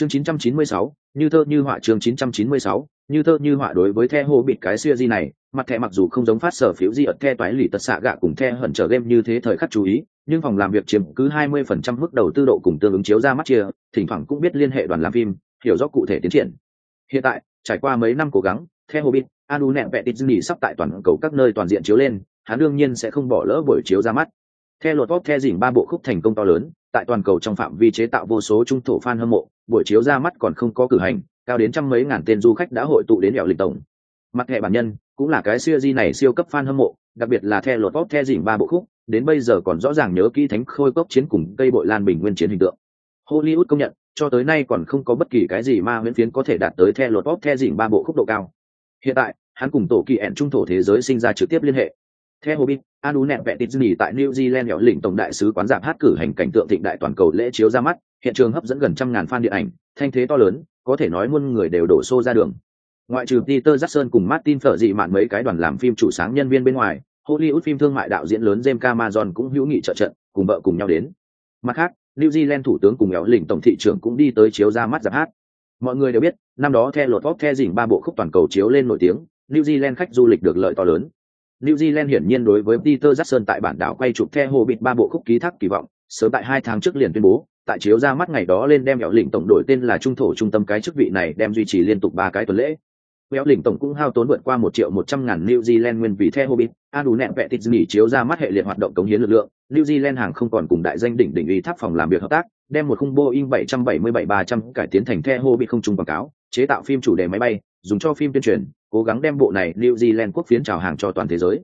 chương 996, như thơ như họa chương 996, như thơ như họa đối với the hô bịt cái xưa di này mặt thẻ mặc dù không giống phát sở phiếu di ở the toái lì tật xạ gạ cùng the hận trở game như thế thời khắc chú ý nhưng phòng làm việc chiếm cứ 20% mức đầu tư độ cùng tương ứng chiếu ra mắt chia thỉnh thoảng cũng biết liên hệ đoàn làm phim hiểu rõ cụ thể tiến triển. Hiện tại trải qua mấy năm cố gắng the hobbit anu nẹn vẹn disney sắp tại toàn cầu các nơi toàn diện chiếu lên hắn đương nhiên sẽ không bỏ lỡ buổi chiếu ra mắt theo luật pop the dỉnh ba bộ khúc thành công to lớn, tại toàn cầu trong phạm vi chế tạo vô số trung thổ fan hâm mộ, buổi chiếu ra mắt còn không có cử hành, cao đến trăm mấy ngàn tên du khách đã hội tụ đến đèo lịch tổng. Mặt hệ bản nhân cũng là cái siêu di này siêu cấp fan hâm mộ, đặc biệt là theo luật pop the dỉnh ba bộ khúc, đến bây giờ còn rõ ràng nhớ kỹ thánh khôi cốc chiến cùng cây bội lan bình nguyên chiến hình tượng. Hollywood công nhận, cho tới nay còn không có bất kỳ cái gì ma huyễn phiến có thể đạt tới theo luật pop the dỉnh ba bộ khúc độ cao. Hiện tại, hắn cùng tổ kỳ ẹn trung thổ thế giới sinh ra trực tiếp liên hệ theo Hobbit, Anu nẹn vẹn Disney tại New Zealand nhỏ lĩnh tổng đại sứ quán giảm hát cử hành cảnh tượng thịnh đại toàn cầu lễ chiếu ra mắt, hiện trường hấp dẫn gần trăm ngàn fan điện ảnh, thanh thế to lớn, có thể nói muôn người đều đổ xô ra đường. Ngoại trừ Peter Jackson cùng Martin Phở dị mạn mấy cái đoàn làm phim chủ sáng nhân viên bên ngoài, Hollywood phim thương mại đạo diễn lớn James Cameron cũng hữu nghị trợ trận, cùng vợ cùng nhau đến. Mặt khác, New Zealand thủ tướng cùng nhỏ lĩnh tổng thị trưởng cũng đi tới chiếu ra mắt giảm hát. Mọi người đều biết, năm đó theo lột of theo dỉnh ba bộ khúc toàn cầu chiếu lên nổi tiếng, New Zealand khách du lịch được lợi to lớn New Zealand hiển nhiên đối với Peter Jackson tại bản đảo quay chụp The Hobbit ba bộ khúc ký thác kỳ vọng, sớm tại hai tháng trước liền tuyên bố, tại chiếu ra mắt ngày đó lên đem Béo Lĩnh tổng đổi tên là trung thổ trung tâm cái chức vị này đem duy trì liên tục ba cái tuần lễ. Béo Lĩnh tổng cũng hao tốn vượt qua một triệu một trăm ngàn New Zealand nguyên vì The Hobbit, a đủ nẹn vẹ thịt nghỉ chiếu ra mắt hệ liệt hoạt động cống hiến lực lượng, New Zealand hàng không còn cùng đại danh đỉnh đỉnh uy tháp phòng làm việc hợp tác, đem một khung Boeing 777-300 cải tiến thành The Hobbit không trung quảng cáo, chế tạo phim chủ đề máy bay, dùng cho phim tuyên truyền, cố gắng đem bộ này New Zealand quốc phiến chào hàng cho toàn thế giới.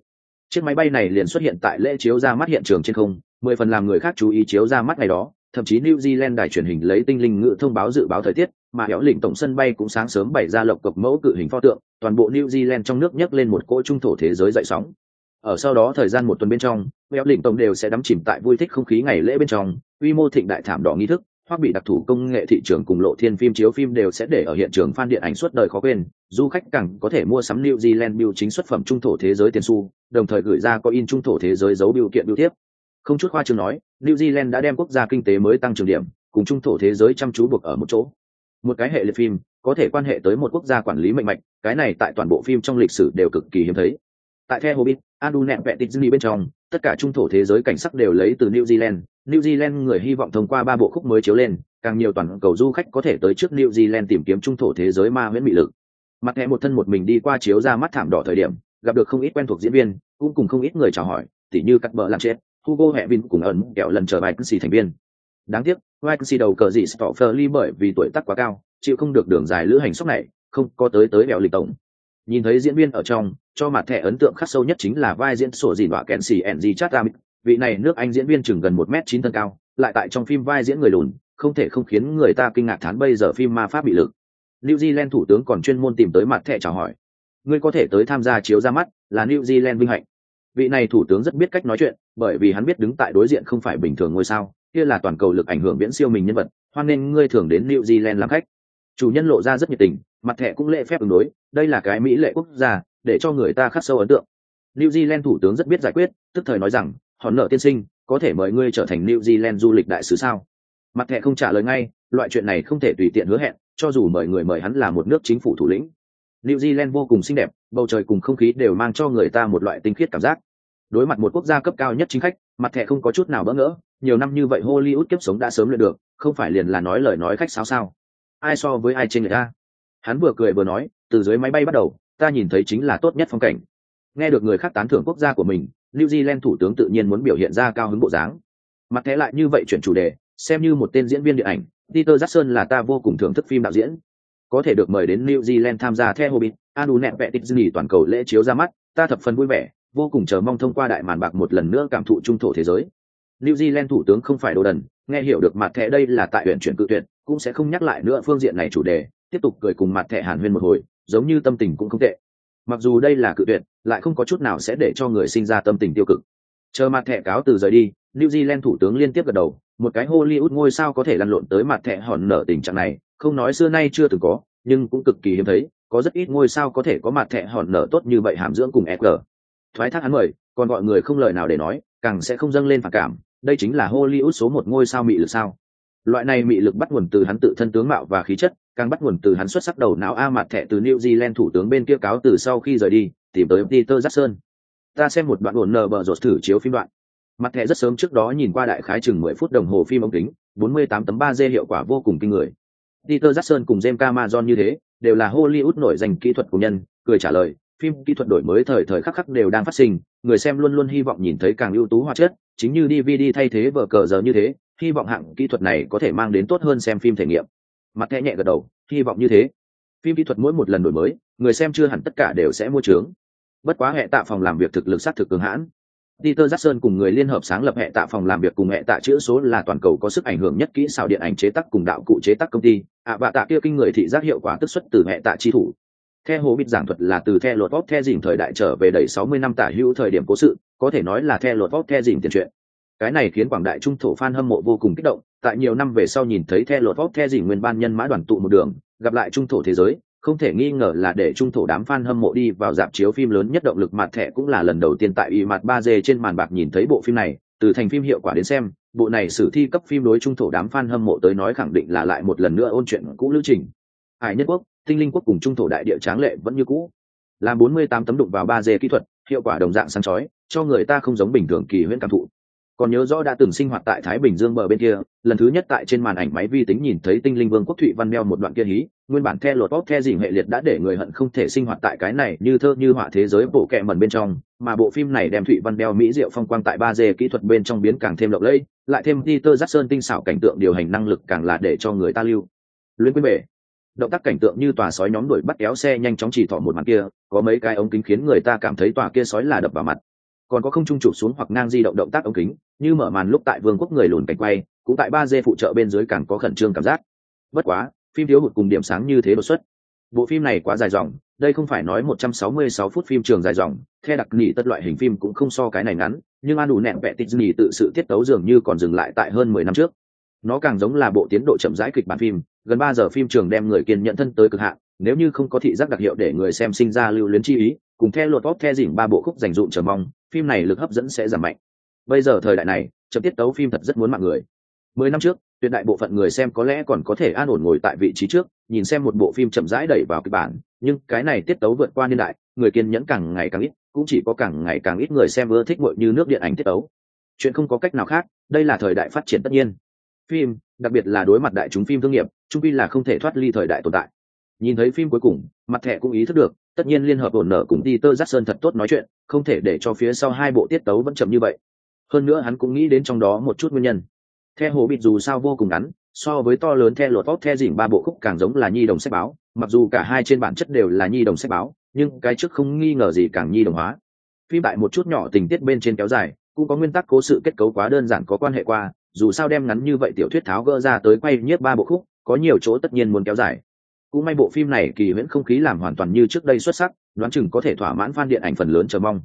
Chiếc máy bay này liền xuất hiện tại lễ chiếu ra mắt hiện trường trên không mười phần làm người khác chú ý chiếu ra mắt ngày đó thậm chí new zealand đài truyền hình lấy tinh linh ngữ thông báo dự báo thời tiết mà héo lĩnh tổng sân bay cũng sáng sớm bày ra lộc cộc mẫu cự hình pho tượng toàn bộ new zealand trong nước nhấc lên một cỗ trung thổ thế giới dậy sóng. Ở sau đó thời gian một tuần bên trong héo lĩnh tổng đều sẽ đắm chìm tại vui thích không khí ngày lễ bên trong quy mô thịnh đại thảm đỏ nghi thức hoặc bị đặc thù công nghệ thị trường cùng lộ thiên phim chiếu phim đều sẽ để ở hiện trường phan điện ảnh suốt đời khó quên. Du khách càng có thể mua sắm new zealand biểu chính xuất phẩm trung thổ thế giới tiền su đồng thời gửi ra có in trung thổ thế giới dấu biểu kiện biểu tiếp. Không chút khoa chương nói new zealand đã đem quốc gia kinh tế mới tăng trưởng điểm cùng trung thổ thế giới chăm chú buộc ở một chỗ. Một cái hệ liệt phim có thể quan hệ tới một quốc gia quản lý mạnh mạnh cái này tại toàn bộ phim trong lịch sử đều cực kỳ hiếm thấy. Tại The Hobbit, Andu nẹn vẹn Disney bên trong, tất cả trung thổ thế giới cảnh sắc đều lấy từ New Zealand. New Zealand người hy vọng thông qua ba bộ khúc mới chiếu lên, càng nhiều toàn cầu du khách có thể tới trước New Zealand tìm kiếm trung thổ thế giới ma huyễn mị lực. Mặt hệ một thân một mình đi qua chiếu ra mắt thảm đỏ thời điểm, gặp được không ít quen thuộc diễn viên, cũng cùng không ít người chào hỏi, tỉ như cắt bờ làm chết, Hugo Hevin cùng ẩn kẹo lần chờ bài xì thành viên. Đáng tiếc, xì đầu cờ gì Stofferly bởi vì tuổi tác quá cao, chịu không được đường dài lữ hành sốc này, không có tới tới bèo lịch tổng nhìn thấy diễn viên ở trong cho mặt thẻ ấn tượng khắc sâu nhất chính là vai diễn sổ gì đọa kèn xì ẻn gì vị này nước anh diễn viên chừng gần một m chín thân cao, lại tại trong phim vai diễn người lùn, không thể không khiến người ta kinh ngạc thán bây giờ phim ma pháp bị lực. New zealand thủ tướng còn chuyên môn tìm tới mặt thẻ chào hỏi. Ngươi có thể tới tham gia chiếu ra mắt, là new zealand vinh hạnh. Vị này thủ tướng rất biết cách nói chuyện, bởi vì hắn biết đứng tại đối diện không phải bình thường ngôi sao, kia là toàn cầu lực ảnh hưởng viễn siêu mình nhân vật, hoan nên ngươi thường đến new zealand làm khách. Chủ nhân lộ ra rất nhiệt tình, mặt thẻ cũng lễ phép ứng đối, đây là cái mỹ lệ quốc gia, để cho người ta khắc sâu ấn tượng. New zealand thủ tướng rất biết giải quyết, tức thời nói rằng hòn nợ tiên sinh, có thể mời ngươi trở thành new zealand du lịch đại sứ sao? Mặt thẻ không trả lời ngay, loại chuyện này không thể tùy tiện hứa hẹn, cho dù mời người mời hắn là một nước chính phủ thủ lĩnh. New zealand vô cùng xinh đẹp, bầu trời cùng không khí đều mang cho người ta một loại tinh khiết cảm giác. Đối mặt một quốc gia cấp cao nhất chính khách, mặt thẻ không có chút nào bỡ ngỡ, nhiều năm như vậy hollywood kiếp sống đã sớm luyện được, không phải liền là nói lời nói khách sao sao? Ai so với ai trên người ta hắn vừa cười vừa nói, từ dưới máy bay bắt đầu, ta nhìn thấy chính là tốt nhất phong cảnh. Nghe được người khác tán thưởng quốc gia của mình new zealand thủ tướng tự nhiên muốn biểu hiện ra cao hứng bộ dáng. Mặt thế lại như vậy chuyển chủ đề, xem như một tên diễn viên điện ảnh, peter jackson là ta vô cùng thưởng thức phim đạo diễn. Có thể được mời đến new zealand tham gia theo hobbit anu nẹn vẹ disney toàn cầu lễ chiếu ra mắt, ta thập phần vui vẻ, vô cùng chờ mong thông qua đại màn bạc một lần nữa cảm thụ trung thổ thế giới. New zealand thủ tướng không phải đồ đần, nghe hiểu được mặt thẻ đây là tại huyện chuyển cự tuyệt, cũng sẽ không nhắc lại nữa phương diện này chủ đề, tiếp tục cười cùng mặt thẻ hàn huyên một hồi, giống như tâm tình cũng không tệ. Mặc dù đây là cự tuyệt lại không có chút nào sẽ để cho người sinh ra tâm tình tiêu cực. Chờ mặt thẻ cáo từ rời đi, new zealand thủ tướng liên tiếp gật đầu, một cái hollywood ngôi sao có thể lăn lộn tới mặt thẻ hòn nở tình trạng này, không nói xưa nay chưa từng có, nhưng cũng cực kỳ hiếm thấy, có rất ít ngôi sao có thể có mặt thẻ hòn nở tốt như vậy hàm dưỡng cùng fg thoái thác hắn mời, còn gọi người không lời nào để nói, càng sẽ không dâng lên phản cảm, đây chính là hollywood số một ngôi sao mị lực sao. Loại này mị lực bắt nguồn từ hắn tự thân tướng mạo và khí chất, càng bắt nguồn từ hắn xuất sắc đầu não a mặt thẻ từ new zealand thủ tướng bên kia cáo từ sau khi rời đi tìm tới peter jackson. Ta xem một đoạn ổn nờ bờ rột thử chiếu phim đoạn. Mặt thẻ rất sớm trước đó nhìn qua đại khái chừng mười phút đồng hồ phim ống kính 48 tấm 3D hiệu quả vô cùng kinh người. Peter jackson cùng james cameron như thế, đều là hollywood nổi danh kỹ thuật của nhân, cười trả lời, phim kỹ thuật đổi mới thời thời khắc khắc đều đang phát sinh, người xem luôn luôn hy vọng nhìn thấy càng ưu tú hóa chất, chính như dvd thay thế vở cờ giờ như thế, hy vọng hạng kỹ thuật này có thể mang đến tốt hơn xem phim thể nghiệm. Mặt thẻ nhẹ gật đầu, hy vọng như thế. Phim kỹ thuật mỗi một lần đổi mới, người xem chưa hẳn tất cả đều sẽ mua trướng bất quá hệ tạ phòng làm việc thực lực sát thực cường hãn Peter Jackson cùng người liên hợp sáng lập hệ tạ phòng làm việc cùng hệ tạ chữ số là toàn cầu có sức ảnh hưởng nhất kỹ xảo điện ảnh chế tác cùng đạo cụ chế tác công ty. ạ à, tạ kia kinh người thị giác hiệu quả tức xuất từ hệ tạ chi thủ. Theo hồ bịt giảng thuật là từ theo lột vóc the dình thời đại trở về đầy 60 năm tả hữu thời điểm cố sự, có thể nói là theo lột vóc the dình tiền truyện. Cái này khiến quảng đại trung thổ fan hâm mộ vô cùng kích động, tại nhiều năm về sau nhìn thấy theo lột vóc the dình nguyên ban nhân mã đoàn tụ một đường, gặp lại trung thổ thế giới, không thể nghi ngờ là để trung thổ đám fan hâm mộ đi vào dạp chiếu phim lớn nhất động lực mặt thẻ cũng là lần đầu tiên tại y mặt ba d trên màn bạc nhìn thấy bộ phim này, từ thành phim hiệu quả đến xem, bộ này sử thi cấp phim đối trung thổ đám fan hâm mộ tới nói khẳng định là lại một lần nữa ôn chuyện cũ lưu trình. Hải Nhất Quốc, Tinh Linh Quốc cùng trung thổ đại địa tráng lệ vẫn như cũ. Làm 48 tấm đụng vào ba d kỹ thuật, hiệu quả đồng dạng sáng chói, cho người ta không giống bình thường kỳ huyễn cảm thụ, còn nhớ rõ đã từng sinh hoạt tại thái bình dương bờ bên kia, lần thứ nhất tại trên màn ảnh máy vi tính nhìn thấy tinh linh vương quốc thụy văn meo một đoạn kia hí, nguyên bản the lột bóp the dình hệ liệt đã để người hận không thể sinh hoạt tại cái này như thơ như họa thế giới bộ kẹ mẩn bên trong, mà bộ phim này đem thụy văn meo mỹ diệu phong quang tại ba d kỹ thuật bên trong biến càng thêm lộng lẫy, lại thêm peter jackson tinh xảo cảnh tượng điều hành năng lực càng là để cho người ta lưu luyến quên bể. Động tác cảnh tượng như tòa sói nhóm đuổi bắt kéo xe nhanh chóng chỉ thọ một mặt kia, có mấy cái ống kính khiến người ta cảm thấy tòa kia sói là đập vào mặt còn có không trung chụp xuống hoặc ngang di động động tác ống kính, như mở màn lúc tại vương quốc người lùn cảnh quay, cũng tại ba d phụ trợ bên dưới càng có khẩn trương cảm giác. Bất quá, phim thiếu hụt cùng điểm sáng như thế đột xuất. Bộ phim này quá dài dòng, đây không phải nói 166 phút phim trường dài dòng theo đặc nhị tất loại hình phim cũng không so cái này ngắn, nhưng an đủ nẹn vẹ tít nhì tự sự tiết tấu dường như còn dừng lại tại hơn 10 năm trước. Nó càng giống là bộ tiến độ chậm rãi kịch bản phim, gần ba giờ phim trường đem người kiên nhận thân tới cực hạn, nếu như không có thị giác đặc hiệu để người xem sinh ra lưu luyến chi ý, cùng theo lột vóc theo dỉnh ba bộ khúc dành dụm chờ mong phim này lực hấp dẫn sẽ giảm mạnh. Bây giờ thời đại này chậm tiết tấu phim thật rất muốn mạng người. Mười năm trước, tuyệt đại bộ phận người xem có lẽ còn có thể an ổn ngồi tại vị trí trước, nhìn xem một bộ phim chậm rãi đẩy vào kịch bản, nhưng cái này tiết tấu vượt qua niên đại, người kiên nhẫn càng ngày càng ít, cũng chỉ có càng ngày càng ít người xem ưa thích ngội như nước điện ảnh tiết tấu. Chuyện không có cách nào khác, đây là thời đại phát triển tất nhiên. Phim, đặc biệt là đối mặt đại chúng phim thương nghiệp, trung vi là không thể thoát ly thời đại tồn tại nhìn thấy phim cuối cùng mặt thẻ cũng ý thức được tất nhiên liên hợp ổn nở cùng đi tơ giác sơn thật tốt nói chuyện, không thể để cho phía sau hai bộ tiết tấu vẫn chậm như vậy. Hơn nữa hắn cũng nghĩ đến trong đó một chút nguyên nhân. the hồ bịt dù sao vô cùng ngắn, so với to lớn the lột tốt the dỉnh ba bộ khúc càng giống là nhi đồng sách báo, mặc dù cả hai trên bản chất đều là nhi đồng sách báo, nhưng cái trước không nghi ngờ gì càng nhi đồng hóa. Phim tại một chút nhỏ tình tiết bên trên kéo dài, cũng có nguyên tắc cố sự kết cấu quá đơn giản có quan hệ qua, dù sao đem ngắn như vậy tiểu thuyết tháo gỡ ra tới quay nhiếp ba bộ khúc, có nhiều chỗ tất nhiên muốn kéo dài cũng may bộ phim này kỳ huyễn không khí làm hoàn toàn như trước đây xuất sắc đoán chừng có thể thỏa mãn fan điện ảnh phần lớn chờ mong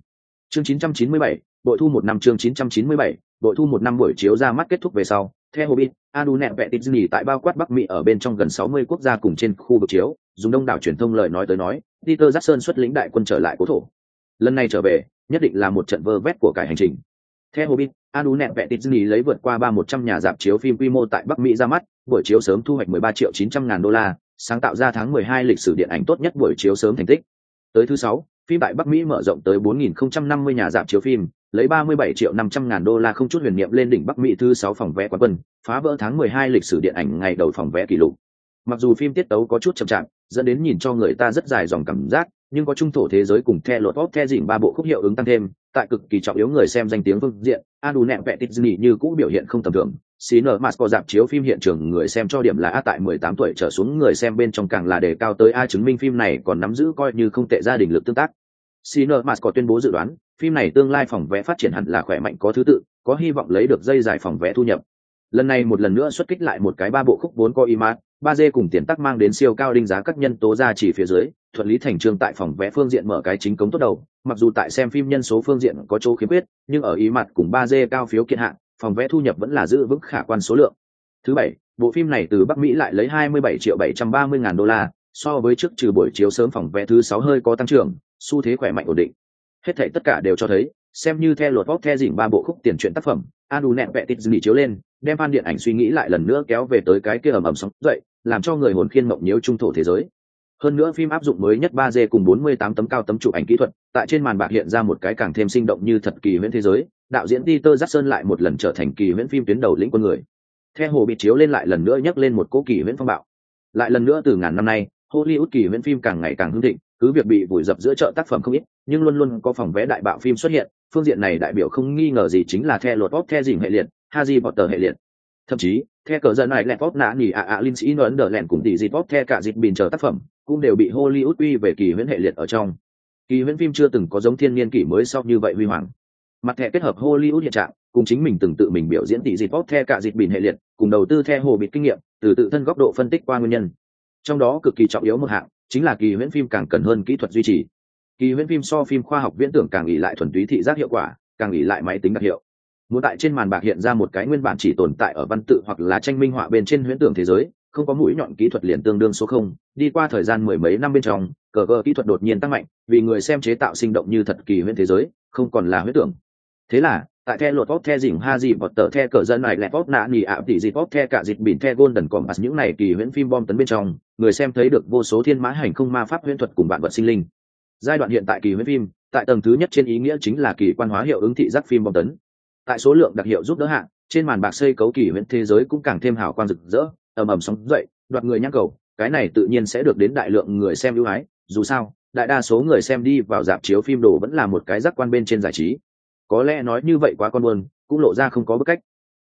chương 997, bội thu một năm chương 997, bội thu một năm buổi chiếu ra mắt kết thúc về sau theo Hobbit, Anu nẹn vẹt tịt nghỉ tại bao quát Bắc Mỹ ở bên trong gần 60 quốc gia cùng trên khu vực chiếu, dùng đông đảo truyền thông lời nói tới nói, Peter Jackson xuất lĩnh đại quân trở lại cố thổ. Lần này trở về, nhất định là một trận vơ vét của cải hành trình. Theo Hobbit, Anu nẹn vẹt tịt nghỉ lấy vượt qua ba một trăm nhà dạp chiếu phim quy mô tại Bắc Mỹ ra mắt, buổi chiếu sớm thu hoạch 13 triệu 900 ngàn đô la, sáng tạo ra tháng 12 lịch sử điện ảnh tốt nhất buổi chiếu sớm thành tích. Tới thứ sáu, phim tại Bắc Mỹ mở rộng tới 4050 nhà rạp chiếu phim, lấy 37 triệu 500 ngàn đô la không chút huyền niệm lên đỉnh Bắc Mỹ thứ sáu phòng vé quán quân, phá vỡ tháng 12 lịch sử điện ảnh ngày đầu phòng vé kỷ lục. Mặc dù phim tiết tấu có chút chậm chạp, dẫn đến nhìn cho người ta rất dài dòng cảm giác, nhưng có trung thổ thế giới cùng the lột bóp the dỉnh ba bộ khúc hiệu ứng tăng thêm, tại cực kỳ trọng yếu người xem danh tiếng phương diện, Adu nẹn vẹ tít như cũ biểu hiện không tầm thường, xí nở mặt có dạp chiếu phim hiện trường người xem cho điểm là a tại 18 tuổi trở xuống người xem bên trong càng là đề cao tới a chứng minh phim này còn nắm giữ coi như không tệ gia đình lực tương tác xí nở mặt có tuyên bố dự đoán, phim này tương lai phòng vé phát triển hẳn là khỏe mạnh có thứ tự, có hy vọng lấy được dây dài phòng vé thu nhập lần này một lần nữa xuất kích lại một cái ba bộ khúc vốn có imat ba d cùng tiền tắc mang đến siêu cao đinh giá các nhân tố ra chỉ phía dưới, thuận lý thành trương tại phòng vé phương diện mở cái chính cống tốt đầu, mặc dù tại xem phim nhân số phương diện có chỗ khiếm khuyết, nhưng ở ý mặt cùng ba d cao phiếu kiện hạn phòng vé thu nhập vẫn là giữ vững khả quan số lượng. Thứ bảy, bộ phim này từ Bắc Mỹ lại lấy 27 triệu 730 ngàn đô la, so với trước trừ buổi chiếu sớm phòng vé thứ sáu hơi có tăng trưởng, xu thế khỏe mạnh ổn định. Hết thảy tất cả đều cho thấy, xem như theo luật bóc theo dỉnh ba bộ khúc tiền truyện tác phẩm, Anu nẹn vẽ tít dì chiếu lên, đem fan điện ảnh suy nghĩ lại lần nữa kéo về tới cái kia ầm ầm sóng dậy làm cho người hồn khiên mộng nhiễu trung thổ thế giới hơn nữa phim áp dụng mới nhất 3D cùng 48 tấm cao tấm chụp ảnh kỹ thuật tại trên màn bạc hiện ra một cái càng thêm sinh động như thật kỳ huyễn thế giới đạo diễn Peter Jackson lại một lần trở thành kỳ huyễn phim tuyến đầu lĩnh quân người theo hồ bị chiếu lên lại lần nữa nhắc lên một cố kỳ huyễn phong bạo lại lần nữa từ ngàn năm nay hollywood kỳ huyễn phim càng ngày càng hưng thịnh cứ việc bị vùi dập giữa chợ tác phẩm không ít nhưng luôn luôn có phòng vé đại bạo phim xuất hiện phương diện này đại biểu không nghi ngờ gì chính là theo luật pop theo dìm hệ liệt Harry Potter hệ liệt thậm chí theo cờ dân này lẹt pop nã nhì ạ ạ linh sĩ ấn đờ lẹn cùng tỷ dịp pop theo cả dịp bình chờ tác phẩm cũng đều bị hollywood uy về kỳ huyễn hệ liệt ở trong. Kỳ huyễn phim chưa từng có giống thiên niên kỷ mới sau như vậy huy hoàng. Mặt thẻ kết hợp hollywood hiện trạng, cùng chính mình từng tự mình biểu diễn tỷ dịp pop theo cả dịp bình hệ liệt, cùng đầu tư theo hồ bịt kinh nghiệm, từ tự thân góc độ phân tích qua nguyên nhân. Trong đó cực kỳ trọng yếu một hạng, chính là kỳ huyễn phim càng cần hơn kỹ thuật duy trì. Kỳ huyễn phim so phim khoa học viễn tưởng càng ỉ lại thuần túy thị giác hiệu quả, càng ỉ lại máy tính đặc hiệu. Muốn tại trên màn bạc hiện ra một cái nguyên bản chỉ tồn tại ở văn tự hoặc là tranh minh họa bên trên huyễn tưởng thế giới không có mũi nhọn kỹ thuật liền tương đương số không. Đi qua thời gian mười mấy năm bên trong, cờ cờ kỹ thuật đột nhiên tăng mạnh, vì người xem chế tạo sinh động như thật kỳ huyễn thế giới, không còn là huyễn tưởng. Thế là, tại the lột pop the dỉnh ha gì bọt tờ the cờ dân này lẹp pop nạ nỉ ạ tỉ gì pop the cả dịp bỉn, the golden còn những này kỳ huyễn phim bom tấn bên trong, người xem thấy được vô số thiên mã hành không ma pháp huyễn thuật cùng bạn vật sinh linh. Giai đoạn hiện tại kỳ huyễn phim, tại tầng thứ nhất trên ý nghĩa chính là kỳ quan hóa hiệu ứng thị giác phim bom tấn. Tại số lượng đặc hiệu giúp đỡ hạng trên màn bạc xây cấu kỳ huyễn thế giới cũng càng thêm hào quang rực rỡ ầm ầm sóng dậy, đoạt người nhắc cầu, cái này tự nhiên sẽ được đến đại lượng người xem ưu ái, dù sao, đại đa số người xem đi vào dạp chiếu phim đồ vẫn là một cái giác quan bên trên giải trí. Có lẽ nói như vậy quá con buồn, cũng lộ ra không có bức cách.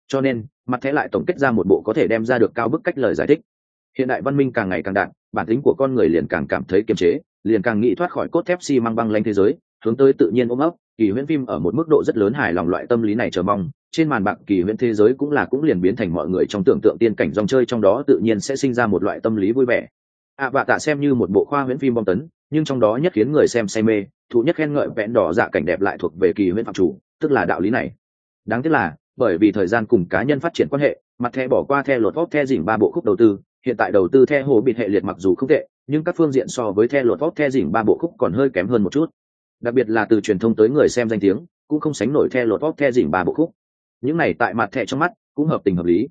Cho nên, mặt thẻ lại tổng kết ra một bộ có thể đem ra được cao bức cách lời giải thích. Hiện đại văn minh càng ngày càng đạn, bản tính của con người liền càng cảm thấy kiềm chế, liền càng nghĩ thoát khỏi cốt thép xi măng băng lanh thế giới, hướng tới tự nhiên ôm ấp, kỳ huyễn phim ở một mức độ rất lớn hài lòng loại tâm lý này chờ mong trên màn bạc kỳ huyễn thế giới cũng là cũng liền biến thành mọi người trong tưởng tượng tiên cảnh dòng chơi trong đó tự nhiên sẽ sinh ra một loại tâm lý vui vẻ. Ạ à, bạ tạ xem như một bộ khoa huyễn phim bom tấn nhưng trong đó nhất khiến người xem say mê thụ nhất khen ngợi vẽn đỏ dạ cảnh đẹp lại thuộc về kỳ huyễn phạm chủ tức là đạo lý này. Đáng tiếc là bởi vì thời gian cùng cá nhân phát triển quan hệ mặt thẻ bỏ qua theo lột vóc the dỉnh ba bộ khúc đầu tư hiện tại đầu tư theo hồ bịt hệ liệt mặc dù không tệ nhưng các phương diện so với theo lột vóc the dỉnh ba bộ khúc còn hơi kém hơn một chút. Đặc biệt là từ truyền thông tới người xem danh tiếng cũng không sánh nổi theo lột vóc the dỉnh ba bộ khúc những này tại mặt thẻ trong mắt cũng hợp tình hợp lý.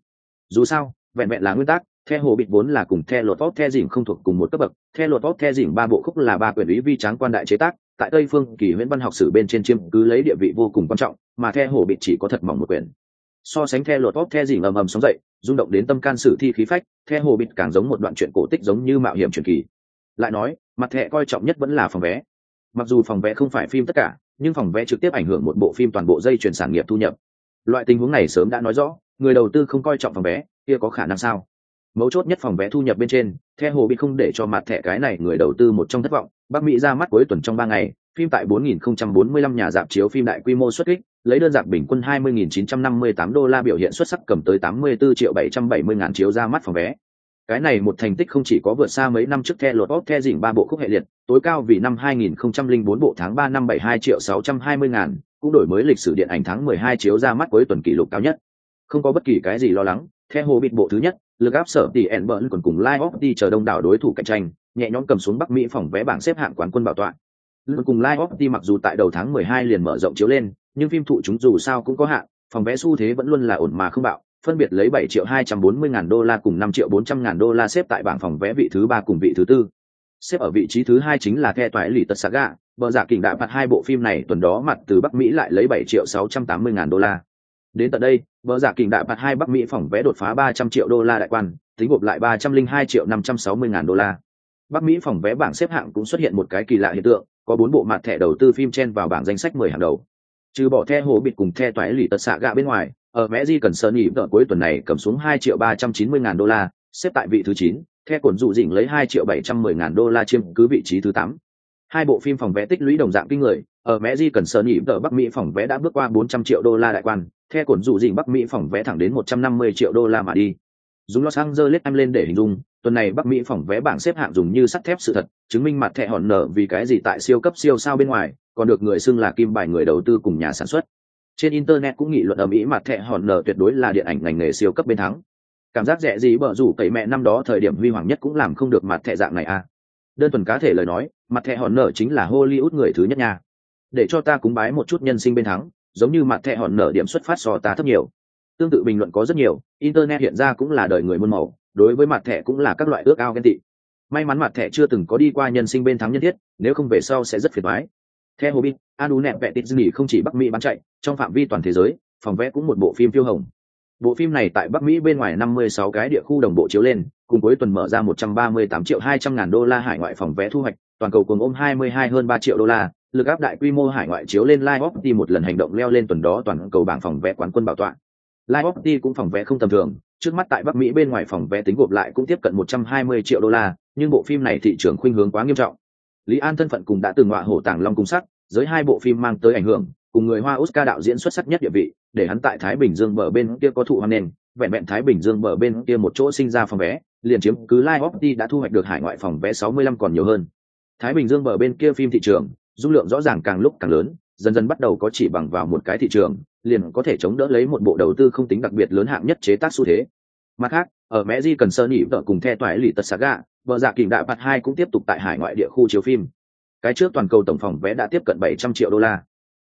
Dù sao, vẹn vẹn là nguyên tắc the hồ bịt vốn là cùng the lột vóc the dỉm không thuộc cùng một cấp bậc. The lột vóc the dỉm ba bộ khúc là ba quyền lý vi tráng quan đại chế tác, tại tây phương kỳ huyễn văn học sử bên trên chiêm cứ lấy địa vị vô cùng quan trọng, mà the hồ bịt chỉ có thật mỏng một quyển. So sánh the lột vóc the dỉm ầm ầm sóng dậy, rung động đến tâm can sử thi khí phách the hồ bịt càng giống một đoạn truyện cổ tích giống như mạo hiểm truyền kỳ. Lại nói, mặt thẻ coi trọng nhất vẫn là phòng vé. Mặc dù phòng vé không phải phim tất cả, nhưng phòng vé trực tiếp ảnh hưởng một bộ phim toàn bộ dây chuyển sản nghiệp thu nhập loại tình huống này sớm đã nói rõ người đầu tư không coi trọng phòng vé kia có khả năng sao? Mấu chốt nhất phòng vé thu nhập bên trên theo hồ bị không để cho mặt thẻ cái này người đầu tư một trong thất vọng. Bắc mỹ ra mắt cuối tuần trong ba ngày phim tại 4.045 nhà dạp chiếu phim đại quy mô xuất kích lấy đơn giản bình quân 20.958 đô la biểu hiện xuất sắc cầm tới 84 triệu 770 ngàn chiếu ra mắt phòng vé. Cái này một thành tích không chỉ có vượt xa mấy năm trước The lột of The dỉnh ba bộ khúc hệ liệt, tối cao vì năm 2004 bộ tháng 3 năm 72 triệu 620 ngàn, cũng đổi mới lịch sử điện ảnh tháng 12 chiếu ra mắt cuối tuần kỷ lục cao nhất. Không có bất kỳ cái gì lo lắng, theo hồ bịt bộ thứ nhất, lực áp sở tỷ ẻn bỡn còn cùng Live of đi chờ đông đảo đối thủ cạnh tranh, nhẹ nhõm cầm xuống Bắc Mỹ phòng vé bảng xếp hạng quán quân bảo tọa. Lực cùng Live of đi mặc dù tại đầu tháng 12 liền mở rộng chiếu lên, nhưng phim thụ chúng dù sao cũng có hạn, phòng vé xu thế vẫn luôn là ổn mà không bạo, phân biệt lấy 7 triệu 240 ngàn đô la cùng 5 triệu 400 ngàn đô la xếp tại bảng phòng vé vị thứ ba cùng vị thứ tư. Xếp ở vị trí thứ hai chính là The Toại Lỷ Tật Saga, vợ giả kình đại phạt hai bộ phim này tuần đó mặt từ Bắc Mỹ lại lấy 7 triệu 680 ngàn đô la. Đến tận đây, vợ giả kình đại phạt hai Bắc Mỹ phòng vé đột phá 300 triệu đô la đại quan, tính gộp lại 302 triệu 560 ngàn đô la. Bắc Mỹ phòng vé bảng xếp hạng cũng xuất hiện một cái kỳ lạ hiện tượng, có bốn bộ mặt thẻ đầu tư phim chen vào bảng danh sách 10 hàng đầu. Trừ bỏ The Hồ Bịt cùng The toái Lỷ Tật Xạ Gạ bên ngoài, ở mẹ di cần sơn nhị vợ cuối tuần này cầm xuống hai triệu ba trăm chín mươi ngàn đô la xếp tại vị thứ chín theo cổn dụ dịnh lấy hai triệu bảy trăm mười ngàn đô la chiếm cứ vị trí thứ tám hai bộ phim phòng vé tích lũy đồng dạng kinh người, ở mẹ di cần sơn nhị ở bắc mỹ phòng vé đã bước qua bốn trăm triệu đô la đại quan theo cổn dụ dình bắc mỹ phòng vé thẳng đến một trăm năm mươi triệu đô la mà đi. Dùng los angeles em lên để hình dung, tuần này bắc mỹ phòng vé bảng xếp hạng dùng như sắt thép sự thật, chứng minh mặt thẻ hòn nở vì cái gì tại siêu cấp siêu sao bên ngoài, còn được người xưng là kim bài người đầu tư cùng nhà sản xuất. Trên internet cũng nghị luận ở mỹ mặt thẻ hòn nở tuyệt đối là điện ảnh ngành nghề siêu cấp bên thắng. Cảm giác rẻ gì bở rủ tẩy mẹ năm đó thời điểm huy hoàng nhất cũng làm không được mặt thẻ dạng này à đơn thuần cá thể lời nói, mặt thẹ hòn nở chính là hollywood người thứ nhất nha. Để cho ta cúng bái một chút nhân sinh bên thắng, giống như mặt thẹ hòn nở điểm xuất phát so ta thấp nhiều. Tương tự bình luận có rất nhiều, internet hiện ra cũng là đời người muôn màu, đối với mặt thẻ cũng là các loại ước ao ghen tị. May mắn mặt thẻ chưa từng có đi qua nhân sinh bên thắng nhân thiết, nếu không về sau sẽ rất phiền toái. Theo hobbit, anu nẹp vẽ tít nghỉ không chỉ bắc mỹ bán chạy, trong phạm vi toàn thế giới, phòng vẽ cũng một bộ phim phiêu hồng bộ phim này tại bắc mỹ bên ngoài 56 cái địa khu đồng bộ chiếu lên, cùng cuối tuần mở ra 138 triệu 200 ngàn đô la hải ngoại phòng vé thu hoạch, toàn cầu cùng ôm 22 hơn 3 triệu đô la, lực áp đại quy mô hải ngoại chiếu lên live opti một lần hành động leo lên tuần đó toàn cầu bảng phòng vé quán quân bảo tọa. Live opti cũng phòng vé không tầm thường, trước mắt tại bắc mỹ bên ngoài phòng vé tính gộp lại cũng tiếp cận 120 triệu đô la, nhưng bộ phim này thị trường khuynh hướng quá nghiêm trọng. Lý an thân phận cùng đã từng ngọa hổ tàng long cung sắc giới hai bộ phim mang tới ảnh hưởng, cùng người hoa oscar đạo diễn xuất sắc nhất địa vị để hắn tại thái bình dương bờ bên kia có thụ hoang nền, vẹn vẹn thái bình dương bờ bên kia một chỗ sinh ra phòng vé, liền chiếm cứ live opti đã thu hoạch được hải ngoại phòng vé 65 còn nhiều hơn. Thái bình dương bờ bên kia phim thị trường, dung lượng rõ ràng càng lúc càng lớn, dần dần bắt đầu có chỉ bằng vào một cái thị trường, liền có thể chống đỡ lấy một bộ đầu tư không tính đặc biệt lớn hạng nhất chế tác xu thế. Mặt khác, ở mẹ di cần sơ nỉ vợ cùng the toại lì tật saga, vợ dạ kình đại bạt hai cũng tiếp tục tại hải ngoại địa khu chiếu phim. Cái trước toàn cầu tổng phòng vé đã tiếp cận 700 triệu đô la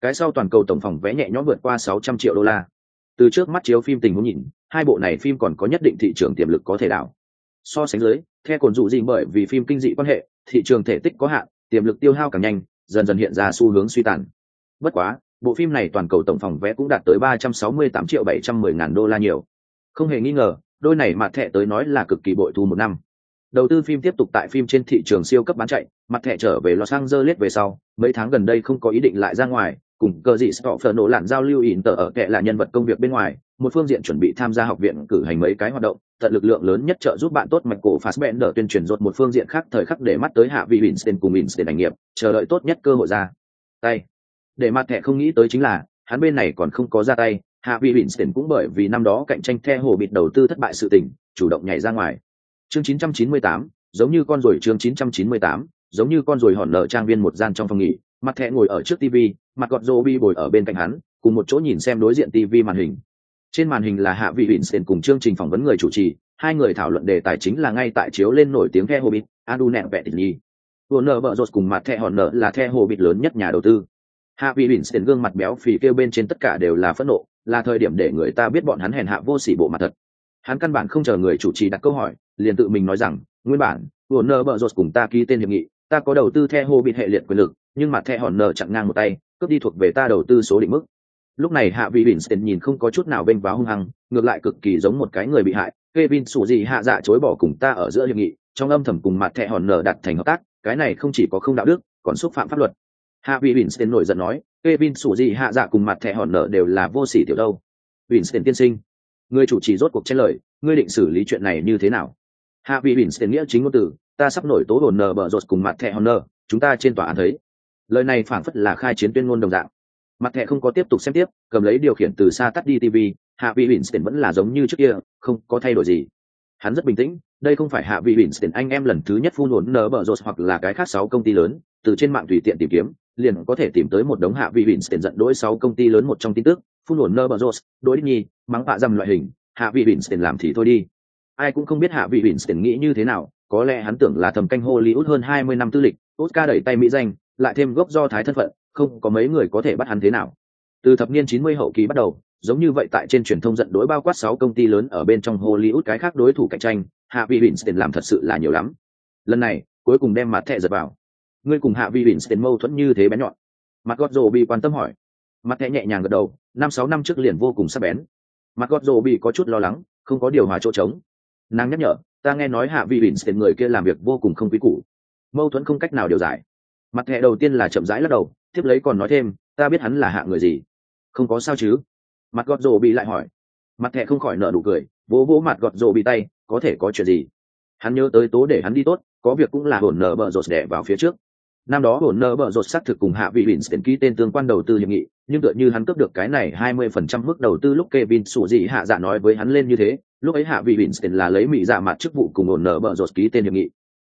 cái sau toàn cầu tổng phòng vé nhẹ nhõm vượt qua 600 triệu đô la. Từ trước mắt chiếu phim tình huống nhìn, hai bộ này phim còn có nhất định thị trường tiềm lực có thể đảo. So sánh dưới, theo cồn dụ gì bởi vì phim kinh dị quan hệ, thị trường thể tích có hạn, tiềm lực tiêu hao càng nhanh, dần dần hiện ra xu hướng suy tàn. Bất quá, bộ phim này toàn cầu tổng phòng vé cũng đạt tới 368 triệu 710 ngàn đô la nhiều. Không hề nghi ngờ, đôi này mặt thẻ tới nói là cực kỳ bội thu một năm. Đầu tư phim tiếp tục tại phim trên thị trường siêu cấp bán chạy, mặt thẻ trở về los angeles về sau, mấy tháng gần đây không có ý định lại ra ngoài cùng cờ dị sọ phở nổ lạn giao lưu ỉn tờ ở kệ là nhân vật công việc bên ngoài một phương diện chuẩn bị tham gia học viện cử hành mấy cái hoạt động tận lực lượng lớn nhất trợ giúp bạn tốt mạch cổ Fassbender tuyên truyền rột một phương diện khác thời khắc để mắt tới hạ vị Winston cùng Winston ảnh nghiệp chờ đợi tốt nhất cơ hội ra. Tay. Để mặt thẻ không nghĩ tới chính là hắn bên này còn không có ra tay hạ vị Winston cũng bởi vì năm đó cạnh tranh theo hồ bịt đầu tư thất bại sự tình chủ động nhảy ra ngoài. Chương 998, giống như con ruồi chương 998, giống như con ruồi hòn nở trang viên một gian trong phòng nghỉ mặt thẹ ngồi ở trước tv mặt gọt rô bi bồi ở bên cạnh hắn cùng một chỗ nhìn xem đối diện tv màn hình trên màn hình là hạ vị Vincent cùng chương trình phỏng vấn người chủ trì hai người thảo luận đề tài chính là ngay tại chiếu lên nổi tiếng The Hobbit, Adu nẹn vẹ tình nhi. Nợ vợ rột cùng mặt thẹ hòn nợ là The Hobbit lớn nhất nhà đầu tư. Hạ vị Vincent gương mặt béo phì kêu bên trên tất cả đều là phẫn nộ, là thời điểm để người ta biết bọn hắn hèn hạ vô sỉ bộ mặt thật. Hắn căn bản không chờ người chủ trì đặt câu hỏi, liền tự mình nói rằng, nguyên bản, Warner vợ rột cùng ta ký tên hiệp nghị, ta có đầu tư The Hobbit hệ liệt quyền lực, nhưng mặt thẻ hòn nợ chặn ngang một tay, cướp đi thuộc về ta đầu tư số định mức. Lúc này hạ vị Winston nhìn không có chút nào bên váo hung hăng ngược lại cực kỳ giống một cái người bị hại. Kevin sủ gì hạ dạ chối bỏ cùng ta ở giữa hiệp nghị trong âm thầm cùng mặt thẻ hòn nở đặt thành hợp tác cái này không chỉ có không đạo đức còn xúc phạm pháp luật. Hạ vị Winston nổi giận nói Kevin sủ gì hạ dạ cùng mặt thẻ hòn nở đều là vô sỉ tiểu đâu. Winston tiên sinh người chủ trì rốt cuộc tranh lời ngươi định xử lý chuyện này như thế nào? Hạ vị Winston nghĩa chính ngôn từ ta sắp nổi tố hồn nở bở rột cùng mặt thẻ hòn nở chúng ta trên tòa án thấy lời này phảng phất là khai chiến tuyên ngôn đồng dạng. Mặt thẻ không có tiếp tục xem tiếp, cầm lấy điều khiển từ xa tắt đi tv hạ vị winston vẫn là giống như trước kia, không có thay đổi gì. Hắn rất bình tĩnh, đây không phải hạ vị winston, anh em lần thứ nhất phun hồn nở bở rột hoặc là cái khác sáu công ty lớn, từ trên mạng tùy tiện tìm kiếm, liền có thể tìm tới một đống hạ vị winston giận đỗi sáu công ty lớn một trong tin tức, phun hồn nở bở rột đối nhi, mắng bạ dầm loại hình, hạ vị winston làm thì thôi đi. Ai cũng không biết hạ vị winston nghĩ như thế nào, có lẽ hắn tưởng là thầm canh hollywood hơn hai mươi năm tư lịch, oscar đẩy tay mỹ danh lại thêm gốc do thái thân phận, không có mấy người có thể bắt hắn thế nào. Từ thập niên 90 hậu kỳ bắt đầu, giống như vậy tại trên truyền thông giận đối bao quát sáu công ty lớn ở bên trong hollywood cái khác đối thủ cạnh tranh, hạ vị winston làm thật sự là nhiều lắm. Lần này, cuối cùng đem mặt thẻ giật vào. Ngươi cùng hạ vị winston mâu thuẫn như thế bén nhọn. Mặt gót rồ bị quan tâm hỏi. Mặt thẻ nhẹ nhàng gật đầu, năm sáu năm trước liền vô cùng sắc bén. Mặt gót rồ bị có chút lo lắng, không có điều hòa chỗ trống. Nàng nhắc nhở, ta nghe nói hạ vị winston người kia làm việc vô cùng không quý củ. Mâu thuẫn không cách nào điều giải mặt thẻ đầu tiên là chậm rãi lắc đầu, tiếp lấy còn nói thêm, ta biết hắn là hạ người gì. Không có sao chứ? Mặt gọt dỗ bị lại hỏi. Mặt thẻ không khỏi nở nụ cười, vỗ vỗ mặt gọt dỗ bị tay, có thể có chuyện gì? Hắn nhớ tới tố để hắn đi tốt, có việc cũng là hồn nợ bợ rột đẻ vào phía trước. Năm đó hồn nợ bợ rột xác thực cùng hạ vị bỉn tiền ký tên tương quan đầu tư hiệp nghị, nhưng tựa như hắn cướp được cái này hai mươi phần trăm mức đầu tư lúc Kevin sủ dị hạ dạ nói với hắn lên như thế, lúc ấy hạ vị bỉn tiền là lấy mỹ dạ mặt chức vụ cùng hồn nợ bợ rột ký tên hiệp nghị.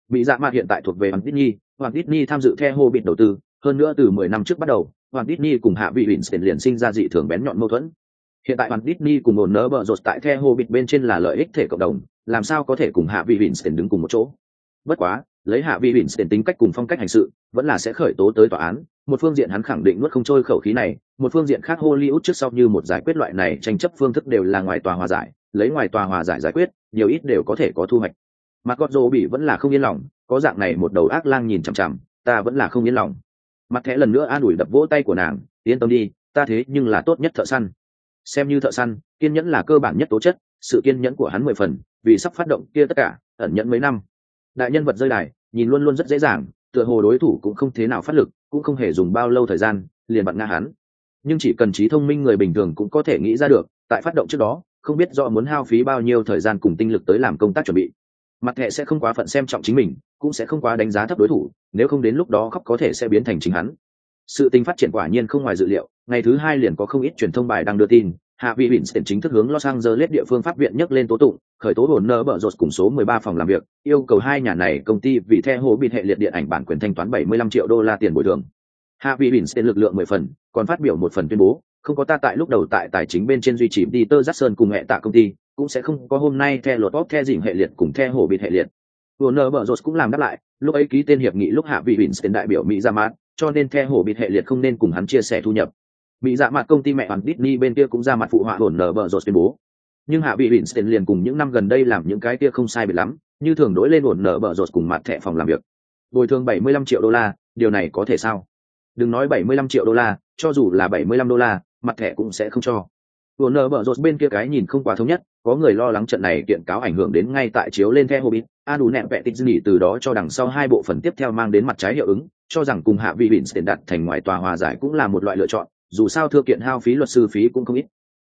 Bị dạ mặt hiện tại thuộc về hoàng Disney hoàng Disney tham dự theo hô bịt đầu tư, hơn nữa từ mười năm trước bắt đầu, hoàng Disney cùng hạ vị Winston liền sinh ra dị thường bén nhọn mâu thuẫn. Hiện tại hoàng Disney cùng ổn nỡ bờ rột tại The Hobbit bên trên là lợi ích thể cộng đồng, làm sao có thể cùng hạ vị Winston đứng cùng một chỗ? Bất quá, lấy hạ vị Winston tính cách cùng phong cách hành sự, vẫn là sẽ khởi tố tới tòa án. Một phương diện hắn khẳng định nuốt không trôi khẩu khí này, một phương diện khác hollywood trước sau như một giải quyết loại này tranh chấp phương thức đều là ngoài tòa hòa giải, lấy ngoài tòa hòa giải giải quyết, nhiều ít đều có thể có thu hoạch mặt gót rô bị vẫn là không yên lòng, có dạng này một đầu ác lang nhìn chằm chằm, ta vẫn là không yên lòng. Mặt thẻ lần nữa an ủi đập vỗ tay của nàng, yên tâm đi, ta thế nhưng là tốt nhất thợ săn. Xem như thợ săn, kiên nhẫn là cơ bản nhất tố chất, sự kiên nhẫn của hắn mười phần, vì sắp phát động kia tất cả, ẩn nhẫn mấy năm. Đại nhân vật rơi đài, nhìn luôn luôn rất dễ dàng, tựa hồ đối thủ cũng không thế nào phát lực, cũng không hề dùng bao lâu thời gian, liền bật nga hắn. Nhưng chỉ cần trí thông minh người bình thường cũng có thể nghĩ ra được, tại phát động trước đó, không biết rõ muốn hao phí bao nhiêu thời gian cùng tinh lực tới làm công tác chuẩn bị mặt thẻ sẽ không quá phận xem trọng chính mình cũng sẽ không quá đánh giá thấp đối thủ nếu không đến lúc đó khóc có thể sẽ biến thành chính hắn sự tình phát triển quả nhiên không ngoài dự liệu ngày thứ hai liền có không ít truyền thông bài đang đưa tin hạ vị Winston chính thức hướng Los Angeles địa phương pháp viện nhắc lên tố tụng, khởi tố hồn nợ bở rột cùng số 13 phòng làm việc, yêu cầu hai nhà này công ty vì theo hồ bị hệ liệt điện ảnh bản quyền thanh toán 75 triệu đô la tiền bồi thường. Hạ vị Winston lực lượng 10 phần, còn phát biểu một phần tuyên bố, không có ta tại lúc đầu tại tài chính bên trên duy trì đi tơ giác sơn cùng hệ tạ công ty, cũng sẽ không có hôm nay theo lột bóp theo dìm hệ liệt cùng theo hổ bị hệ liệt. Warner Bros. cũng làm đáp lại, lúc ấy ký tên hiệp nghị lúc hạ vị Winston đại biểu Mỹ dạ ra mát cho nên theo hổ bị hệ liệt không nên cùng hắn chia sẻ thu nhập. Mỹ dạ mặt công ty mẹ hoàn Disney bên kia cũng ra mặt phụ họa hồn nở bờ rột tuyên bố. Nhưng hạ vị Winston liền cùng những năm gần đây làm những cái kia không sai biệt lắm như thường đối lên ổn nở bờ rột cùng mặt thẻ phòng làm việc. Bồi thường 75 triệu đô la điều này có thể sao? Đừng nói 75 triệu đô la cho dù là 75 đô la mặt thẻ cũng sẽ không cho. Ổn nở bở rột bên kia cái nhìn không quá thống nhất có người lo lắng trận này kiện cáo ảnh hưởng đến ngay tại chiếu lên theo Hobbit, A đủ nẹn tịch dư nghỉ từ đó cho đằng sau hai bộ phần tiếp theo mang đến mặt trái hiệu ứng, cho rằng cùng hạ vị tiền đặt thành ngoài tòa hòa giải cũng là một loại lựa chọn, dù sao thưa kiện hao phí luật sư phí cũng không ít.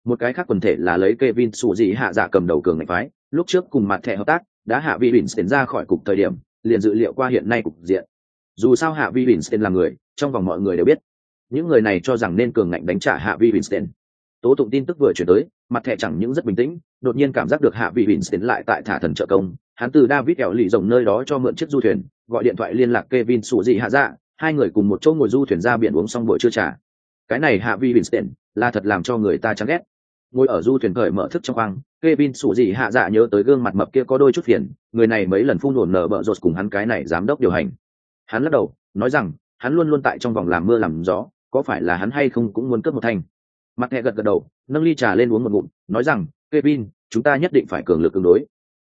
Một cái khác quần thể là lấy Kevin sủ dị hạ dạ cầm đầu cường ngạch phái lúc trước cùng mặt thẻ hợp tác đã hạ vi tiền ra khỏi cục thời điểm liền dự liệu qua hiện nay cục diện. Dù sao hạ vi tiền là người trong vòng mọi người đều biết những người này cho rằng nên cường ngạnh đánh trả hạ vi Winston tố tụng tin tức vừa chuyển tới, mặt thẻ chẳng những rất bình tĩnh, đột nhiên cảm giác được hạ vi Winston lại tại thả thần trợ công. Hắn từ David kẹo lì rồng nơi đó cho mượn chiếc du thuyền, gọi điện thoại liên lạc Kevin sủ dị hạ dạ hai người cùng một chỗ ngồi du thuyền ra biển uống xong buổi trưa trà. Cái này hạ vi Winston là thật làm cho người ta chán ghét. Ngồi ở du thuyền cởi mở thức trong khoang Kevin sủ gì hạ dạ nhớ tới gương mặt mập kia có đôi chút phiền, người này mấy lần phun đồn nở bợ rột cùng hắn cái này giám đốc điều hành. Hắn lắc đầu, nói rằng, hắn luôn luôn tại trong vòng làm mưa làm gió có phải là hắn hay không cũng muốn cướp một thành. mặt hẹ gật gật đầu, nâng ly trà lên uống một ngụm, nói rằng, Kevin, chúng ta nhất định phải cường lực tương đối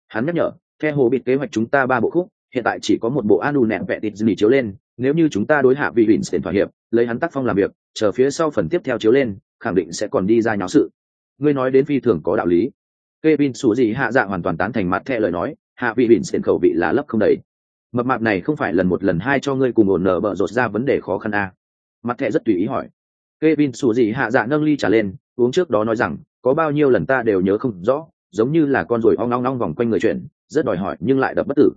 hắn nhắc nhở theo hồ bịt kế hoạch chúng ta ba bộ khúc, hiện tại chỉ có một bộ anu nẹn vẹ tịt dì chiếu lên, nếu như chúng ta đối hạ vị Winston thỏa hiệp, lấy hắn tác phong làm việc, chờ phía sau phần tiếp theo chiếu lên, khẳng định sẽ còn đi ra nháo sự ngươi nói đến phi thường có đạo lý Kevin sủ gì hạ dạ hoàn toàn tán thành mặt thẻ lời nói, hạ vị Winston khẩu vị là lấp không đầy mập mạp này không phải lần một lần hai cho ngươi cùng ổn nở bợ rột ra vấn đề khó khăn à mặt thẻ rất tùy ý hỏi. Kevin sủ gì hạ dạ nâng ly trả lên, uống trước đó nói rằng, có bao nhiêu lần ta đều nhớ không rõ, giống như là con ruồi ong ong ong vòng quanh người chuyện, rất đòi hỏi nhưng lại đập bất tử.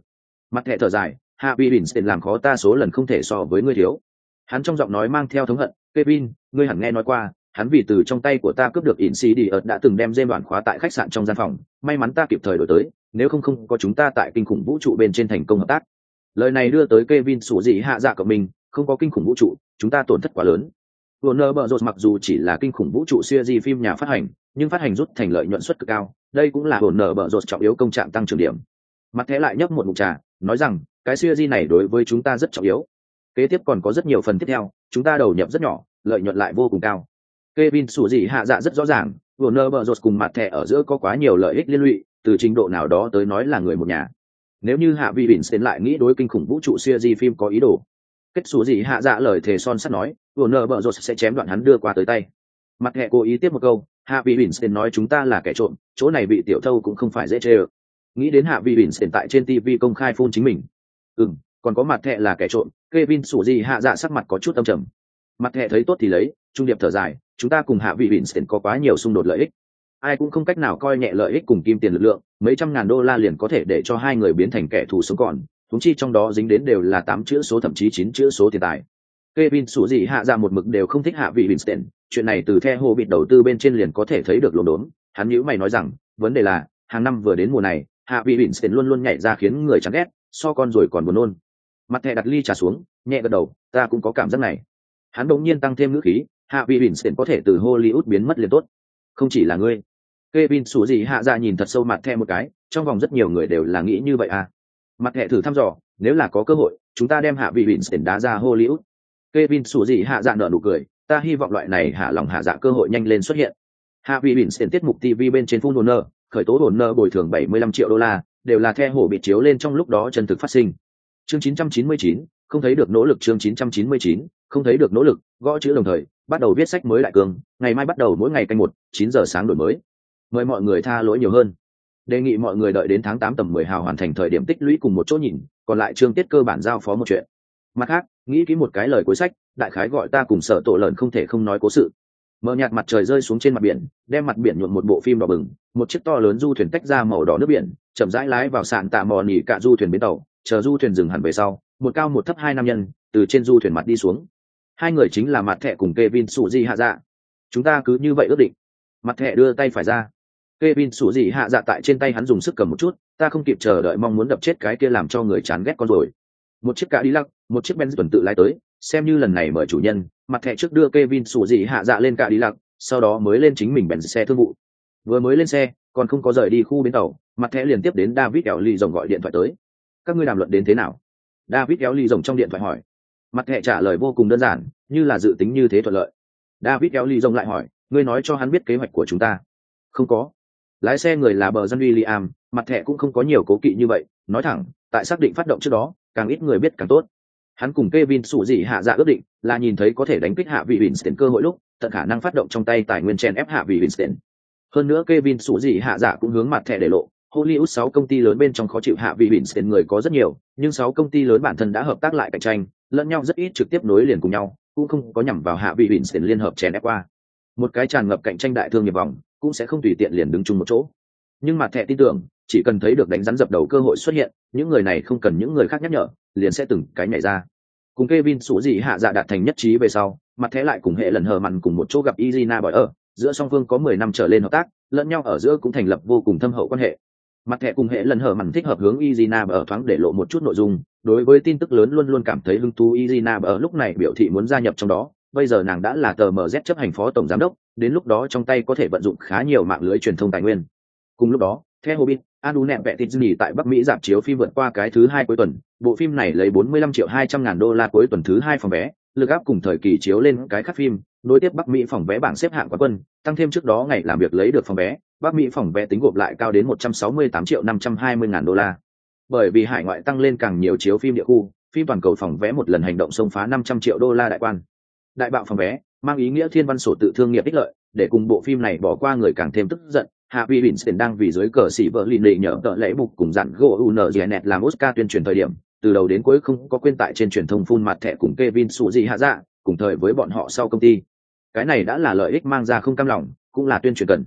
Mặt thẻ thở dài, hạ vị Winston làm khó ta số lần không thể so với ngươi thiếu. Hắn trong giọng nói mang theo thống hận, kevin, ngươi hẳn nghe nói qua, hắn vì từ trong tay của ta cướp được in cd ợt đã từng đem dêm đoạn khóa tại khách sạn trong gian phòng, may mắn ta kịp thời đổi tới, nếu không không có chúng ta tại kinh khủng vũ trụ bên trên thành công hợp tác. Lời này đưa tới kevin sủ dị hạ dạ của mình không có kinh khủng vũ trụ chúng ta tổn thất quá lớn. Warner Bros. mặc dù chỉ là kinh khủng vũ trụ series phim nhà phát hành, nhưng phát hành rút thành lợi nhuận suất cực cao, đây cũng là Warner Bros. trọng yếu công trạng tăng trưởng điểm. Mặt thế lại nhấp một ngụm trà, nói rằng, cái series này đối với chúng ta rất trọng yếu, kế tiếp còn có rất nhiều phần tiếp theo chúng ta đầu nhập rất nhỏ lợi nhuận lại vô cùng cao. Kevin sủ gì hạ dạ rất rõ ràng, Warner Bros. cùng mặt thẻ ở giữa có quá nhiều lợi ích liên lụy, từ trình độ nào đó tới nói là người một nhà. Nếu như Hạ Vi Winston lại nghĩ đối kinh khủng vũ trụ series phim có ý đồ, kết xù gì hạ dạ lời thề son sắt nói, vừa nợ bợ rột sẽ chém đoạn hắn đưa qua tới tay. Mặt hẹ cố ý tiếp một câu, Hạ Vi xin nói chúng ta là kẻ trộm, chỗ này bị tiểu thâu cũng không phải dễ chơi. Nghĩ đến Hạ Vi xin tại trên TV công khai phun chính mình. Ừm, còn có mặt thẹ là kẻ trộm, Kevin sủ gì hạ dạ sắc mặt có chút âm trầm. Mặt thẻ thấy tốt thì lấy, trung điệp thở dài, chúng ta cùng hạ vị Winston có quá nhiều xung đột lợi ích. Ai cũng không cách nào coi nhẹ lợi ích cùng kim tiền lực lượng, mấy trăm ngàn đô la liền có thể để cho hai người biến thành kẻ thù sống còn, thúng chi trong đó dính đến đều là tám chữ số thậm chí chín chữ số tiền tài. Kevin sủ gì hạ ra một mực đều không thích hạ vị Winston, chuyện này từ theo hồ bị đầu tư bên trên liền có thể thấy được lồn đốn. Hắn nhíu mày nói rằng, vấn đề là, hàng năm vừa đến mùa này, hạ vị Winston luôn luôn nhảy ra khiến người chán ghét, so con rồi còn buồn nôn. Mặt thẻ đặt ly trà xuống nhẹ gật đầu ta cũng có cảm giác này. Hắn bỗng nhiên tăng thêm ngữ khí hạ vị Winston có thể từ hollywood biến mất liền tốt. Không chỉ là ngươi. Kevin sủ gì hạ ra nhìn thật sâu mặt thẻ một cái trong vòng rất nhiều người đều là nghĩ như vậy à mặt hệ thử thăm dò nếu là có cơ hội chúng ta đem hạ vị Winston đá ra Hollywood. Kevin sủ gì hạ dạ nở nụ cười ta hy vọng loại này hạ lòng hạ dạ cơ hội nhanh lên xuất hiện. Hạ vị Winston tiết mục TV bên trên phun Nợ khởi tố hồn Nợ bồi thường 75 triệu đô la đều là theo hổ bị chiếu lên trong lúc đó chân thực phát sinh. Chương 999, không thấy được nỗ lực chương 999, không thấy được nỗ lực gõ chữ đồng thời bắt đầu viết sách mới đại cương ngày mai bắt đầu mỗi ngày canh một chín giờ sáng đổi mới. Mời mọi người tha lỗi nhiều hơn đề nghị mọi người đợi đến tháng tám tầm mười hào hoàn thành thời điểm tích lũy cùng một chỗ nhìn, còn lại chương tiết cơ bản giao phó một chuyện. Mặt khác, nghĩ kỹ một cái lời cuối sách, đại khái gọi ta cùng sở tổ lợn không thể không nói cố sự. Mờ nhạt mặt trời rơi xuống trên mặt biển, đem mặt biển nhuộm một bộ phim đỏ bừng, một chiếc to lớn du thuyền tách ra màu đỏ nước biển, chậm rãi lái vào sàn tạ mò nỉ cả du thuyền bến tàu, chờ du thuyền dừng hẳn về sau, một cao một thấp hai nam nhân, từ trên du thuyền mặt đi xuống. Hai người chính là mặt thẻ cùng Kevin sủ gì hạ dạ chúng ta cứ như vậy ước định. Mặt thẻ đưa tay phải ra. Kevin sủ gì hạ dạ tại trên tay hắn dùng sức cầm một chút, ta không kịp chờ đợi mong muốn đập chết cái kia làm cho người chán ghét con rồi. Một chiếc cả đi lắc một chiếc benz tuần tự lái tới, xem như lần này mời chủ nhân, mặt thẻ trước đưa Kevin sủ gì hạ dạ lên cả đi lắc sau đó mới lên chính mình Benz xe thương vụ. Vừa mới lên xe, còn không có rời đi khu bến tàu, mặt thẻ liền tiếp đến david kéo ly rồng gọi điện thoại tới. Các ngươi đàm luận đến thế nào? David kéo ly rồng trong điện thoại hỏi. Mặt thẻ trả lời vô cùng đơn giản, như là dự tính như thế thuận lợi. David kéo ly rồng lại hỏi, ngươi nói cho hắn biết kế hoạch của chúng ta. Không có lái xe người là bờ dân William, mặt thẻ cũng không có nhiều cố kỵ như vậy nói thẳng tại xác định phát động trước đó càng ít người biết càng tốt hắn cùng Kevin sủ gì hạ dạ ước định là nhìn thấy có thể đánh kích hạ vị Winston cơ hội lúc tận khả năng phát động trong tay tài nguyên chen ép hạ vị Winston hơn nữa Kevin sủ gì hạ dạ cũng hướng mặt thẻ để lộ Hollywood 6 công ty lớn bên trong khó chịu hạ vị Winston người có rất nhiều, nhưng 6 công ty lớn bản thân đã hợp tác lại cạnh tranh, lẫn nhau rất ít trực tiếp nối liền cùng nhau, cũng không có nhằm vào hạ vị Winston liên hợp chèn ép qua. Một cái tràn ngập cạnh tranh đại thương nghiệp vòng, cũng sẽ không tùy tiện liền đứng chung một chỗ. Nhưng mặt thẻ tin tưởng, chỉ cần thấy được đánh rắn dập đầu cơ hội xuất hiện, những người này không cần những người khác nhắc nhở, liền sẽ từng cái nhảy ra. Cùng Kevin sủ gì hạ dạ đạt thành nhất trí về sau, mặt thẻ lại cùng hệ lần hờ mặn cùng một chỗ gặp Izina bởi ở, giữa song phương có 10 năm trở lên hợp tác, lẫn nhau ở giữa cũng thành lập vô cùng thâm hậu quan hệ mặt thẻ cùng hệ lần hở mặn thích hợp hướng izina ở thoáng để lộ một chút nội dung đối với tin tức lớn luôn luôn cảm thấy hứng thú izina ở lúc này biểu thị muốn gia nhập trong đó bây giờ nàng đã là tờ mz chấp hành phó tổng giám đốc, đến lúc đó trong tay có thể vận dụng khá nhiều mạng lưới truyền thông tài nguyên. Cùng lúc đó theo hobbit, anu nẹm vẹt tít dì tại bắc mỹ giảm chiếu phim vượt qua cái thứ hai cuối tuần, bộ phim này lấy 45 triệu 200 ngàn đô la cuối tuần thứ hai phòng vé, lực áp cùng thời kỳ chiếu lên cái khác phim, nối tiếp bắc mỹ phòng vé bảng xếp hạng quán quân, tăng thêm trước đó ngày làm việc lấy được phòng vé, bắc mỹ phòng vé tính gộp lại cao đến 168 triệu 520 ngàn đô la. Bởi vì hải ngoại tăng lên càng nhiều chiếu phim địa khu, phim toàn cầu phòng vé một lần hành động xông phá 500 triệu đô la đại quan đại bạo phòng vé, mang ý nghĩa thiên văn sổ tự thương nghiệp ích lợi, để cùng bộ phim này bỏ qua người càng thêm tức giận. Hạ vi Winston đang vì dưới cờ sĩ vợ lì lệ nhở tợ lễ bục cùng dặn gỗ unznet làm oscar tuyên truyền thời điểm, từ đầu đến cuối không có quên tại trên truyền thông phun mặt thẻ cùng Kevin sụ gì hạ dạ cùng thời với bọn họ sau công ty. Cái này đã là lợi ích mang ra không cam lòng, cũng là tuyên truyền cần.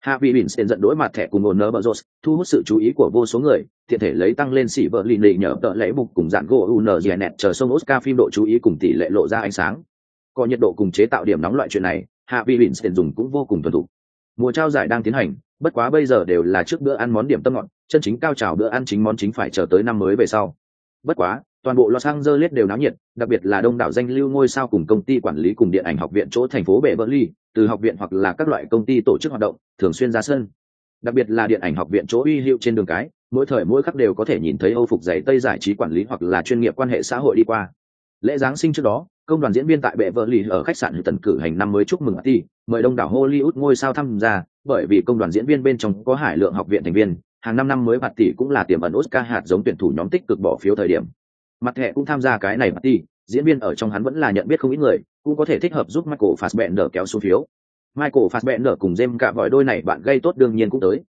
Hạ vị bỉn sẽ giận đối mặt thẻ cùng ồn nơ bờ rột thu hút sự chú ý của vô số người thiện thể lấy tăng lên xỉ vợ lì lì nhờ tợ lễ bục cùng dặn gỗ un nẹt chờ sông oscar phim độ chú ý cùng tỷ lệ lộ ra ánh sáng có nhiệt độ cùng chế tạo điểm nóng loại chuyện này hạ vị bỉn sẽ dùng cũng vô cùng thuần thục mùa trao giải đang tiến hành bất quá bây giờ đều là trước bữa ăn món điểm tâm ngọn chân chính cao trào bữa ăn chính món chính phải chờ tới năm mới về sau bất quá toàn bộ Los Angeles đều náo nhiệt, đặc biệt là đông đảo danh lưu ngôi sao cùng công ty quản lý cùng điện ảnh học viện chỗ thành phố Bệ Berkeley, từ học viện hoặc là các loại công ty tổ chức hoạt động, thường xuyên ra sân. Đặc biệt là điện ảnh học viện chỗ uy hiệu trên đường cái, mỗi thời mỗi khắc đều có thể nhìn thấy Âu phục giày tây giải trí quản lý hoặc là chuyên nghiệp quan hệ xã hội đi qua. Lễ giáng sinh trước đó, công đoàn diễn viên tại Bệ Berkeley ở khách sạn tần cử hành năm mới chúc mừng ti, mời đông đảo Hollywood ngôi sao tham gia, bởi vì công đoàn diễn viên bên trong có hải lượng học viện thành viên, hàng năm năm mới bạt tỷ cũng là tiềm ẩn Oscar hạt giống tuyển thủ nhóm tích cực bỏ phiếu thời điểm. Mặt thẻ cũng tham gia cái này party diễn viên ở trong hắn vẫn là nhận biết không ít người cũng có thể thích hợp giúp michael fassbender kéo số phiếu. Michael fassbender cùng jem cả vòi đôi này bạn gây tốt đương nhiên cũng tới.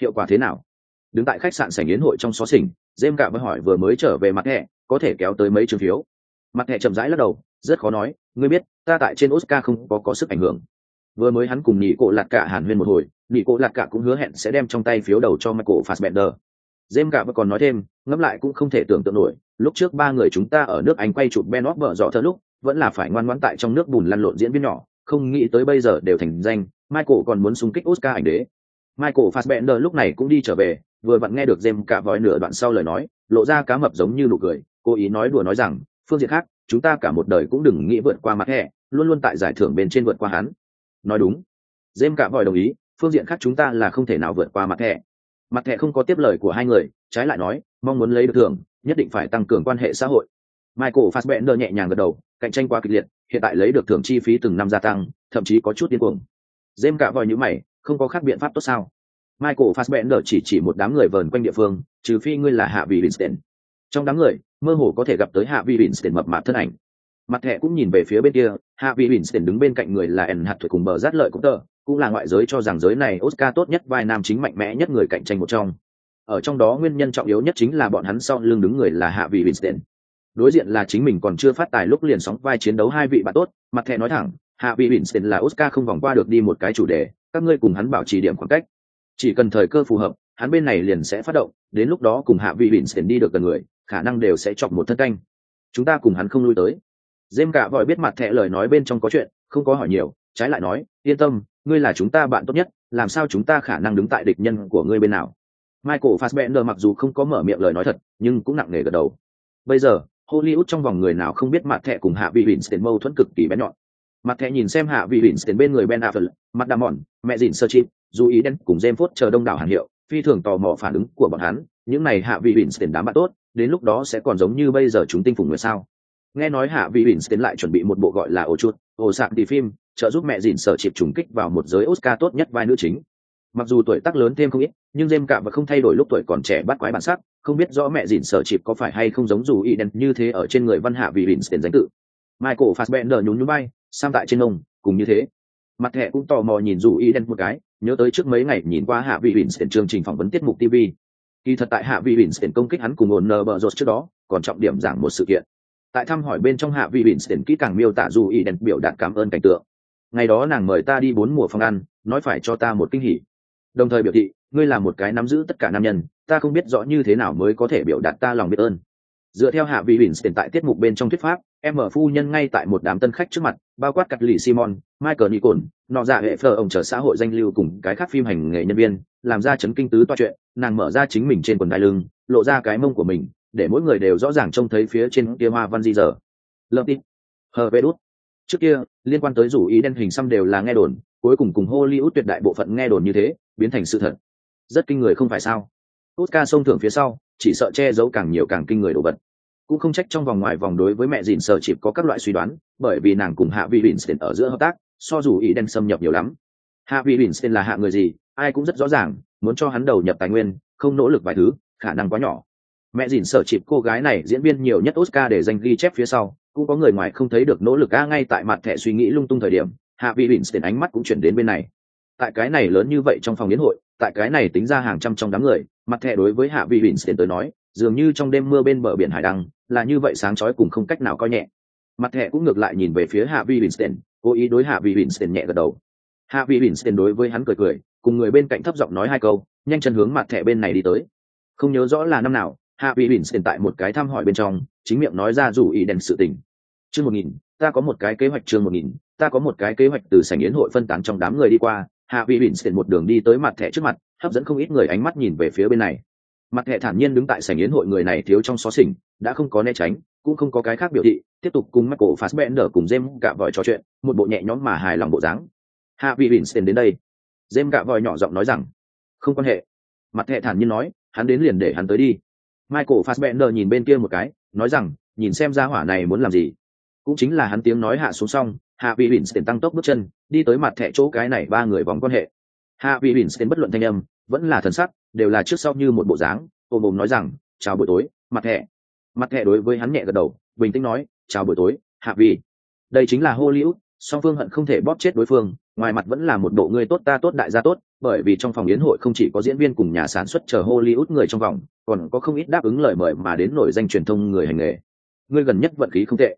Hiệu quả thế nào? Đứng tại khách sạn sảnh yến hội trong xó xỉnh jem cả mới hỏi vừa mới trở về mặt thẻ có thể kéo tới mấy trường phiếu? Mặt thẻ chậm rãi lắc đầu rất khó nói ngươi biết ta tại trên oscar không có có sức ảnh hưởng vừa mới hắn cùng nhị cộ lạt cả hàn huyên một hồi nhị cộ lạt cả cũng hứa hẹn sẽ đem trong tay phiếu đầu cho michael fassbender Jem cả còn nói thêm, ngẫm lại cũng không thể tưởng tượng nổi, lúc trước ba người chúng ta ở nước Anh quay chụp Ben vợ dọ thơ lúc, vẫn là phải ngoan ngoãn tại trong nước bùn lăn lộn diễn viên nhỏ, không nghĩ tới bây giờ đều thành danh, Michael còn muốn xung kích Oscar ảnh đế. Michael Fassbender lúc này cũng đi trở về, vừa vặn nghe được Jem cả vòi nửa đoạn sau lời nói, lộ ra cá mập giống như nụ cười, cố ý nói đùa nói rằng, phương diện khác, chúng ta cả một đời cũng đừng nghĩ vượt qua mặt hẹ luôn luôn tại giải thưởng bên trên vượt qua hắn. Nói đúng. Jem cả vòi đồng ý, phương diện khác chúng ta là không thể nào vượt qua mặt hẹ. Mặt thẻ không có tiếp lời của hai người trái lại nói mong muốn lấy được thưởng nhất định phải tăng cường quan hệ xã hội. Michael fassbender nhẹ nhàng gật đầu cạnh tranh quá kịch liệt hiện tại lấy được thưởng chi phí từng năm gia tăng thậm chí có chút điên cuồng. Dêm cả vòi như mày không có khác biện pháp tốt sao? Michael fassbender chỉ chỉ một đám người vờn quanh địa phương trừ phi ngươi là hạ vị winston trong đám người, mơ hồ có thể gặp tới hạ vị winston mập mạp thân ảnh. Mặt thẻ cũng nhìn về phía bên kia, hạ vị winston đứng bên cạnh người là ẩn hạt thuật cùng bờ rát lợi cũng tờ, cũng là ngoại giới cho rằng giới này oscar tốt nhất vai nam chính mạnh mẽ nhất người cạnh tranh một trong. Ở trong đó nguyên nhân trọng yếu nhất chính là bọn hắn sau lưng đứng người là hạ vị winston đối diện là chính mình còn chưa phát tài lúc liền sóng vai chiến đấu hai vị bạn tốt, mặt thẻ nói thẳng, hạ vị winston là oscar không vòng qua được đi một cái chủ đề, các ngươi cùng hắn bảo trì điểm khoảng cách. Chỉ cần thời cơ phù hợp, hắn bên này liền sẽ phát động, đến lúc đó cùng hạ vị winston đi được gần người khả năng đều sẽ chọc một thân canh. Chúng ta cùng hắn không lui tới. Dêm cả vội biết mặt thẻ lời nói bên trong có chuyện, không có hỏi nhiều, trái lại nói, yên tâm, ngươi là chúng ta bạn tốt nhất, làm sao chúng ta khả năng đứng tại địch nhân của ngươi bên nào? Michael fassbender mặc dù không có mở miệng lời nói thật, nhưng cũng nặng nề gật đầu. Bây giờ, hollywood trong vòng người nào không biết mặt thẻ cùng hạ vị winston mâu thuẫn cực kỳ bé nhọn. Mặt thẻ nhìn xem hạ vị winston bên người ben affleck, mặt đàm mòn, mẹ dìn sơ chip dù ý đen cùng jem phốt chờ đông đảo hàng hiệu, phi thường tò mò phản ứng của bọn hắn. Những này hạ vị winston đám bạn tốt đến lúc đó sẽ còn giống như bây giờ chúng tinh phùng người sao? Nghe nói hạ vị winston lại chuẩn bị một bộ gọi là ổ chuột, ổ sạc đi phim, trợ giúp mẹ dìn sở chịp trùng kích vào một giới oscar tốt nhất vai nữ chính. Mặc dù tuổi tác lớn thêm không ít, nhưng dêm cạm và không thay đổi lúc tuổi còn trẻ bắt quái bản sắc, không biết rõ mẹ dìn sở chịp có phải hay không giống dù y đen như thế ở trên người văn hạ vị bỉn winston danh tự. Michael fassbender nhún nhún bay sang tại trên ông, cùng như thế. Mặt thẻ cũng tò mò nhìn dù y đen một cái, nhớ tới trước mấy ngày nhìn qua hạ vị winston chương trình phỏng vấn tiết mục tv kỳ thật tại hạ vị winston công kích hắn cùng ổn nờ bờ rột trước đó, còn trọng điểm giảng một sự kiện. Tại thăm hỏi bên trong hạ vị winston kỹ càng miêu tả dù ý đèn biểu đạt cảm ơn cảnh tượng. Ngày đó nàng mời ta đi bốn mùa phòng ăn, nói phải cho ta một kinh hỉ. Đồng thời biểu thị, ngươi là một cái nắm giữ tất cả nam nhân, ta không biết rõ như thế nào mới có thể biểu đạt ta lòng biết ơn. Dựa theo hạ vị winston tại tiết mục bên trong thuyết pháp em ở phu nhân ngay tại một đám tân khách trước mặt bao quát cắt lì simon, michael nicol, nọ dạ hệ phờ ông trở xã hội danh lưu cùng cái khác phim hành nghề nhân viên, làm ra chấn kinh tứ toa chuyện, nàng mở ra chính mình trên quần đai lưng, lộ ra cái mông của mình, để mỗi người đều rõ ràng trông thấy phía trên kia hoa văn di dở. Lợp tít. Hờ vê đút. Trước kia, liên quan tới rủ ý đen hình xăm đều là nghe đồn, cuối cùng cùng hollywood tuyệt đại bộ phận nghe đồn như thế, biến thành sự thật. Rất kinh người không phải sao? Oscar sông thưởng phía sau, chỉ sợ che giấu càng nhiều càng kinh người đồ vật cũng không trách trong vòng ngoài vòng đối với mẹ dìn sợ chịp có các loại suy đoán, bởi vì nàng cùng hạ vị winston ở giữa hợp tác, so dù ý đen xâm nhập nhiều lắm. Hạ vị winston là hạ người gì, ai cũng rất rõ ràng, muốn cho hắn đầu nhập tài nguyên, không nỗ lực vài thứ, khả năng quá nhỏ. Mẹ dìn sợ chịp cô gái này diễn viên nhiều nhất oscar để danh ghi chép phía sau, cũng có người ngoài không thấy được nỗ lực a ngay tại mặt thẻ suy nghĩ lung tung thời điểm, hạ vị winston ánh mắt cũng chuyển đến bên này. Tại cái này lớn như vậy trong phòng yến hội, tại cái này tính ra hàng trăm trong đám người, mặt thẻ đối với hạ vị winston tới nói dường như trong đêm mưa bên bờ biển hải đăng, là như vậy sáng chói cùng không cách nào coi nhẹ. Mặt thẻ cũng ngược lại nhìn về phía hạ vi winston, cố ý đối hạ vi winston nhẹ gật đầu. Hạ vi winston đối với hắn cười cười, cùng người bên cạnh thấp giọng nói hai câu, nhanh chân hướng mặt thẻ bên này đi tới. Không nhớ rõ là năm nào, hạ vi winston tại một cái thăm hỏi bên trong, chính miệng nói ra rủ ý đèn sự tình. Chương một nghìn, ta có một cái kế hoạch chương một nghìn, ta có một cái kế hoạch từ sảnh yến hội phân tán trong đám người đi qua. Hạ vi winston một đường đi tới mặt thẻ trước mặt, hấp dẫn không ít người ánh mắt nhìn về phía bên này mặt hệ thản nhiên đứng tại sảnh yến hội người này thiếu trong xó xỉnh, đã không có né tránh, cũng không có cái khác biểu thị, tiếp tục cùng mắt cổ Fassbender cùng Jem cả vòi trò chuyện, một bộ nhẹ nhõm mà hài lòng bộ dáng. Hạ vị bỉn đến đây. Jem cả vòi nhỏ giọng nói rằng, không quan hệ. Mặt hệ thản nhiên nói, hắn đến liền để hắn tới đi. Michael Fassbender nhìn bên kia một cái, nói rằng, nhìn xem ra hỏa này muốn làm gì. Cũng chính là hắn tiếng nói hạ xuống xong, hạ vị winston tăng tốc bước chân, đi tới mặt thẻ chỗ cái này ba người vòng quan hệ. Hạ vị winston bất luận thanh âm vẫn là thần sắc, đều là trước sau như một bộ dáng, ôm ôm nói rằng, chào buổi tối mặt thẻ mặt thẻ đối với hắn nhẹ gật đầu, bình tĩnh nói, chào buổi tối, hạ vi đây chính là hollywood, song phương hận không thể bóp chết đối phương, ngoài mặt vẫn là một bộ người tốt ta tốt đại gia tốt, bởi vì trong phòng yến hội không chỉ có diễn viên cùng nhà sản xuất chờ hollywood người trong vòng, còn có không ít đáp ứng lời mời mà đến nổi danh truyền thông người hành nghề. Ngươi gần nhất vận khí không tệ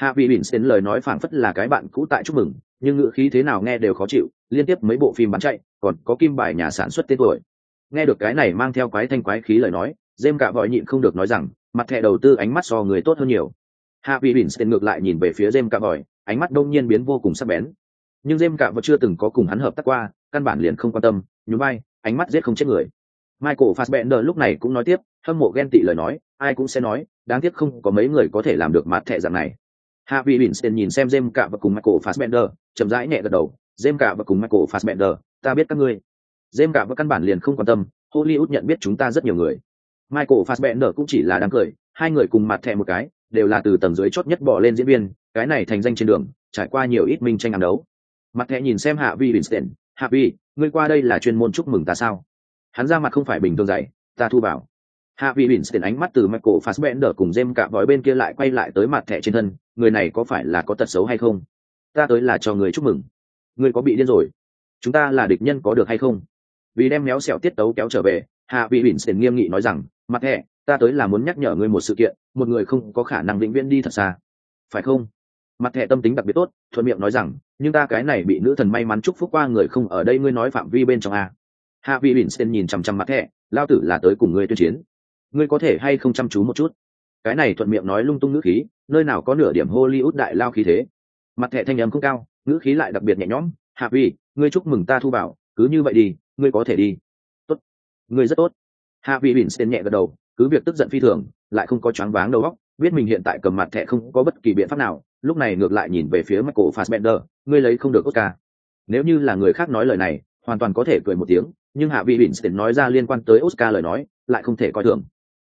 hạ vị bỉn xến lời nói phảng phất là cái bạn cũ tại chúc mừng, nhưng ngữ khí thế nào nghe đều khó chịu, liên tiếp mấy bộ phim bán chạy, còn có kim bài nhà sản xuất tên tuổi. Nghe được cái này mang theo quái thanh quái khí lời nói dêm cả vội nhịn không được nói rằng, mặt thẻ đầu tư ánh mắt so người tốt hơn nhiều. Hạ vị bỉn xến ngược lại nhìn về phía dêm cả vội, ánh mắt đông nhiên biến vô cùng sắc bén. Nhưng dêm cả vội chưa từng có cùng hắn hợp tác qua, căn bản liền không quan tâm, nhún vai, ánh mắt giết không chết người. Michael fassbender lúc này cũng nói tiếp, hâm mộ ghen tị lời nói, ai cũng sẽ nói, đáng tiếc không có mấy người có thể làm được mặt thẻ dạng này hạ vị winston nhìn xem jem cả và cùng michael fassbender, chậm rãi nhẹ gật đầu. Jem cả và cùng michael fassbender, ta biết các ngươi. Jem cả và căn bản liền không quan tâm. Hollywood nhận biết chúng ta rất nhiều người. Michael fassbender cũng chỉ là đang cười. Hai người cùng mặt thẹ một cái, đều là từ tầng dưới chót nhất bỏ lên diễn viên. Cái này thành danh trên đường, trải qua nhiều ít minh tranh ám đấu. Mặt thẹ nhìn xem hạ vi winston hạ vi ngươi qua đây là chuyên môn chúc mừng ta sao? Hắn ra mặt không phải bình thường dạy, ta thu bảo hạ vị Winston ánh mắt từ Michael Fassbender cùng dêm cả vói bên kia lại quay lại tới mặt thẻ trên thân, người này có phải là có tật xấu hay không? Ta tới là cho người chúc mừng. Người có bị điên rồi? Chúng ta là địch nhân có được hay không? Vì đem méo xẹo tiết tấu kéo trở về, hạ vị Winston nghiêm nghị nói rằng, mặt thẻ, ta tới là muốn nhắc nhở ngươi một sự kiện, một người không có khả năng vĩnh viễn đi thật xa. Phải không? Mặt thẻ tâm tính đặc biệt tốt, thuận miệng nói rằng, nhưng ta cái này bị nữ thần may mắn chúc phúc qua người không ở đây ngươi nói phạm vi bên trong a. Hạ vị Winston nhìn chằm chằm mặt thẻ, lao tử là tới cùng ngươi tuyên chiến ngươi có thể hay không chăm chú một chút? Cái này thuận miệng nói lung tung ngữ khí, nơi nào có nửa điểm hollywood đại lao khí thế. Mặt thẻ thanh âm không cao, ngữ khí lại đặc biệt nhẹ nhõm, hạ vi ngươi chúc mừng ta thu bảo, cứ như vậy đi, ngươi có thể đi. Tốt, ngươi rất tốt. Hạ vi bỉn xen nhẹ gật đầu, cứ việc tức giận phi thường, lại không có choáng váng đầu óc, biết mình hiện tại cầm mặt thẻ không có bất kỳ biện pháp nào, lúc này ngược lại nhìn về phía mặt cổ fassbender, ngươi lấy không được oscar. Nếu như là người khác nói lời này, hoàn toàn có thể cười một tiếng, nhưng hạ vị bỉn xen nói ra liên quan tới oscar lời nói, lại không thể coi thường.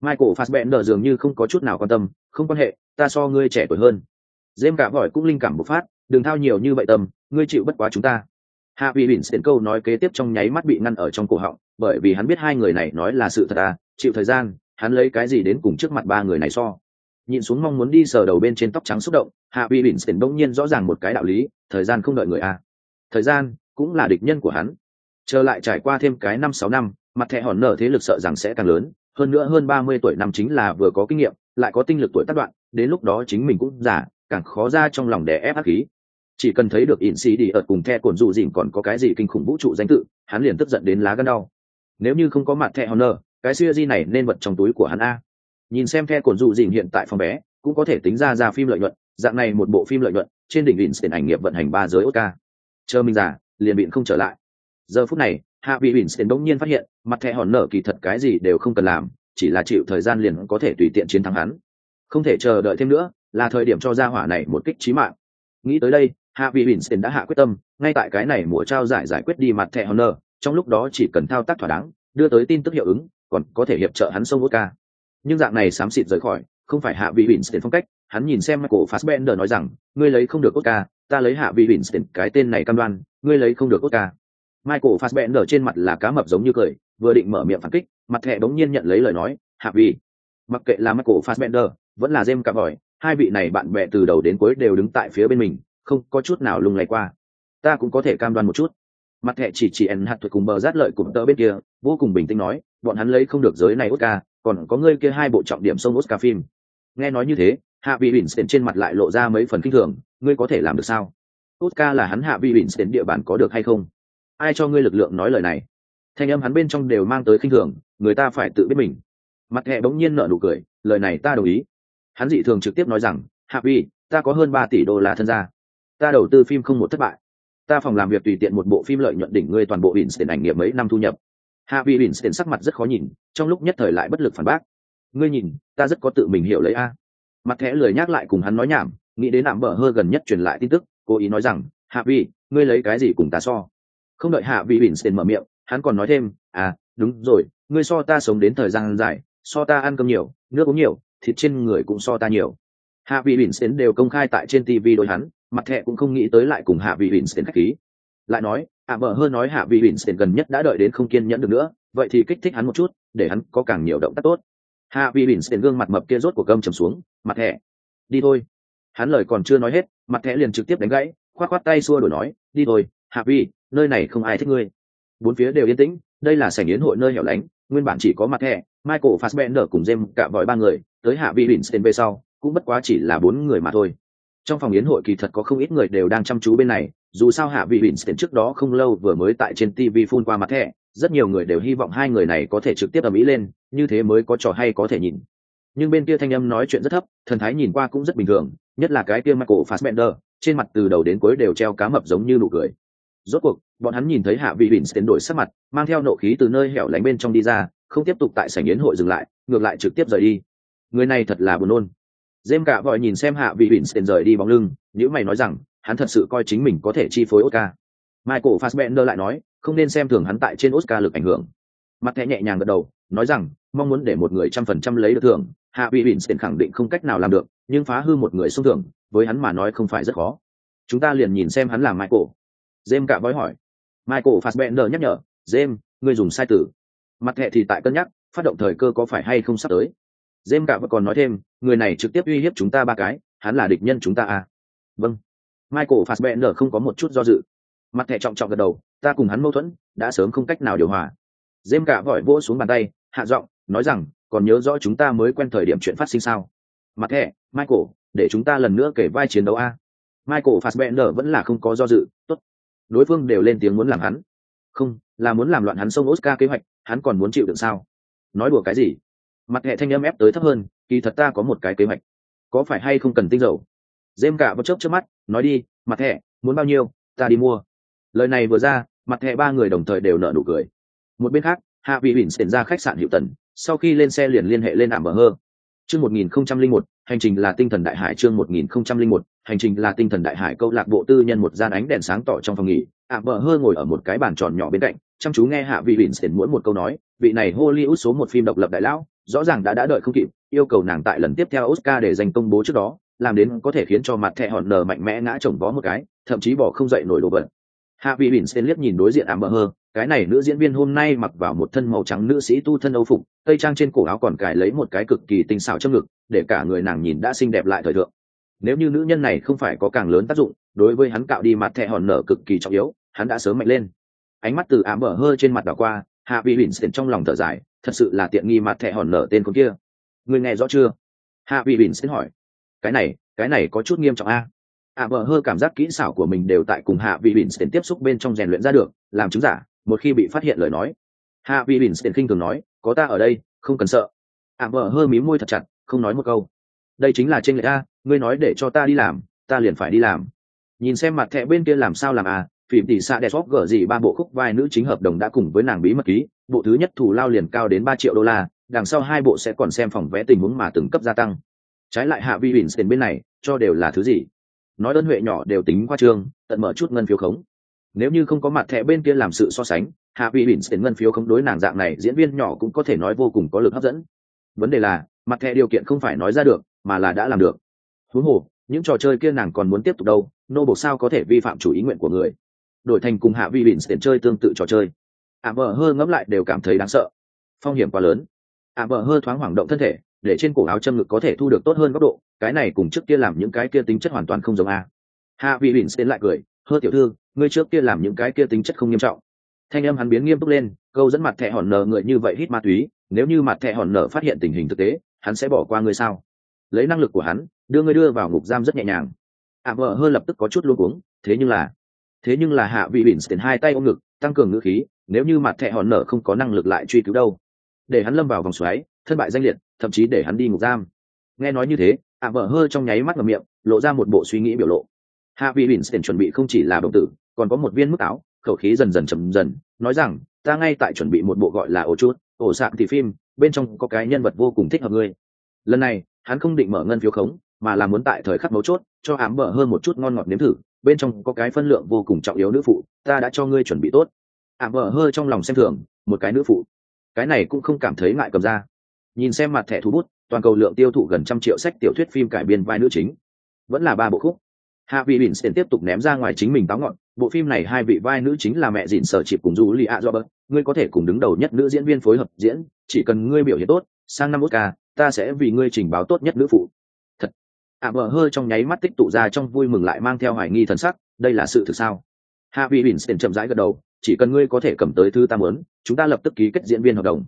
Michael Fassbender dường như không có chút nào quan tâm, không quan hệ, ta so ngươi trẻ tuổi hơn. James cả vội cũng linh cảm bộc phát, đừng thao nhiều như vậy tầm, ngươi chịu bất quá chúng ta. Hạ Vĩ Bỉnh đến câu nói kế tiếp trong nháy mắt bị ngăn ở trong cổ họng, bởi vì hắn biết hai người này nói là sự thật à, chịu thời gian, hắn lấy cái gì đến cùng trước mặt ba người này so. Nhìn xuống mong muốn đi sờ đầu bên trên tóc trắng xúc động, Hạ Vĩ Bỉnh đến bỗng nhiên rõ ràng một cái đạo lý, thời gian không đợi người à. Thời gian cũng là địch nhân của hắn. Trở lại trải qua thêm cái năm sáu năm, mặt thẻ hòn nở thế lực sợ rằng sẽ càng lớn, hơn nữa hơn ba mươi tuổi năm chính là vừa có kinh nghiệm, lại có tinh lực tuổi tác đoạn, đến lúc đó chính mình cũng già, càng khó ra trong lòng đè ép hắc khí. Chỉ cần thấy được in xì đi ở cùng the cồn dù dìm còn có cái gì kinh khủng vũ trụ danh tự, hắn liền tức giận đến lá gân đau. Nếu như không có mặt the honor, cái siêu di này nên vật trong túi của hắn a. Nhìn xem the cồn dù dìm hiện tại phòng bé, cũng có thể tính ra ra phim lợi nhuận, dạng này một bộ phim lợi nhuận, trên đỉnh vịn tiền ảnh nghiệp vận hành ba giới oscar. Chờ mình già, liền biện không trở lại. Giờ phút này hạ vị Winston bỗng nhiên phát hiện, mặt thẻ hòn nở kỳ thật cái gì đều không cần làm, chỉ là chịu thời gian liền có thể tùy tiện chiến thắng hắn. Không thể chờ đợi thêm nữa, là thời điểm cho ra hỏa này một kích trí mạng. Nghĩ tới đây, hạ vị Winston đã hạ quyết tâm, ngay tại cái này mùa trao giải giải quyết đi mặt thẻ hòn nở, trong lúc đó chỉ cần thao tác thỏa đáng, đưa tới tin tức hiệu ứng, còn có thể hiệp trợ hắn sông ca nhưng dạng này xám xịt rời khỏi, không phải hạ vị Winston phong cách, hắn nhìn xem Michael Fassbender nói rằng, ngươi lấy không được Oscar, ta lấy hạ vị Winston, cái tên này cam đoan, ngươi lấy không được Oscar. Michael Fassbender trên mặt là cá mập giống như cười, vừa định mở miệng phản kích, mặt thẻ đống nhiên nhận lấy lời nói, "Hạ vị." Mặc kệ là Michael Fassbender, vẫn là James Cavoy, hai vị này bạn bè từ đầu đến cuối đều đứng tại phía bên mình, không có chút nào lung lay qua. Ta cũng có thể cam đoan một chút. Mặt thẻ chỉ chỉ En hạt thuật cùng bờ rát lợi cùng tớ bên kia, vô cùng bình tĩnh nói, bọn hắn lấy không được giới này Oscar, còn có ngươi kia hai bộ trọng điểm sông Oscar phim. Nghe nói như thế, Hạ vị Winston trên mặt lại lộ ra mấy phần kinh thường, ngươi có thể làm được sao? Oscar là hắn Hạ vị Winston địa bàn có được hay không? Ai cho ngươi lực lượng nói lời này? Thanh âm hắn bên trong đều mang tới khinh thường, người ta phải tự biết mình. Mặt hệ bỗng nhiên nợ nụ cười, lời này ta đồng ý. Hắn dị thường trực tiếp nói rằng, hạ vi ta có hơn ba tỷ đô la thân gia. Ta đầu tư phim không một thất bại. Ta phòng làm việc tùy tiện một bộ phim lợi nhuận đỉnh ngươi toàn bộ bỉn tiền ảnh nghiệp mấy năm thu nhập. Hạ vi bỉn tiền sắc mặt rất khó nhìn, trong lúc nhất thời lại bất lực phản bác. Ngươi nhìn, ta rất có tự mình hiểu lấy a. Mặt thẻ lười nhắc lại cùng hắn nói nhảm, nghĩ đến nạm bở hơ gần nhất truyền lại tin tức, cố ý nói rằng, hạ vi ngươi lấy cái gì cùng ta so? Không đợi hạ vị bỉn tiền mở miệng, hắn còn nói thêm à đúng rồi, ngươi so ta sống đến thời gian dài, so ta ăn cơm nhiều, nước uống nhiều, thịt trên người cũng so ta nhiều. Hạ vị bỉn tiền đều công khai tại trên tv đôi hắn, mặt thẹ cũng không nghĩ tới lại cùng hạ vị bỉn tiền khách khí. Lại nói ạ à bờ hơn nói hạ vị bỉn tiền gần nhất đã đợi đến không kiên nhẫn được nữa, vậy thì kích thích hắn một chút, để hắn có càng nhiều động tác tốt. Hạ vị bỉn tiền gương mặt mập kia rốt của cơm trầm xuống, mặt thẹ đi thôi. Hắn lời còn chưa nói hết, mặt thẹ liền trực tiếp đánh gãy, khoát khoát tay xua đổi nói, đi thôi, hạ Vi nơi này không ai thích ngươi. Bốn phía đều yên tĩnh, đây là sảnh yến hội nơi hẻo lánh, nguyên bản chỉ có mặt thẻ michael fassbender cùng jem cả vòi ba người, tới hạ vị winston về sau, cũng bất quá chỉ là bốn người mà thôi. Trong phòng yến hội kỳ thật có không ít người đều đang chăm chú bên này, dù sao hạ vị winston trước đó không lâu vừa mới tại trên tv phun qua mặt thẻ rất nhiều người đều hy vọng hai người này có thể trực tiếp ở mỹ lên, như thế mới có trò hay có thể nhìn. Nhưng bên kia thanh âm nói chuyện rất thấp, thần thái nhìn qua cũng rất bình thường, nhất là cái kia michael fassbender, trên mặt từ đầu đến cuối đều treo cá mập giống như nụ cười rốt cuộc bọn hắn nhìn thấy hạ vị bỉn tiến đổi sắc mặt mang theo nộ khí từ nơi hẻo lánh bên trong đi ra không tiếp tục tại sảnh yến hội dừng lại ngược lại trực tiếp rời đi người này thật là buồn nôn dêm cả vội nhìn xem hạ vị bỉn Tiến rời đi bóng lưng, nếu mày nói rằng, hắn thật sự coi chính mình có thể chi phối Oscar. Michael Fassbender lại nói, không nên xem thường hắn tại trên Oscar lực ảnh hưởng. Mặt thẻ nhẹ nhàng gật đầu, nói rằng, mong muốn để một người trăm phần trăm lấy được thưởng, hạ vị bỉn khẳng định không cách nào làm được nhưng phá hư một người xung thưởng, với hắn mà nói không phải rất khó chúng ta liền nhìn xem hắn làm michael James cả vói hỏi. Michael fassbender nhắc nhở "James, ngươi dùng sai từ. Mặt hệ thì tại cân nhắc phát động thời cơ có phải hay không sắp tới. James cả vẫn còn nói thêm người này trực tiếp uy hiếp chúng ta ba cái hắn là địch nhân chúng ta à? Vâng. Michael fassbender không có một chút do dự. Mặt hệ trọng trọng gật đầu ta cùng hắn mâu thuẫn đã sớm không cách nào điều hòa. James cả vội vỗ xuống bàn tay hạ giọng nói rằng còn nhớ rõ chúng ta mới quen thời điểm chuyện phát sinh sao? Mặt hệ, michael để chúng ta lần nữa kể vai chiến đấu a. Michael fassbender vẫn là không có do dự tốt đối phương đều lên tiếng muốn làm hắn. Không là muốn làm loạn hắn sông oscar kế hoạch hắn còn muốn chịu đựng sao? Nói đùa cái gì? Mặt hệ thanh âm ép tới thấp hơn kỳ thật ta có một cái kế hoạch. Có phải hay không cần tinh dầu? Dêm cả bất chớp trước mắt nói đi mặt hệ, muốn bao nhiêu ta đi mua. Lời này vừa ra mặt hệ ba người đồng thời đều nở nụ cười. Một bên khác hạ vị bỉn xển ra khách sạn hiệu tần sau khi lên xe liền liên hệ lên ảm bờ hơ. Chương một nghìn không trăm linh một hành trình là tinh thần đại hải chương một nghìn không trăm linh một hành trình là tinh thần đại hải câu lạc bộ tư nhân một gian ánh đèn sáng tỏ trong phòng nghỉ. Ảm bờ hơ ngồi ở một cái bàn tròn nhỏ bên cạnh, chăm chú nghe hạ vị bỉn xển mỗi một câu nói. Vị này hollywood số một phim độc lập đại lão, rõ ràng đã đã đợi không kịp, yêu cầu nàng tại lần tiếp theo oscar để giành công bố trước đó, làm đến có thể khiến cho mặt thẹ hòn nở mạnh mẽ ngã chồng vó một cái, thậm chí bỏ không dậy nổi đồ vật. Hạ vị bỉn xen liếc nhìn đối diện ảm bờ hơ, cái này nữ diễn viên hôm nay mặc vào một thân màu trắng nữ sĩ tu thân âu phục, tây trang trên cổ áo còn cài lấy một cái cực kỳ tinh xảo trong ngực, để cả người nàng nhìn đã xinh đẹp lại thời thượng nếu như nữ nhân này không phải có càng lớn tác dụng, đối với hắn cạo đi mặt thẹ hòn nở cực kỳ trọng yếu, hắn đã sớm mạnh lên. Ánh mắt từ ám bờ hơ trên mặt đảo qua, hạ vị bỉn xịn trong lòng thở dài, thật sự là tiện nghi mặt thẹ hòn nở tên con kia. Người nghe rõ chưa? Hạ vị bỉn xịn hỏi. Cái này cái này có chút nghiêm trọng a. Ạ bờ hơ cảm giác kỹ xảo của mình đều tại cùng hạ vị bỉn xịn tiếp xúc bên trong rèn luyện ra được, làm chứng giả, một khi bị phát hiện lời nói. Hạ vị bỉn xịn khinh thường nói, có ta ở đây, không cần sợ. Ạ bờ hơ mí môi thật chặt, không nói một câu. Đây chính là trên lệ a ngươi nói để cho ta đi làm, ta liền phải đi làm. Nhìn xem mặt thẹ bên kia làm sao làm à phim tỷ xạ đẹp gở gì ba bộ khúc vai nữ chính hợp đồng đã cùng với nàng bí mật ký, bộ thứ nhất thủ lao liền cao đến ba triệu đô la, đằng sau hai bộ sẽ còn xem phòng vẽ tình huống mà từng cấp gia tăng. Trái lại hạ vi bỉn bên này, cho đều là thứ gì? Nói đơn huệ nhỏ đều tính qua trương, tận mở chút ngân phiếu khống. Nếu như không có mặt thẻ bên kia làm sự so sánh, hạ Vi bỉn tiền ngân phiếu khống đối nàng dạng này diễn viên nhỏ cũng có thể nói vô cùng có lực hấp dẫn. Vấn đề là, mặt thẻ điều kiện không phải nói ra được, mà là đã làm được huống hồ, những trò chơi kia nàng còn muốn tiếp tục đâu, nô bộ sao có thể vi phạm chủ ý nguyện của người. Đổi thành cùng hạ vị bỉn tiền chơi tương tự trò chơi. Ạ vợ hơ ngẫm lại đều cảm thấy đáng sợ. Phong hiểm quá lớn. Ạ vợ hơ thoáng hoảng động thân thể, để trên cổ áo châm ngực có thể thu được tốt hơn góc độ, cái này cùng trước kia làm những cái kia tính chất hoàn toàn không giống a. Hạ vị bỉn xen lại cười, hơ tiểu thư, ngươi trước kia làm những cái kia tính chất không nghiêm trọng. Thanh âm hắn biến nghiêm túc lên, câu dẫn mặt thẹ hòn nở người như vậy hít ma túy, nếu như mặt thẹ hòn nở phát hiện tình hình thực tế, hắn sẽ bỏ qua ngươi sao? Lấy năng lực của hắn đưa ngươi đưa vào ngục giam rất nhẹ nhàng. Ạ vợ hơi lập tức có chút luôn uống thế nhưng là, thế nhưng là hạ vị bỉn tiền hai tay ôm ngực, tăng cường ngữ khí, nếu như mặt thẹ hòn nở không có năng lực lại truy cứu đâu. Để hắn lâm vào vòng xoáy, thân bại danh liệt, thậm chí để hắn đi ngục giam. Nghe nói như thế, ạ vợ hơi trong nháy mắt ngầm miệng, lộ ra một bộ suy nghĩ biểu lộ. Hạ vị bỉn chuẩn bị không chỉ là đồng tử, còn có một viên mức áo, khẩu khí dần dần chầm dần, nói rằng, ta ngay tại chuẩn bị một bộ gọi là ổ chút ổ sạn thì phim, bên trong có cái nhân vật vô cùng thích hợp ngươi. Lần này, hắn không định mở ngân phiếu khống mà là muốn tại thời khắc mấu chốt, cho ám bở hơn một chút ngon ngọt nếm thử, bên trong có cái phân lượng vô cùng trọng yếu nữ phụ, ta đã cho ngươi chuẩn bị tốt. Ám bở hơi trong lòng xem thường, một cái nữ phụ. Cái này cũng không cảm thấy ngại cầm ra. Nhìn xem mặt thẻ thú bút, toàn cầu lượng tiêu thụ gần trăm triệu sách tiểu thuyết phim cải biên vai nữ chính. Vẫn là ba bộ khúc. Hạ vị bỉn sẽ tiếp tục ném ra ngoài chính mình táo ngọn, bộ phim này hai vị vai nữ chính là mẹ dịn sở chịp cùng du li a bớt ngươi có thể cùng đứng đầu nhất nữ diễn viên phối hợp diễn, chỉ cần ngươi biểu hiện tốt, sang năm ca ta sẽ vì ngươi trình báo tốt nhất nữ phụ ạ mờ hơi trong nháy mắt tích tụ ra trong vui mừng lại mang theo hoài nghi thần sắc, đây là sự thực sao? Hạ vị bỉn sẽ chậm rãi gật đầu, chỉ cần ngươi có thể cầm tới thư ta muốn, chúng ta lập tức ký kết diễn viên hợp đồng.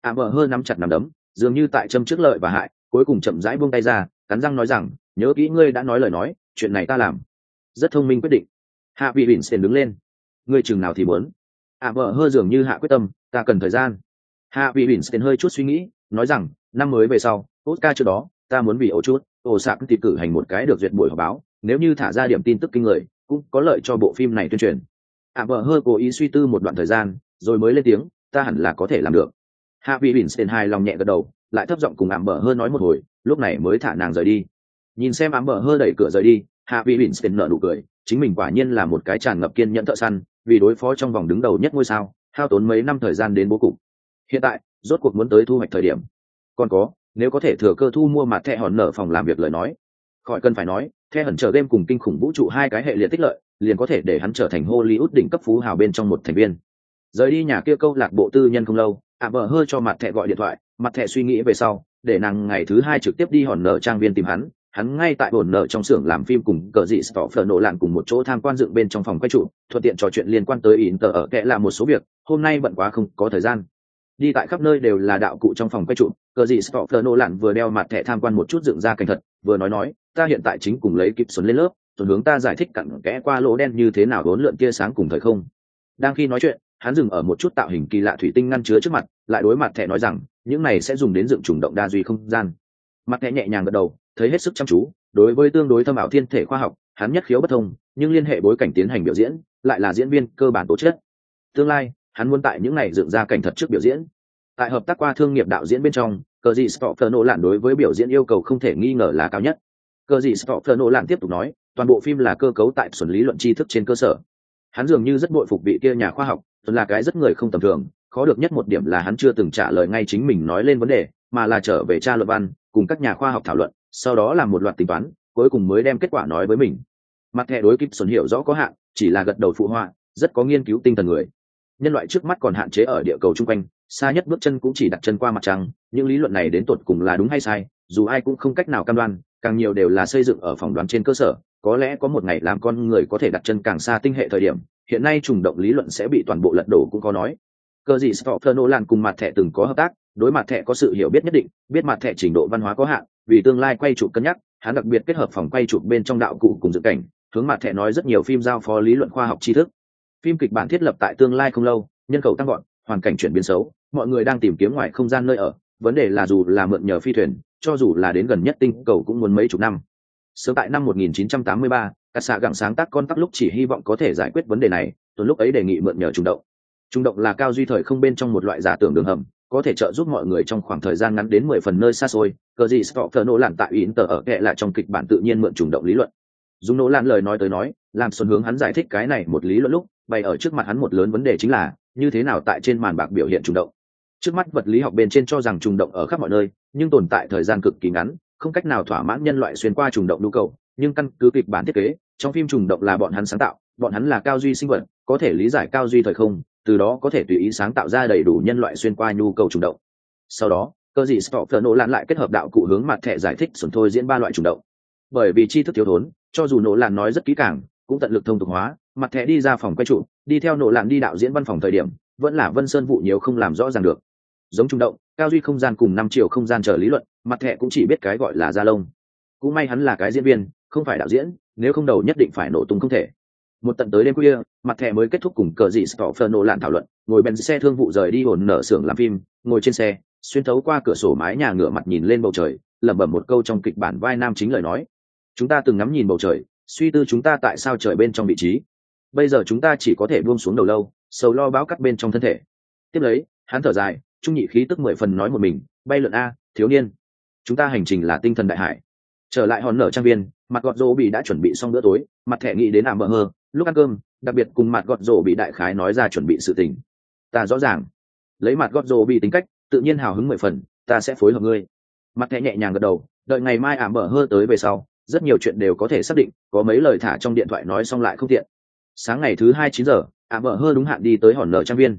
Ạ mờ hơi nắm chặt nắm đấm, dường như tại châm trước lợi và hại, cuối cùng chậm rãi buông tay ra, cắn răng nói rằng, nhớ kỹ ngươi đã nói lời nói, chuyện này ta làm. Rất thông minh quyết định. Hạ vị bỉn xen đứng lên. Ngươi chừng nào thì muốn. Ạ mờ hơi dường như hạ quyết tâm, ta cần thời gian. Hạ vị bỉn xen hơi chút suy nghĩ, nói rằng, năm mới về sau, oscar trước đó, ta muốn vì ấu chút ổ sạc thì cử hành một cái được duyệt buổi họp báo, nếu như thả ra điểm tin tức kinh người, cũng có lợi cho bộ phim này tuyên truyền. Ạ vợ hơi cố ý suy tư một đoạn thời gian, rồi mới lên tiếng, ta hẳn là có thể làm được. Hạ vị bỉn xen hai lòng nhẹ gật đầu, lại thấp giọng cùng ảm bờ hơn nói một hồi, lúc này mới thả nàng rời đi. Nhìn xem ảm bờ hơi đẩy cửa rời đi, hạ vị bỉn xen nở nụ cười, chính mình quả nhiên là một cái tràn ngập kiên nhẫn thợ săn, vì đối phó trong vòng đứng đầu nhất ngôi sao, hao tốn mấy năm thời gian đến bố cục. Hiện tại, rốt cuộc muốn tới thu hoạch thời điểm. Còn có nếu có thể thừa cơ thu mua mặt thẻ hòn nở phòng làm việc lời nói, khỏi cần phải nói the hẩn chờ game cùng kinh khủng vũ trụ hai cái hệ liệt tích lợi, liền có thể để hắn trở thành hollywood đỉnh cấp phú hào bên trong một thành viên. Rời đi nhà kia câu lạc bộ tư nhân không lâu, ạ bờ hơi cho mặt thẻ gọi điện thoại, mặt thẻ suy nghĩ về sau, để nàng ngày thứ hai trực tiếp đi hòn nợ trang viên tìm hắn hắn ngay tại hòn nợ trong xưởng làm phim cùng cờ dị stoffer nổ lạn cùng một chỗ tham quan dựng bên trong phòng quay trụ, thuận tiện trò chuyện liên quan tới ỉn tờ ở kệ là một số việc, hôm nay bận quá không có thời gian đi tại khắp nơi đều là đạo cụ trong phòng quay trụ, cờ dị stoffer nô lạn vừa đeo mặt thẻ tham quan một chút dựng ra cảnh thật, vừa nói nói, ta hiện tại chính cùng lấy kịp xuân lên lớp, tuần hướng ta giải thích cặn kẽ qua lỗ đen như thế nào bốn lượn tia sáng cùng thời không. Đang khi nói chuyện, hắn dừng ở một chút tạo hình kỳ lạ thủy tinh ngăn chứa trước mặt, lại đối mặt thẻ nói rằng, những này sẽ dùng đến dựng trùng động đa duy không gian. Mặt thẻ nhẹ nhàng gật đầu, thấy hết sức chăm chú, đối với tương đối thâm ảo thiên thể khoa học, hắn nhất khiếu bất thông, nhưng liên hệ bối cảnh tiến hành biểu diễn, lại là diễn viên cơ bản tố chất. Tương lai hắn muốn tại những này dựng ra cảnh thật trước biểu diễn. Tại hợp tác qua thương nghiệp đạo diễn bên trong, cờ gì stopper lạn đối với biểu diễn yêu cầu không thể nghi ngờ là cao nhất. Cờ gì stopper lạn tiếp tục nói, toàn bộ phim là cơ cấu tại xuẩn lý luận tri thức trên cơ sở. Hắn dường như rất bội phục vị kia nhà khoa học tuần là cái rất người không tầm thường, khó được nhất một điểm là hắn chưa từng trả lời ngay chính mình nói lên vấn đề, mà là trở về tra luận văn, cùng các nhà khoa học thảo luận, sau đó làm một loạt tính toán, cuối cùng mới đem kết quả nói với mình. Mặt thẻ đối kịp xuân hiểu rõ có hạn, chỉ là gật đầu phụ họa, rất có nghiên cứu tinh thần người nhân loại trước mắt còn hạn chế ở địa cầu chung quanh, xa nhất bước chân cũng chỉ đặt chân qua mặt trăng, những lý luận này đến tột cùng là đúng hay sai, dù ai cũng không cách nào cam đoan, càng nhiều đều là xây dựng ở phỏng đoán trên cơ sở, có lẽ có một ngày làm con người có thể đặt chân càng xa tinh hệ thời điểm, hiện nay trùng động lý luận sẽ bị toàn bộ lật đổ cũng có nói. Cơ gì Stoffer Nolan cùng mặt thẻ từng có hợp tác, đối mặt thẻ có sự hiểu biết nhất định, biết mặt thẻ trình độ văn hóa có hạn, vì tương lai quay chụp cân nhắc, hắn đặc biệt kết hợp phòng quay chụp bên trong đạo cụ cùng dự cảnh, hướng mặt thẻ nói rất nhiều phim giao phó lý luận khoa học tri thức phim kịch bản thiết lập tại tương lai không lâu nhân khẩu tăng gọn hoàn cảnh chuyển biến xấu mọi người đang tìm kiếm ngoài không gian nơi ở. Vấn đề là dù là mượn nhờ phi thuyền cho dù là đến gần nhất tinh cầu cũng muốn mấy chục năm. Sớm tại năm 1983, cả xạ gặng sáng tác con tắc lúc chỉ hy vọng có thể giải quyết vấn đề này tuần lúc ấy đề nghị mượn nhờ trung động. Trung động là cao duy thời không bên trong một loại giả tưởng đường hầm có thể trợ giúp mọi người trong khoảng thời gian ngắn đến mười phần nơi xa xôi. Cờ gì scott nỗ lặn tại ý tờ ở kệ lại trong kịch bản tự nhiên mượn trùng động lý luận. Dùng nỗ lặn lời nói tới nói làm xuân hướng hắn giải thích cái này một lý luận lúc bày ở trước mặt hắn một lớn vấn đề chính là, như thế nào tại trên màn bạc biểu hiện trùng động. Trước mắt vật lý học bên trên cho rằng trùng động ở khắp mọi nơi, nhưng tồn tại thời gian cực kỳ ngắn, không cách nào thỏa mãn nhân loại xuyên qua trùng động nhu cầu, nhưng căn cứ kịch bản thiết kế, trong phim trùng động là bọn hắn sáng tạo, bọn hắn là cao duy sinh vật, có thể lý giải cao duy thời không, từ đó có thể tùy ý sáng tạo ra đầy đủ nhân loại xuyên qua nhu cầu trùng động. Sau đó, cơ dị stopper nỗ lặn lại kết hợp đạo cụ hướng mặt thẻ giải thích sổn thôi diễn ba loại trùng động. Bởi vì tri thức thiếu thốn, cho dù nỗ lặn nói rất kỹ càng, cũng tận lực thông tục hóa mặt thẻ đi ra phòng quay trụ, đi theo nổ lạng đi đạo diễn văn phòng thời điểm, vẫn là vân sơn vụ nhiều không làm rõ ràng được. Giống trung động, cao duy không gian cùng năm triệu không gian chờ lý luận, mặt thẻ cũng chỉ biết cái gọi là gia lông cũng may hắn là cái diễn viên, không phải đạo diễn, nếu không đầu nhất định phải nổ tung không thể. Một tận tới đêm khuya, mặt thẻ mới kết thúc cùng cờ dị stoffer nổ lạn thảo luận, ngồi bên xe thương vụ rời đi ổn nở xưởng làm phim, ngồi trên xe, xuyên thấu qua cửa sổ mái nhà ngửa mặt nhìn lên bầu trời, lẩm bẩm một câu trong kịch bản vai nam chính lời nói. Chúng ta từng ngắm nhìn bầu trời, suy tư chúng ta tại sao trời bên trong vị trí bây giờ chúng ta chỉ có thể buông xuống đầu lâu, sầu lo báo cắt bên trong thân thể. Tiếp lấy, hắn thở dài, trung nhị khí tức mười phần nói một mình, bay lượn a, thiếu niên. Chúng ta hành trình là tinh thần đại hải. Trở lại hòn nở trang viên, mặt gọt rỗ bị đã chuẩn bị xong bữa tối, mặt thẹ nghĩ đến ảm bờ hơ lúc ăn cơm, đặc biệt cùng mặt gọt rỗ bị đại khái nói ra chuẩn bị sự tình. Ta rõ ràng. Lấy mặt gọt rỗ bị tính cách, tự nhiên hào hứng mười phần, ta sẽ phối hợp ngươi. Mặt thẹ nhẹ nhàng gật đầu, đợi ngày mai ảm bờ hơ tới về sau, rất nhiều chuyện đều có thể xác định, có mấy lời thả trong điện thoại nói xong lại không tiện sáng ngày thứ hai chín giờ, ạ mở hơ đúng hạn đi tới hòn nở trang viên.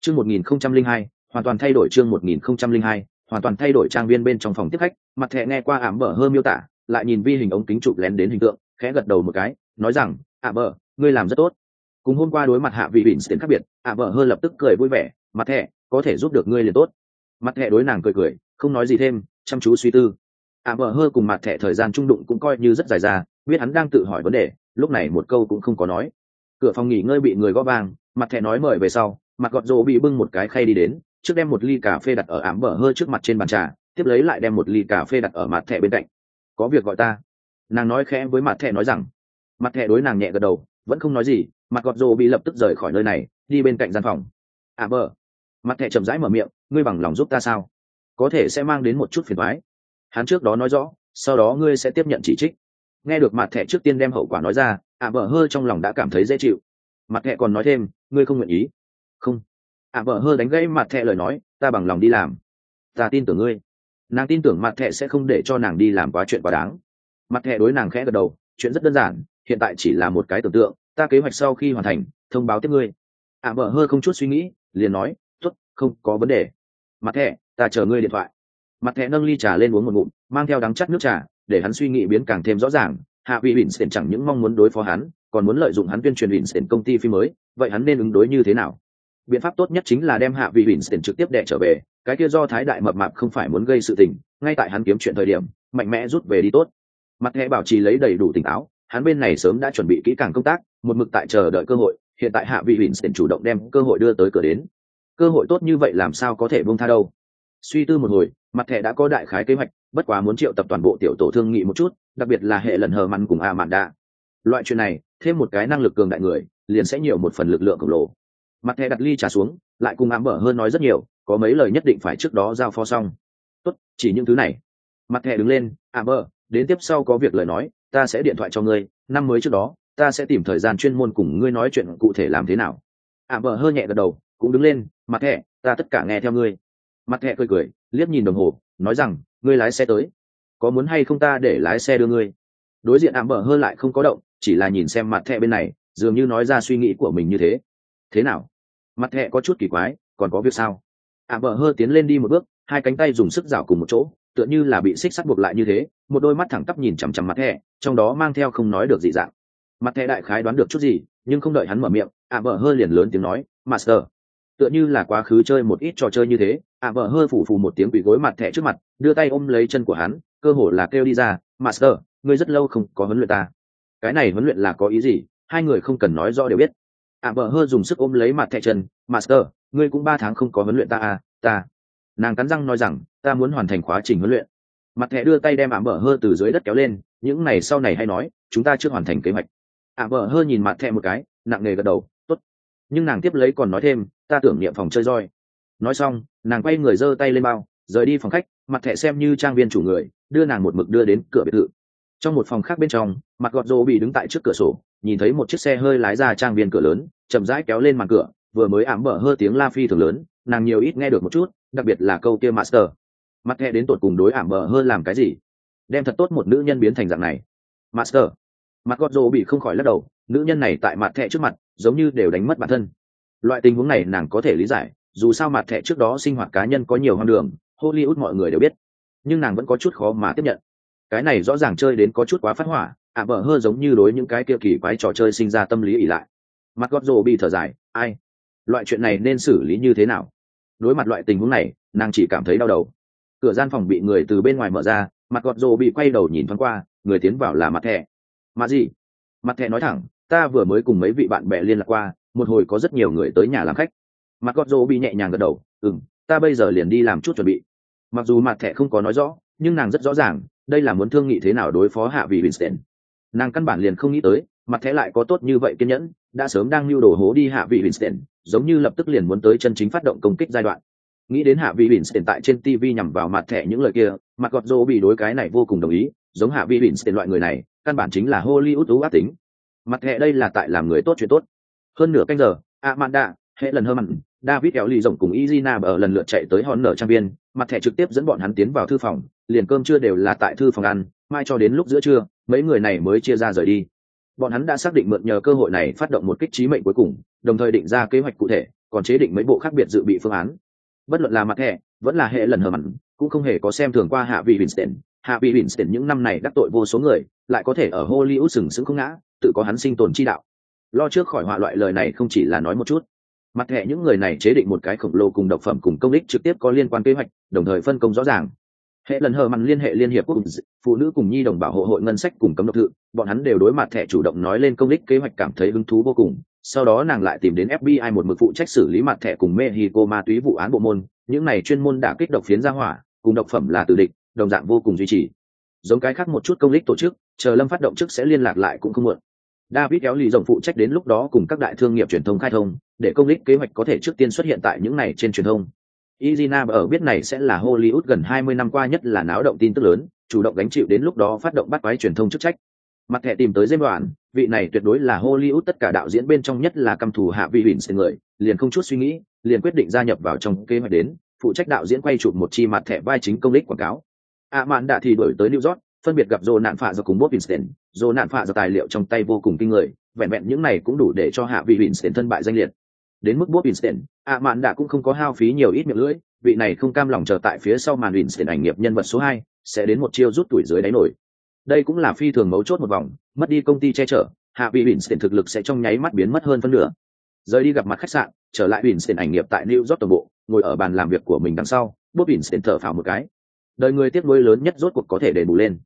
Chương một nghìn không trăm linh hai, hoàn toàn thay đổi chương một nghìn không trăm linh hai, hoàn toàn thay đổi trang viên bên trong phòng tiếp khách. Mặt thẹ nghe qua ảm bờ hơ miêu tả, lại nhìn vi hình ống kính chụp lén đến hình tượng, khẽ gật đầu một cái, nói rằng, ạ bờ, ngươi làm rất tốt. Cùng hôm qua đối mặt hạ vị bỉn tiền khác biệt, ạ bờ hơ lập tức cười vui vẻ, mặt thẹ có thể giúp được ngươi liền tốt. Mặt thẹ đối nàng cười cười, không nói gì thêm, chăm chú suy tư. Ạ bờ hơ cùng mặt thẹ thời gian trung đụng cũng coi như rất dài ra, biết hắn đang tự hỏi vấn đề, lúc này một câu cũng không có nói cửa phòng nghỉ ngơi bị người gõ vàng mặt thẻ nói mời về sau, mặt gọt rỗ bị bưng một cái khay đi đến, trước đem một ly cà phê đặt ở ám bờ hơ trước mặt trên bàn trà, tiếp lấy lại đem một ly cà phê đặt ở mặt thẻ bên cạnh. Có việc gọi ta. Nàng nói khẽ với mặt thẻ nói rằng. Mặt thẻ đối nàng nhẹ gật đầu, vẫn không nói gì, mặt gọt rồ bị lập tức rời khỏi nơi này, đi bên cạnh gian phòng. À bờ. Mặt thẻ chậm rãi mở miệng, ngươi bằng lòng giúp ta sao? Có thể sẽ mang đến một chút phiền thoái hắn trước đó nói rõ, sau đó ngươi sẽ tiếp nhận chỉ trích nghe được mặt thẻ trước tiên đem hậu quả nói ra, ạ bờ hơ trong lòng đã cảm thấy dễ chịu. Mặt thẻ còn nói thêm, ngươi không nguyện ý? Không. ạ bờ hơ đánh gãy mặt thẻ lời nói, ta bằng lòng đi làm. Ta tin tưởng ngươi. Nàng tin tưởng mặt thẻ sẽ không để cho nàng đi làm quá chuyện quá đáng. Mặt thẻ đối nàng khẽ gật đầu, chuyện rất đơn giản, hiện tại chỉ là một cái tưởng tượng, ta kế hoạch sau khi hoàn thành, thông báo tiếp ngươi. ạ bờ vợ hơi không chút suy nghĩ, liền nói t ố t không có vấn đề. Mặt thẻ, ta chờ ngươi điện thoại. Mặt thẻ nâng ly trà lên uống một ngụm, mang theo đắng chắc nước trà để hắn suy nghĩ biến càng thêm rõ ràng, hạ vị bỉn sển chẳng những mong muốn đối phó hắn, còn muốn lợi dụng hắn tuyên truyền bỉn sển công ty phim mới, vậy hắn nên ứng đối như thế nào? Biện pháp tốt nhất chính là đem hạ vị bỉn sển trực tiếp đệ trở về, cái kia do thái đại mập mạp không phải muốn gây sự tình, ngay tại hắn kiếm chuyện thời điểm, mạnh mẽ rút về đi tốt. Mặt thẻ bảo trì lấy đầy đủ tỉnh táo, hắn bên này sớm đã chuẩn bị kỹ càng công tác, một mực tại chờ đợi cơ hội, hiện tại hạ vị Winston chủ động đem cơ hội đưa tới cửa đến. Cơ hội tốt như vậy làm sao có thể buông tha đâu? Suy tư một hồi, mặt thẻ đã có đại khái kế hoạch bất quá muốn triệu tập toàn bộ tiểu tổ thương nghị một chút, đặc biệt là hệ lần hờ mặn cùng a mạn đạ. Loại chuyện này, thêm một cái năng lực cường đại người, liền sẽ nhiều một phần lực lượng khổng lồ. Mặt thẻ đặt ly trà xuống, lại cùng ám bở hơn nói rất nhiều, có mấy lời nhất định phải trước đó giao phó xong. Tốt, chỉ những thứ này. Mặt thẻ đứng lên ám bở đến tiếp sau có việc lời nói, ta sẽ điện thoại cho ngươi, năm mới trước đó, ta sẽ tìm thời gian chuyên môn cùng ngươi nói chuyện cụ thể làm thế nào. Ạ bờ hơi nhẹ gật đầu, cũng đứng lên, mặt thẻ, ta tất cả nghe theo ngươi. Mặt thẻ cười cười, liếc nhìn đồng hồ, nói rằng ngươi lái xe tới. Có muốn hay không ta để lái xe đưa ngươi? Đối diện ảm bờ hơi lại không có động chỉ là nhìn xem mặt thẹ bên này dường như nói ra suy nghĩ của mình như thế. Thế nào? Mặt thẹ có chút kỳ quái còn có việc sao? Ảm bờ hơi tiến lên đi một bước hai cánh tay dùng sức rảo cùng một chỗ tựa như là bị xích sắt buộc lại như thế một đôi mắt thẳng tắp nhìn chằm chằm mặt thẹ, trong đó mang theo không nói được gì dạng. Mặt thẹ đại khái đoán được chút gì nhưng không đợi hắn mở miệng ảm bờ vợ hơi liền lớn tiếng nói master. Tựa như là quá khứ chơi một ít trò chơi như thế ạ vợ hơi phủ phù một tiếng quỳ gối mặt thẻ trước mặt, đưa tay ôm lấy chân của hắn, cơ hồ là kêu đi ra, master, ngươi rất lâu không có huấn luyện ta. Cái này huấn luyện là có ý gì? Hai người không cần nói rõ đều biết. Ạ vợ hơi dùng sức ôm lấy mặt thẻ chân, master, ngươi cũng ba tháng không có huấn luyện ta à ta. Nàng cắn răng nói rằng, ta muốn hoàn thành quá trình huấn luyện. Mặt thẻ đưa tay đem ạ bờ hơi từ dưới đất kéo lên, những này sau này hay nói, chúng ta chưa hoàn thành kế hoạch. Ạ bờ hơi nhìn mặt thẻ một cái, nặng nề gật đầu, tốt. Nhưng nàng tiếp lấy còn nói thêm, ta tưởng niệm phòng chơi roi nói xong, nàng quay người giơ tay lên bao, rời đi phòng khách, mặt thẻ xem như trang viên chủ người, đưa nàng một mực đưa đến cửa biệt thự. Trong một phòng khác bên trong, mặt gọt rô bị đứng tại trước cửa sổ, nhìn thấy một chiếc xe hơi lái ra trang viên cửa lớn, chậm rãi kéo lên màn cửa, vừa mới ảm bờ hơ tiếng la phi thường lớn, nàng nhiều ít nghe được một chút, đặc biệt là câu kia master. Mặt thẻ đến tột cùng đối ảm bờ hơ làm cái gì? Đem thật tốt một nữ nhân biến thành dạng này. Master. Mặt gọt rô bị không khỏi lắc đầu, nữ nhân này tại mặt thẻ trước mặt, giống như đều đánh mất bản thân. Loại tình huống này nàng có thể lý giải dù sao mặt thẻ trước đó sinh hoạt cá nhân có nhiều hoang đường, hollywood mọi người đều biết, nhưng nàng vẫn có chút khó mà tiếp nhận. Cái này rõ ràng chơi đến có chút quá phát hỏa, ạ bờ hơn giống như đối những cái kia kỳ quái trò chơi sinh ra tâm lý ỉ lại. Mặt gót rồ bị thở dài, ai? Loại chuyện này nên xử lý như thế nào? Đối mặt loại tình huống này, nàng chỉ cảm thấy đau đầu. Cửa gian phòng bị người từ bên ngoài mở ra, mặt gọt rồ bị quay đầu nhìn thoáng qua, người tiến vào là mặt thẻ. Mặt gì? Mặt thẻ nói thẳng, ta vừa mới cùng mấy vị bạn bè liên lạc qua, một hồi có rất nhiều người tới nhà làm khách mặt gót rô bị nhẹ nhàng gật đầu ừ m ta bây giờ liền đi làm chút chuẩn bị. Mặc dù mặt thẻ không có nói rõ, nhưng nàng rất rõ ràng, đây là muốn thương nghị thế nào đối phó hạ vị winston nàng căn bản liền không nghĩ tới, mặt thẻ lại có tốt như vậy kiên nhẫn, đã sớm đang lưu đồ hố đi hạ vị winston giống như lập tức liền muốn tới chân chính phát động công kích giai đoạn. Nghĩ đến hạ vị winston tại trên tv nhằm vào mặt thẻ những lời kia, mặt gọt rô bị đối cái này vô cùng đồng ý, giống hạ vị winston loại người này, căn bản chính là hollywood ú ác tính. Mặt thẻ đây là tại làm người tốt chuyện tốt. Hơn nửa canh giờ amanda hệ lần hơn mặn david kéo lì rộng cùng izina ở lần lượt chạy tới hòn nở trang viên, mặt thẻ trực tiếp dẫn bọn hắn tiến vào thư phòng, liền cơm trưa đều là tại thư phòng ăn, mai cho đến lúc giữa trưa, mấy người này mới chia ra rời đi. Bọn hắn đã xác định mượn nhờ cơ hội này phát động một kích trí mệnh cuối cùng, đồng thời định ra kế hoạch cụ thể, còn chế định mấy bộ khác biệt dự bị phương án. Bất luận là mặt thẻ, vẫn là hệ lần hờ mặn, cũng không hề có xem thường qua hạ vị winston hạ vị winston những năm này đắc tội vô số người, lại có thể ở hollywood sừng sững không ngã, tự có hắn sinh tồn chi đạo. Lo trước khỏi họa loại lời này không chỉ là nói một chút mặt thẻ những người này chế định một cái khổng lồ cùng độc phẩm cùng công ích trực tiếp có liên quan kế hoạch, đồng thời phân công rõ ràng. Hệ lần hờ mặn liên hệ liên hiệp quốc phụ nữ cùng nhi đồng bảo hộ hội ngân sách cùng cấm độc thự, bọn hắn đều đối mặt thẻ chủ động nói lên công ích kế hoạch cảm thấy hứng thú vô cùng. Sau đó nàng lại tìm đến fbi một mực phụ trách xử lý mặt thẻ cùng mexico ma túy vụ án bộ môn, những này chuyên môn đã kích độc phiến ra hỏa, cùng độc phẩm là tự địch, đồng dạng vô cùng duy trì. Giống cái khác một chút công ích tổ chức, chờ lâm phát động trước sẽ liên lạc lại cũng không muộn david kéo lì rồng phụ trách đến lúc đó cùng các đại thương nghiệp truyền thông khai thông để công lý kế hoạch có thể trước tiên xuất hiện tại những này trên truyền thông Izina ở biết này sẽ là Hollywood gần 20 năm qua nhất là náo động tin tức lớn, chủ động gánh chịu đến lúc đó phát động bắt quái truyền thông chức trách. Mặt thẻ tìm tới James Đoạn, vị này tuyệt đối là Hollywood tất cả đạo diễn bên trong nhất là căm thù hạ vị Winston người, liền không chút suy nghĩ, liền quyết định gia nhập vào trong kế hoạch đến, phụ trách đạo diễn quay chụp một chi mặt thẻ vai chính công lịch quảng cáo ạ mạn đã thì đổi tới new york phân biệt gặp dồ nạn phạ do cùng bốt winston. Dồ nạn phạ do tài liệu trong tay vô cùng kinh người, vẹn vẹn những này cũng đủ để cho hạ vị winston thân bại danh liệt. Đến mức bốt winston, ạ mạn đã cũng không có hao phí nhiều ít miệng lưỡi, vị này không cam lòng chờ tại phía sau màn winston ảnh nghiệp nhân vật số hai, sẽ đến một chiêu rút tuổi dưới đáy nổi. Đây cũng là phi thường mấu chốt một vòng, mất đi công ty che chở, hạ vị winston thực lực sẽ trong nháy mắt biến mất hơn phân nửa. Rời đi gặp mặt khách sạn, trở lại winston ảnh nghiệp tại new york toàn bộ, ngồi ở bàn làm việc của mình đằng sau bốt winston thở phào một cái. Đời người tiếc nối lớn nhất rốt cuộc có thể đền bù lên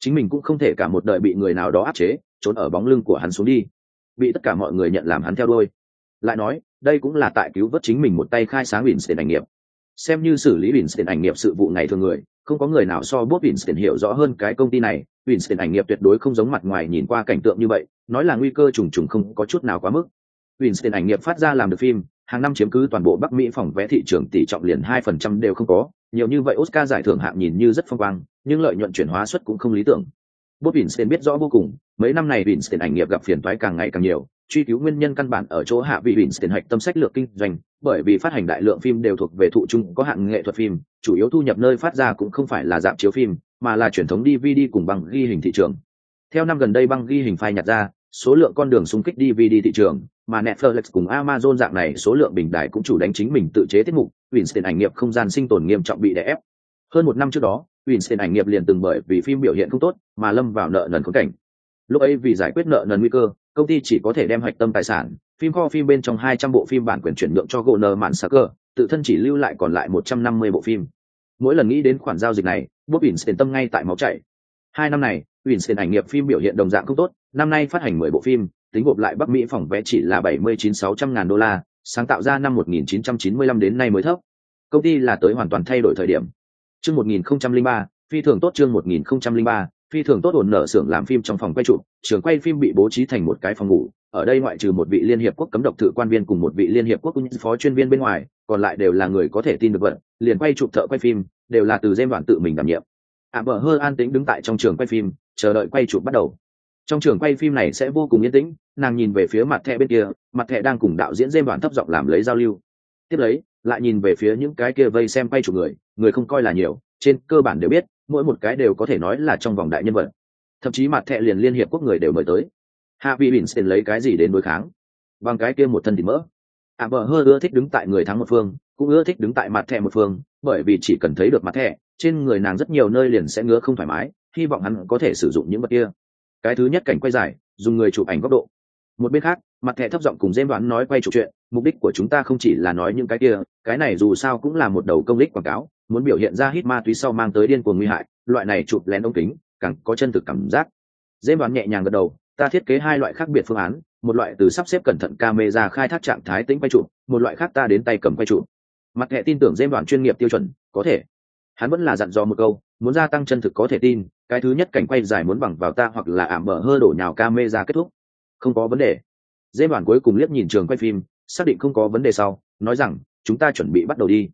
chính mình cũng không thể cả một đời bị người nào đó áp chế, trốn ở bóng lưng của hắn xuống đi. Bị tất cả mọi người nhận làm hắn theo đôi lại nói, đây cũng là tại cứu vớt chính mình một tay khai sáng Winston ảnh nghiệp. Xem như xử lý Winston ảnh nghiệp sự vụ ngày thường người, không có người nào so bốt bình xịn hiểu rõ hơn cái công ty này. Winston ảnh nghiệp tuyệt đối không giống mặt ngoài nhìn qua cảnh tượng như vậy, nói là nguy cơ trùng trùng không có chút nào quá mức. Winston ảnh nghiệp phát ra làm được phim, hàng năm chiếm cứ toàn bộ Bắc Mỹ phòng vé thị trường tỷ trọng liền hai phần trăm đều không có, nhiều như vậy Oscar giải thưởng hạng nhìn như rất phong quang nhưng lợi nhuận chuyển hóa suất cũng không lý tưởng Bob Winston biết rõ vô cùng, mấy năm này Winston ảnh nghiệp gặp phiền toái càng ngày càng nhiều, truy cứu nguyên nhân căn bản ở chỗ hạ vị Winston hạch tâm sách lược kinh doanh, bởi vì phát hành đại lượng phim đều thuộc về thụ chung có hạng nghệ thuật phim, chủ yếu thu nhập nơi phát ra cũng không phải là dạng chiếu phim, mà là truyền thống DVD cùng băng ghi hình thị trường. Theo năm gần đây băng ghi hình phai nhạt ra, số lượng con đường xung kích DVD thị trường, mà Netflix cùng Amazon dạng này số lượng bình đại cũng chủ đánh chính mình tự chế tiết mục, Winston ảnh nghiệp không gian sinh tồn nghiêm trọng bị đè ép. Hơn một năm trước đó, Winston ảnh nghiệp liền từng bởi vì phim biểu hiện không tốt mà lâm vào nợ nần khốn cảnh. Lúc ấy vì giải quyết nợ nần nguy cơ, công ty chỉ có thể đem hoạch tâm tài sản, phim kho phim bên trong 200 bộ phim bản quyền chuyển nhượng cho Goner Mạn Sacker, tự thân chỉ lưu lại còn lại 150 bộ phim. Mỗi lần nghĩ đến khoản giao dịch này, Bob Winston tâm ngay tại máu chảy. Hai năm này, Winston ảnh nghiệp phim biểu hiện đồng dạng không tốt, năm nay phát hành 10 bộ phim, tính gộp lại Bắc Mỹ phòng vé chỉ là 79-600 ngàn đô la, sáng tạo ra năm 1995 đến nay mới thấp. Công ty là tới hoàn toàn thay đổi thời điểm, Chương 1003, phi thường tốt chương 1003, phi thường tốt ổn nở xưởng làm phim trong phòng quay chụp, trường quay phim bị bố trí thành một cái phòng ngủ, ở đây ngoại trừ một vị liên hiệp quốc cấm độc thự quan viên cùng một vị liên hiệp quốc phó chuyên viên bên ngoài, còn lại đều là người có thể tin được vận, liền quay chụp thợ quay phim, đều là từ dêm đoàn tự mình đảm nhiệm. À bờ hơ an tĩnh đứng tại trong trường quay phim, chờ đợi quay chụp bắt đầu. Trong trường quay phim này sẽ vô cùng yên tĩnh, nàng nhìn về phía mặt thẻ bên kia, mặt thẻ đang cùng đạo diễn dêm đoàn thấp giọng làm lấy giao lưu. Tiếp lấy, lại nhìn về phía những cái kia vây xem quay chụp người, người không coi là nhiều, trên cơ bản đều biết, mỗi một cái đều có thể nói là trong vòng đại nhân vật. Thậm chí mặt thẹ liền liên hiệp quốc người đều mời tới. Hạ vị bỉn xin lấy cái gì đến đối kháng? Bằng cái kia một thân thịt mỡ. Ạ vợ hơ ưa thích đứng tại người thắng một phương, cũng ưa thích đứng tại mặt thẹ một phương, bởi vì chỉ cần thấy được mặt thẹ trên người nàng rất nhiều nơi liền sẽ ngứa không thoải mái, hy vọng hắn có thể sử dụng những vật kia. Cái thứ nhất cảnh quay dài, dùng người chụp ảnh góc độ. Một bên khác, mặt thẻ thấp giọng cùng dêm đoán nói quay chụp chuyện, mục đích của chúng ta không chỉ là nói những cái kia, cái này dù sao cũng là một đầu công đích quảng cáo muốn biểu hiện ra hít ma túy sau mang tới điên cuồng nguy hại, loại này chụp lén ống kính, càng có chân thực cảm giác. Dễ đoán nhẹ nhàng gật đầu, ta thiết kế hai loại khác biệt phương án, một loại từ sắp xếp cẩn thận camera khai thác trạng thái tĩnh quay chụp, một loại khác ta đến tay cầm quay chụp. Mặt hệ tin tưởng dêm đoán chuyên nghiệp tiêu chuẩn, có thể. Hắn vẫn là dặn dò một câu, muốn gia tăng chân thực có thể tin, cái thứ nhất cảnh quay dài muốn bằng vào ta hoặc là ảm bờ hơ đổ nhào camera kết thúc. Không có vấn đề. Dê đoàn cuối cùng liếc nhìn trường quay phim, xác định không có vấn đề sau, nói rằng, chúng ta chuẩn bị bắt đầu đi.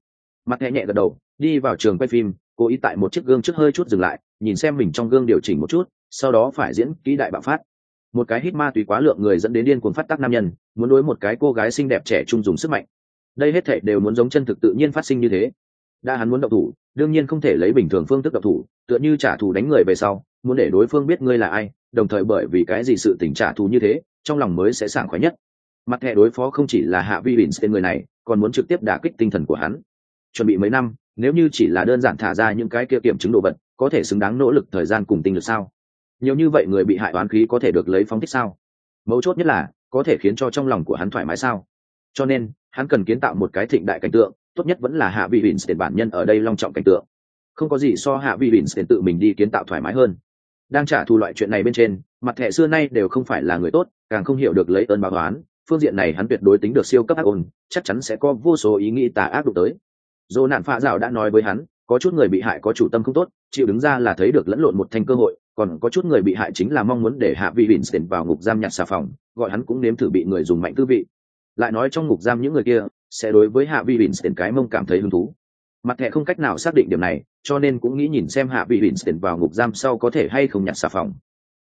Mặt hệ nhẹ gật đầu đi vào trường quay phim cố ý tại một chiếc gương trước hơi chút dừng lại, nhìn xem mình trong gương điều chỉnh một chút, sau đó phải diễn kỹ đại bạo phát. Một cái hít ma túy quá lượng người dẫn đến điên cuồng phát tác nam nhân, muốn đối một cái cô gái xinh đẹp trẻ trung dùng sức mạnh. Đây hết thể đều muốn giống chân thực tự nhiên phát sinh như thế. Đã hắn muốn độc thủ, đương nhiên không thể lấy bình thường phương thức độc thủ, tựa như trả thù đánh người về sau, muốn để đối phương biết ngươi là ai, đồng thời bởi vì cái gì sự tình trả thù như thế, trong lòng mới sẽ sảng khoái nhất. Mặt thẻ đối phó không chỉ là hạ vi bỉn tên người này, còn muốn trực tiếp đả kích tinh thần của hắn. Chuẩn bị mấy năm nếu như chỉ là đơn giản thả ra những cái kia kiểm chứng đồ vật, có thể xứng đáng nỗ lực, thời gian cùng tinh lực sao? Nhiều như vậy người bị hại oán khí có thể được lấy phóng thích sao? Mấu chốt nhất là, có thể khiến cho trong lòng của hắn thoải mái sao? Cho nên, hắn cần kiến tạo một cái thịnh đại cảnh tượng, tốt nhất vẫn là hạ vị bỉn tiền bản nhân ở đây long trọng cảnh tượng. Không có gì so hạ vị bỉn tiền tự mình đi kiến tạo thoải mái hơn. Đang trả thù loại chuyện này bên trên, mặt thẻ xưa nay đều không phải là người tốt, càng không hiểu được lấy ơn báo toán phương diện này hắn tuyệt đối tính được siêu cấp ác ôn, chắc chắn sẽ có vô số ý nghĩ tà ác đụng tới dỗ nạn phạ dạo đã nói với hắn, có chút người bị hại có chủ tâm không tốt, chịu đứng ra là thấy được lẫn lộn một thành cơ hội, còn có chút người bị hại chính là mong muốn để hạ vị Vincent vào ngục giam nhặt xà phòng, gọi hắn cũng nếm thử bị người dùng mạnh tư vị. Lại nói trong ngục giam những người kia, sẽ đối với hạ vị Vincent cái mông cảm thấy hứng thú. Mặt thẻ không cách nào xác định điểm này, cho nên cũng nghĩ nhìn xem hạ vị Vincent vào ngục giam sau có thể hay không nhặt xà phòng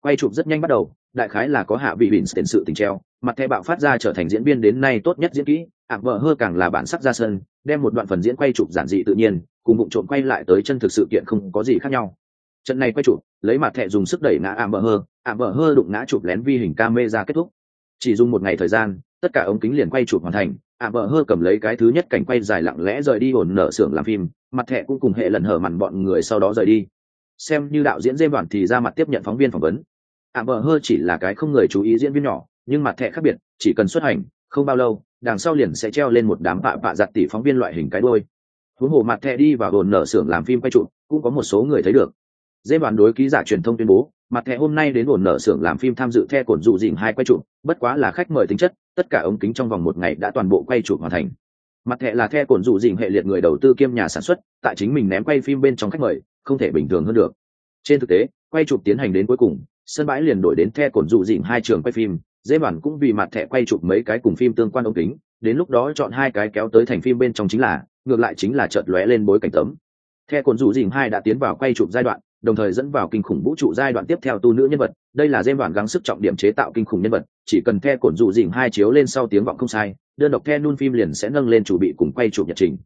quay chụp rất nhanh bắt đầu, đại khái là có hạ vị bỉn tiền sự tình treo, mặt thẻ bạo phát ra trở thành diễn viên đến nay tốt nhất diễn kỹ ảm vợ hơ càng là bản sắc ra sân, đem một đoạn phần diễn quay chụp giản dị tự nhiên, cùng bụng trộm quay lại tới chân thực sự kiện không có gì khác nhau. Trận này quay chụp, lấy mặt thẻ dùng sức đẩy ngã ảm vợ hơ ảm vợ hơ đụng ngã chụp lén vi hình ca mê ra kết thúc. Chỉ dùng một ngày thời gian, tất cả ống kính liền quay chụp hoàn thành ảm vợ hơ cầm lấy cái thứ nhất cảnh quay dài lặng lẽ rời đi ổn nở xưởng làm phim, mặt thẻ cũng cùng hệ lần hở mặn bọn người sau đó rời đi. Xem như đạo diễn dê đoàn thì ra mặt tiếp nhận phóng viên phỏng vấn ạ bờ hơ chỉ là cái không người chú ý diễn viên nhỏ, nhưng mặt thẻ khác biệt, chỉ cần xuất hành, không bao lâu, đằng sau liền sẽ treo lên một đám bạ bạ giặt tỷ phóng viên loại hình cái đôi huống hồ mặt thẻ đi vào đồn nở xưởng làm phim quay trụ, cũng có một số người thấy được. Dễ bàn đối ký giả truyền thông tuyên bố, mặt thẻ hôm nay đến đồn nở xưởng làm phim tham dự the cổn dụ dịnh hai quay trụ, bất quá là khách mời tính chất, tất cả ống kính trong vòng một ngày đã toàn bộ quay trụ hoàn thành. Mặt thẻ là the cổn dụ dịnh hệ liệt người đầu tư kiêm nhà sản xuất, tại chính mình ném quay phim bên trong khách mời, không thể bình thường hơn được. Trên thực tế, quay chụp tiến hành đến cuối cùng sân bãi liền đổi đến the cổn dụ dịnh hai trường quay phim, dễ bản cũng vì mặt thẻ quay chụp mấy cái cùng phim tương quan ống kính, đến lúc đó chọn hai cái kéo tới thành phim bên trong chính là, ngược lại chính là chợt lóe lên bối cảnh tấm. The cổn dụ dịnh hai đã tiến vào quay chụp giai đoạn, đồng thời dẫn vào kinh khủng vũ trụ giai đoạn tiếp theo tu nữ nhân vật, đây là dêm đoạn gắng sức trọng điểm chế tạo kinh khủng nhân vật, chỉ cần the cổn dụ dịnh hai chiếu lên sau tiếng vọng không sai, đơn độc the nun phim liền sẽ nâng lên chủ bị cùng quay chụp nhật trình.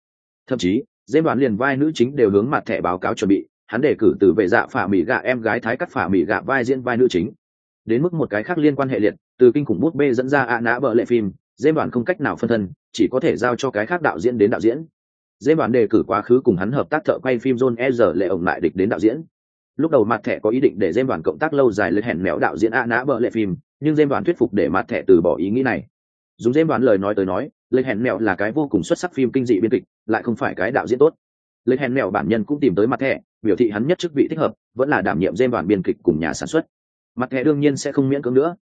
Thậm chí dêm đoạn liền vai nữ chính đều hướng mặt thẻ báo cáo chuẩn bị hắn đề cử từ vệ dạ phả mỹ gạ em gái thái cắt phả mỹ gạ vai diễn vai nữ chính. Đến mức một cái khác liên quan hệ liệt, từ kinh khủng bút bê dẫn ra ạ nã bợ lệ phim dêm đoàn không cách nào phân thân, chỉ có thể giao cho cái khác đạo diễn đến đạo diễn. Dêm đoàn đề cử quá khứ cùng hắn hợp tác thợ quay phim john e r lệ ổng lại địch đến đạo diễn. Lúc đầu mặt thẻ có ý định để dêm đoàn cộng tác lâu dài lên hẹn mẹo đạo diễn ạ nã bợ lệ phim, nhưng dêm đoàn thuyết phục để mặt thẻ từ bỏ ý nghĩ này. Dùng dêm đoàn lời nói tới nói lên hẹn mẹo là cái vô cùng xuất sắc phim kinh dị biên kịch, lại không phải cái đạo diễn tốt. Lên hẹn mẹo bản nhân cũng tìm tới mặt thẻ biểu thị hắn nhất chức vị thích hợp, vẫn là đảm nhiệm dêm đoàn biên kịch cùng nhà sản xuất. Mặt thẻ đương nhiên sẽ không miễn cưỡng nữa.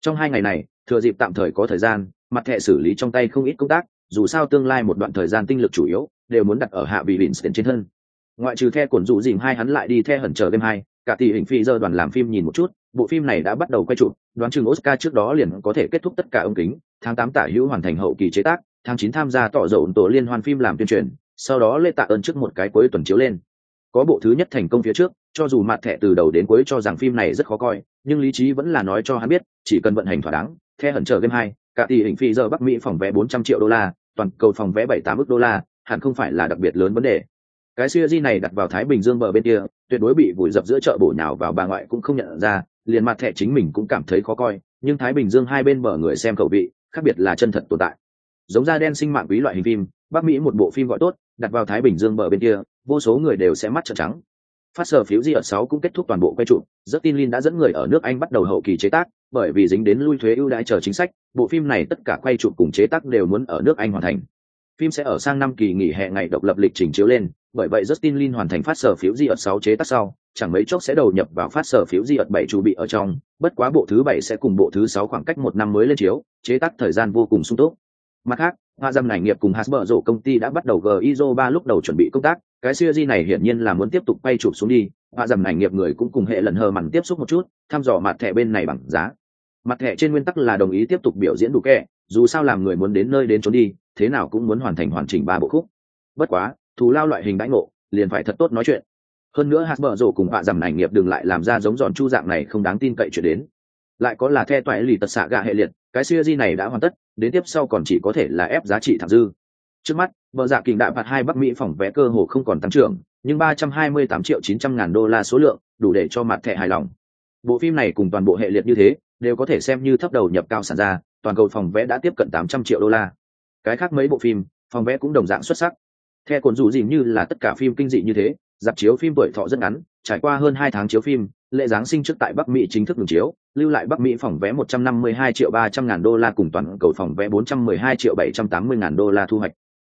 Trong hai ngày này, thừa dịp tạm thời có thời gian, mặt thẻ xử lý trong tay không ít công tác, dù sao tương lai một đoạn thời gian tinh lực chủ yếu, đều muốn đặt ở hạ vị Winston trên thân. Ngoại trừ the cuộn dụ dìm hai hắn lại đi the hẩn chờ game hai, cả tỷ hình phi giờ đoàn làm phim nhìn một chút, bộ phim này đã bắt đầu quay chụp, đoán chừng oscar trước đó liền có thể kết thúc tất cả ống kính. Tháng tám tả hữu hoàn thành hậu kỳ chế tác, tháng chín tham gia tỏ dầu tổ liên hoan phim làm tuyên truyền, sau đó lê tạ ơn trước một cái cuối tuần chiếu lên có bộ thứ nhất thành công phía trước, cho dù mặt thẻ từ đầu đến cuối cho rằng phim này rất khó coi, nhưng lý trí vẫn là nói cho hắn biết, chỉ cần vận hành thỏa đáng theo hẩn chờ game hai, cả tỷ hình phi giờ bắc mỹ phòng vé 400 triệu đô la, toàn cầu phòng vé 78 ức đô la, hẳn không phải là đặc biệt lớn vấn đề. Cái siêu di này đặt vào thái bình dương bờ bên kia, tuyệt đối bị vùi dập giữa chợ bổ nhào vào bà ngoại cũng không nhận ra, liền mặt thẻ chính mình cũng cảm thấy khó coi, nhưng thái bình dương hai bên bờ người xem khẩu vị, khác biệt là chân thật tồn tại. Giống da đen sinh mạng quý loại hình phim, bắc mỹ một bộ phim gọi tốt, đặt vào thái bình dương bờ bên kia vô số người đều sẽ mắt trợn trắng. Phát sở phiếu di ở sáu cũng kết thúc toàn bộ quay trụ. Rất tin lin đã dẫn người ở nước anh bắt đầu hậu kỳ chế tác bởi vì dính đến lui thuế ưu đãi chờ chính sách bộ phim này tất cả quay trụ cùng chế tác đều muốn ở nước anh hoàn thành. Phim sẽ ở sang năm kỳ nghỉ hè ngày độc lập lịch trình chiếu lên bởi vậy Justin Lin hoàn thành phát sở phiếu di ở 6 chế tác sau, chẳng mấy chốc sẽ đầu nhập vào phát sở phiếu di ở 7 chủ bị ở trong, bất quá bộ thứ 7 sẽ cùng bộ thứ 6 khoảng cách một năm mới lên chiếu, chế tác thời gian vô cùng sung túc. Mặt khác, Hoa Dâm Ngành nghiệp cùng Hasbro rổ công ty đã bắt đầu GIZO ba lúc đầu chuẩn bị công tác, cái siêu di này hiển nhiên là muốn tiếp tục quay chụp xuống đi, Hoa Dâm Ngành nghiệp người cũng cùng hệ lần hờ mặn tiếp xúc một chút, thăm dò mặt thẻ bên này bằng giá. Mặt thẻ trên nguyên tắc là đồng ý tiếp tục biểu diễn đủ kệ, dù sao làm người muốn đến nơi đến trốn đi, thế nào cũng muốn hoàn thành hoàn chỉnh ba bộ khúc. Bất quá, thù lao loại hình đãi ngộ, liền phải thật tốt nói chuyện hơn nữa hạt mở rổ cùng họa dằm ảnh nghiệp đừng lại làm ra giống giòn chu dạng này không đáng tin cậy chuyện đến lại có là the toại lì tật xạ gạ hệ liệt cái siêu di này đã hoàn tất đến tiếp sau còn chỉ có thể là ép giá trị thẳng dư. Trước mắt, vợ dạ kình đại phạt hai bắc mỹ phòng vé cơ hồ không còn tăng trưởng, nhưng ba trăm hai mươi tám triệu chín trăm ngàn đô la số lượng, đủ để cho mặt thẻ hài lòng. Bộ phim này cùng toàn bộ hệ liệt như thế, đều có thể xem như thấp đầu nhập cao sản ra, toàn cầu phòng vé đã tiếp cận tám trăm triệu đô la. Cái khác mấy bộ phim, phòng vé cũng đồng dạng xuất sắc. Theo cồn dù dìm như là tất cả phim kinh dị như thế, dạp chiếu phim tuổi thọ rất ngắn, trải qua hơn hai tháng chiếu phim lễ giáng sinh trước tại bắc mỹ chính thức ngừng chiếu lưu lại bắc mỹ phòng vé 152 triệu 300 ngàn đô la cùng toàn cầu phòng vé 412 triệu 780 ngàn đô la thu hoạch.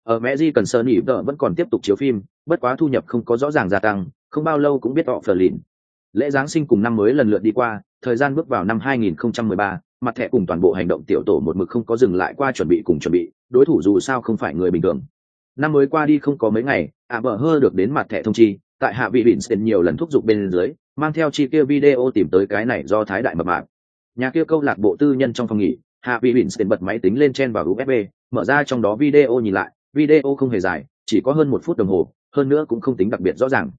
Ở mẹ di cần sơn ỉ vợ vẫn còn tiếp tục chiếu phim bất quá thu nhập không có rõ ràng gia tăng không bao lâu cũng biết họ phờ lìn. Lễ giáng sinh cùng năm mới lần lượt đi qua thời gian bước vào năm 2013, mặt thẻ cùng toàn bộ hành động tiểu tổ một mực không có dừng lại qua chuẩn bị cùng chuẩn bị đối thủ dù sao không phải người bình thường. Năm mới qua đi không có mấy ngày ạ bờ hơ được đến mặt thẻ thông chi tại hạ vị Vincent nhiều lần thúc giục bên dưới mang theo chi kia video tìm tới cái này do thái đại mập mạp. Nhà kia câu lạc bộ tư nhân trong phòng nghỉ, hạ vị tiền bật máy tính lên trên vào usb mở ra trong đó video nhìn lại, video không hề dài, chỉ có hơn một phút đồng hồ, hơn nữa cũng không tính đặc biệt rõ ràng.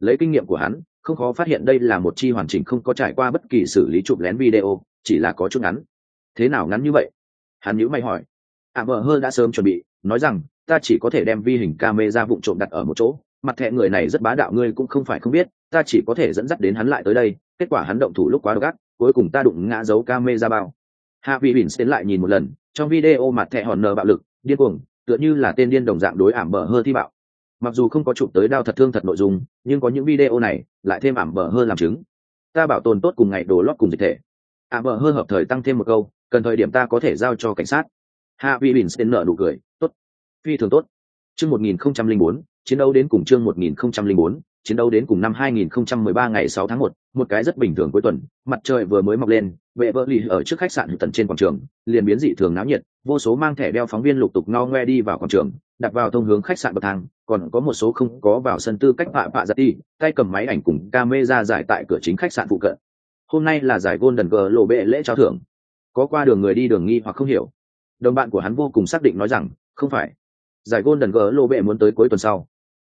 Lấy kinh nghiệm của hắn, không khó phát hiện đây là một chi hoàn chỉnh không có trải qua bất kỳ xử lý chụp lén video, chỉ là có chút ngắn. Thế nào ngắn như vậy? Hắn nhữ mày hỏi. Ạ vợ hơ đã sớm chuẩn bị, nói rằng, ta chỉ có thể đem vi hình camera vụng trộm đặt ở một chỗ, mặt thẹ người này rất bá đạo, ngươi cũng không phải không biết ta chỉ có thể dẫn dắt đến hắn lại tới đây kết quả hắn động thủ lúc quá gắt cuối cùng ta đụng ngã dấu ca mê ra bao. Hạ vị bỉn tiến lại nhìn một lần trong video mặt thẹ hòn nờ bạo lực điên cuồng tựa như là tên điên đồng dạng đối ảm bờ hơ thi bạo. Mặc dù không có chụp tới đao thật thương thật nội dung nhưng có những video này lại thêm ảm bờ hơ làm chứng. Ta bảo tồn tốt cùng ngày đồ lót cùng dịch thể. Ảm bờ hơ hợp thời tăng thêm một câu cần thời điểm ta có thể giao cho cảnh sát. Hạ vị bỉn tiến nở nụ cười tốt phi thường tốt. Chương 1004, chiến đấu đến cùng chương 1004, chiến đấu đến cùng năm 2013 ngày 6 tháng 1, một cái rất bình thường cuối tuần, mặt trời vừa mới mọc lên, vệ vợ lì ở trước khách sạn tận trên quảng trường, liền biến dị thường náo nhiệt, vô số mang thẻ đeo phóng viên lục tục ngo ngoe đi vào quảng trường, đặt vào thông hướng khách sạn bậc thang, còn có một số không có vào sân tư cách vạ vạ giật đi, tay cầm máy ảnh cùng camera giải tại cửa chính khách sạn phụ cận. Hôm nay là giải Golden lộ bệ lễ trao thưởng. Có qua đường người đi đường nghi hoặc không hiểu. Đồng bạn của hắn vô cùng xác định nói rằng, không phải. Giải Golden lộ bệ muốn tới cuối tuần sau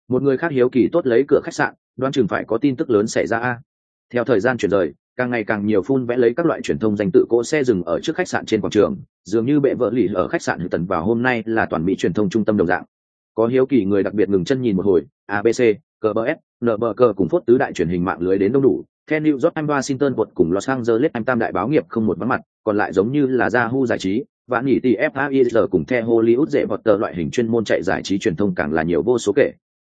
một người khác hiếu kỳ tốt lấy cửa khách sạn đoan chừng phải có tin tức lớn xảy ra a. Theo thời gian chuyển rời càng ngày càng nhiều phun vẽ lấy các loại truyền thông danh tự cỗ xe dừng ở trước khách sạn trên quảng trường dường như bệ vợ lì ở khách sạn hữu tần vào hôm nay là toàn mỹ truyền thông trung tâm đồng dạng. Có hiếu kỳ người đặc biệt ngừng chân nhìn một hồi abc cbs nbg cùng phốt tứ đại truyền hình mạng lưới đến đông đủ. Theo New York Times Washington quật cùng Los Angeles anh tam đại báo nghiệp không một vắng mặt, còn lại giống như là Yahoo giải trí, và nghỉ tỷ cùng theo Hollywood dễ vọt tờ loại hình chuyên môn chạy giải trí truyền thông càng là nhiều vô số kể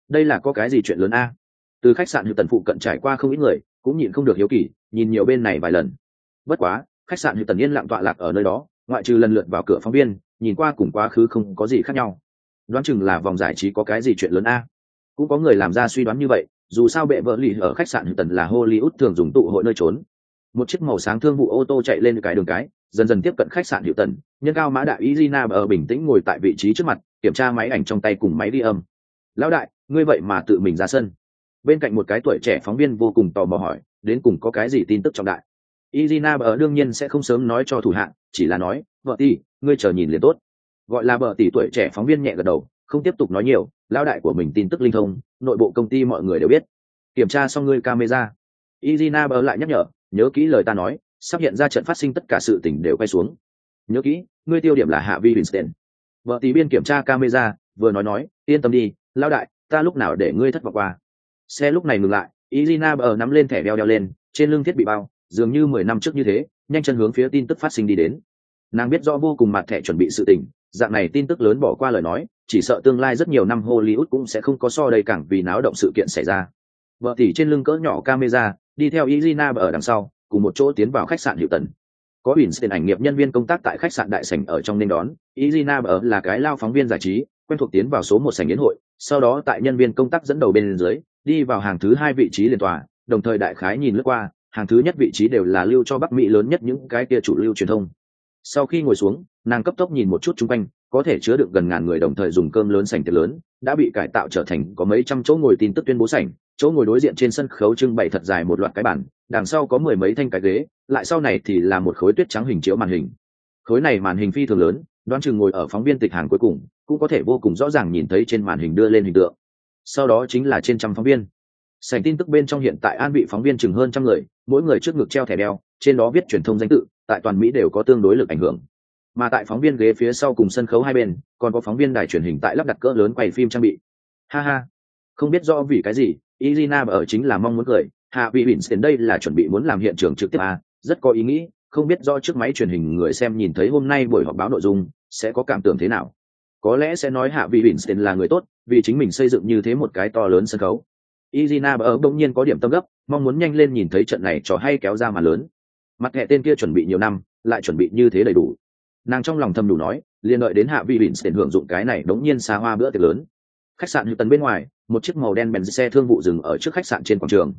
đây là có cái gì chuyện lớn a? Từ khách sạn hữu tần phụ cận trải qua không ít người, cũng nhìn không được hiếu kỳ, nhìn nhiều bên này vài lần. Bất quá, khách sạn hữu tần yên lặng tọa lạc ở nơi đó, ngoại trừ lần lượt vào cửa phóng viên, nhìn qua cùng quá khứ không có gì khác nhau. Đoán chừng là vòng giải trí có cái gì chuyện lớn a? Cũng có người làm ra suy đoán như vậy, dù sao bệ vợ lì ở khách sạn hữu tần là hollywood thường dùng tụ hội nơi trốn. Một chiếc màu sáng thương vụ ô tô chạy lên cái đường cái, dần dần tiếp cận khách sạn hữu tần, nhân cao mã đại izina ở bình tĩnh ngồi tại vị trí trước mặt, kiểm tra máy ảnh trong tay cùng máy đi âm. Lão đại ngươi vậy mà tự mình ra sân. Bên cạnh một cái tuổi trẻ phóng viên vô cùng tò mò hỏi, đến cùng có cái gì tin tức trọng đại? Izina bờ đương nhiên sẽ không sớm nói cho thủ hạng chỉ là nói, vợ tỷ, ngươi chờ nhìn liền tốt. Gọi là vợ tỷ tuổi trẻ phóng viên nhẹ gật đầu, không tiếp tục nói nhiều lao đại của mình tin tức linh thông, nội bộ công ty mọi người đều biết. Kiểm tra xong ngươi camera. Izina bờ lại nhắc nhở, nhớ kỹ lời ta nói, sắp hiện ra trận phát sinh tất cả sự tình đều quay xuống. Nhớ kỹ, ngươi tiêu điểm là hạ vi winston. Vợ tỷ biên kiểm tra camera, vừa nói nói, yên tâm đi lao đại ta lúc nào để ngươi thất vọng qua? Xe lúc này ngừng lại izina bờ nắm lên thẻ đeo đeo lên, trên lưng thiết bị bao, dường như mười năm trước như thế, nhanh chân hướng phía tin tức phát sinh đi đến. Nàng biết rõ vô cùng mặt thẻ chuẩn bị sự tình, dạng này tin tức lớn bỏ qua lời nói, chỉ sợ tương lai rất nhiều năm hollywood cũng sẽ không có so đầy cảng vì náo động sự kiện xảy ra. Vợ tỷ trên lưng cỡ nhỏ camera, đi theo izina ở đằng sau, cùng một chỗ tiến vào khách sạn hiệu tần có ủy tiền ảnh nghiệp nhân viên công tác tại khách sạn đại sảnh ở trong nên đón. Izina ở là cái lao phóng viên giải trí quen thuộc tiến vào số một sảnh yến hội, sau đó tại nhân viên công tác dẫn đầu bên dưới, đi vào hàng thứ hai vị trí liên tòa, đồng thời đại khái nhìn lướt qua, hàng thứ nhất vị trí đều là lưu cho bắc mỹ lớn nhất những cái kia chủ lưu truyền thông. Sau khi ngồi xuống, nàng cấp tốc nhìn một chút chung quanh, có thể chứa được gần ngàn người đồng thời dùng cơm lớn sảnh tiệc lớn, đã bị cải tạo trở thành có mấy trăm chỗ ngồi tin tức tuyên bố sảnh, chỗ ngồi đối diện trên sân khấu trưng bày thật dài một loạt cái bản đằng sau có mười mấy thanh cái ghế, lại sau này thì là một khối tuyết trắng hình chiếu màn hình. Khối này màn hình phi thường lớn đoán chừng ngồi ở phóng viên tịch hàng cuối cùng cũng có thể vô cùng rõ ràng nhìn thấy trên màn hình đưa lên hình tượng. Sau đó chính là trên trăm phóng viên. Sảnh tin tức bên trong hiện tại an bị phóng viên chừng hơn trăm người mỗi người trước ngực treo thẻ đeo trên đó viết truyền thông danh tự tại toàn mỹ đều có tương đối lực ảnh hưởng. Mà tại phóng viên ghế phía sau cùng sân khấu hai bên còn có phóng viên đài truyền hình tại lắp đặt cỡ lớn quay phim trang bị. Ha ha. Không biết do vì cái gì irina ở chính là mong muốn cười hạ vị bỉn đến đây là chuẩn bị muốn làm hiện trường trực tiếp à, rất có ý nghĩ không biết do trước máy truyền hình người xem nhìn thấy hôm nay buổi họp báo nội dung sẽ có cảm tưởng thế nào? Có lẽ sẽ nói hạ vị Winston là người tốt, vì chính mình xây dựng như thế một cái to lớn sân khấu. Izina ở bỗng nhiên có điểm tâm gấp, mong muốn nhanh lên nhìn thấy trận này trò hay kéo ra mà lớn. Mặt hệ tên kia chuẩn bị nhiều năm, lại chuẩn bị như thế đầy đủ. Nàng trong lòng thầm đủ nói, liền đợi đến hạ vị Winston hưởng dụng cái này đống nhiên xa hoa bữa tiệc lớn. Khách sạn hữu tần bên ngoài, một chiếc màu đen bèn xe thương vụ dừng ở trước khách sạn trên quảng trường.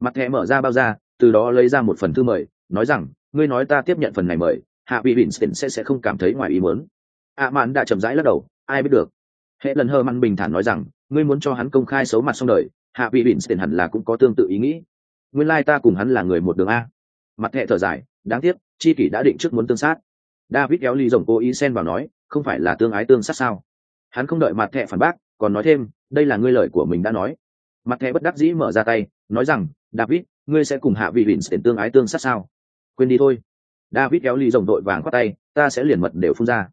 Mặt hệ mở ra bao ra, từ đó lấy ra một phần thư mời, nói rằng, ngươi nói ta tiếp nhận phần này mời hạ vị Winston sẽ sẽ không cảm thấy ngoài ý muốn. Ạ mạn đã chậm rãi lắc đầu, ai biết được. Hệ lần hơ măn bình thản nói rằng, ngươi muốn cho hắn công khai xấu mặt xong đời, hạ vị bỉn hẳn là cũng có tương tự ý nghĩ. Nguyên lai ta cùng hắn là người một đường a. Mặt hệ thở dài, đáng tiếc, chi kỷ đã định trước muốn tương sát. David kéo ly rồng cố ý xen vào nói, không phải là tương ái tương sát sao? Hắn không đợi mặt hệ phản bác, còn nói thêm, đây là ngươi lời của mình đã nói. Mặt hệ bất đắc dĩ mở ra tay, nói rằng, david, ngươi sẽ cùng hạ vị bỉn tương ái tương sát sao? Quên đi thôi david kéo ly rồng đội vàng khoát tay, ta sẽ liền mật đều phun ra.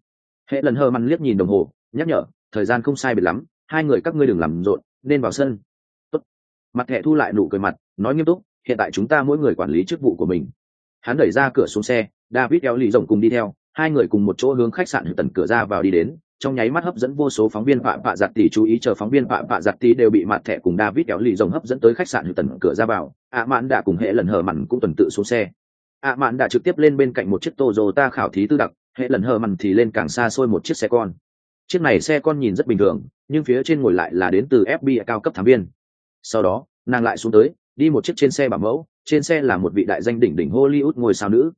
Hệ lần hờ mặn liếc nhìn đồng hồ, nhắc nhở, thời gian không sai biệt lắm, hai người các ngươi đừng làm rộn, nên vào sân. Tốt. mặt hệ thu lại nụ cười mặt, nói nghiêm túc, hiện tại chúng ta mỗi người quản lý chức vụ của mình. Hắn đẩy ra cửa xuống xe, david kéo lì rồng cùng đi theo, hai người cùng một chỗ hướng khách sạn tần cửa ra vào đi đến, trong nháy mắt hấp dẫn vô số phóng viên vạ vạ giặt tỷ chú ý, chờ phóng viên vạ vạ giặt tỷ đều bị mặt thẻ cùng david kéo lì rồng hấp dẫn tới khách sạn tần cửa ra vào. Ạ mạn đã cùng hệ lần hờ mặn cũng tuần tự xuống xe ạ mạn đã trực tiếp lên bên cạnh một chiếc toyota khảo thí tư đặc, hệ lần hờ mằn thì lên càng xa xôi một chiếc xe con. Chiếc này xe con nhìn rất bình thường, nhưng phía trên ngồi lại là đến từ fbi cao cấp thám viên. Sau đó, nàng lại xuống tới, đi một chiếc trên xe bảo mẫu, trên xe là một vị đại danh đỉnh đỉnh hollywood ngôi sao nữ.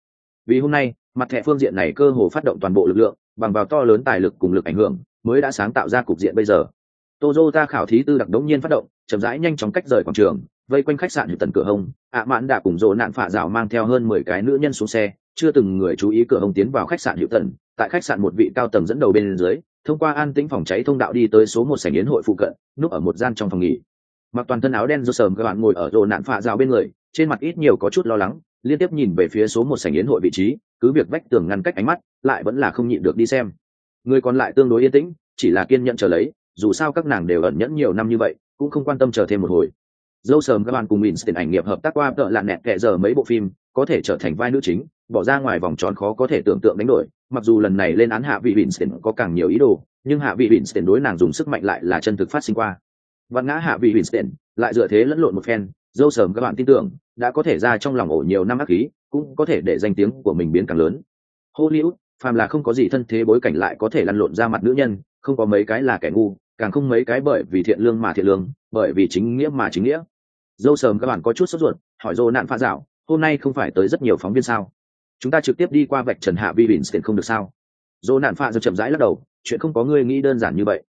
Vì hôm nay, mặt thẻ phương diện này cơ hồ phát động toàn bộ lực lượng, bằng vào to lớn tài lực cùng lực ảnh hưởng, mới đã sáng tạo ra cục diện bây giờ. Toyota khảo thí tư đặc đống nhiên phát động, chậm rãi nhanh chóng cách rời quảng trường, vây quanh khách sạn tần cửa hồng ạ mạn đã cùng dỗ nạn phạ rào mang theo hơn mười cái nữ nhân xuống xe, chưa từng người chú ý cửa hồng tiến vào khách sạn hiệu tần. Tại khách sạn một vị cao tầng dẫn đầu bên dưới, thông qua an tĩnh phòng cháy thông đạo đi tới số một sảnh yến hội phụ cận, núp ở một gian trong phòng nghỉ. Mặc toàn thân áo đen do sờm, các bạn ngồi ở rộ nạn phạ rào bên người, trên mặt ít nhiều có chút lo lắng, liên tiếp nhìn về phía số một sảnh yến hội vị trí, cứ việc vách tường ngăn cách ánh mắt, lại vẫn là không nhịn được đi xem. Người còn lại tương đối yên tĩnh, chỉ là kiên nhẫn chờ lấy, dù sao các nàng đều ẩn nhẫn nhiều năm như vậy, cũng không quan tâm chờ thêm một hồi dâu sờm các bạn cùng mình tiền ảnh nghiệp hợp tác qua tợ lạn nẹt kệ giờ mấy bộ phim, có thể trở thành vai nữ chính, bỏ ra ngoài vòng tròn khó có thể tưởng tượng đánh đổi. Mặc dù lần này lên án hạ vị Winston có càng nhiều ý đồ, nhưng hạ vị Winston đối nàng dùng sức mạnh lại là chân thực phát sinh qua. Văn ngã hạ vị Winston lại dựa thế lẫn lộn một phen, dâu sờm các bạn tin tưởng, đã có thể ra trong lòng ổ nhiều năm ác khí cũng có thể để danh tiếng của mình biến càng lớn. Hollywood, phàm là không có gì thân thế bối cảnh lại có thể lăn lộn ra mặt nữ nhân, không có mấy cái là kẻ ngu, càng không mấy cái bởi vì thiện lương mà thiện lương, bởi vì chính nghĩa mà chính nghĩa dâu sờm các bạn có chút sốt ruột hỏi dô nạn pha dạo hôm nay không phải tới rất nhiều phóng viên sao? Chúng ta trực tiếp đi qua vạch trần hạ vi bình không được sao? Dô nạn pha dạo chậm rãi lắc đầu chuyện không có người nghĩ đơn giản như vậy.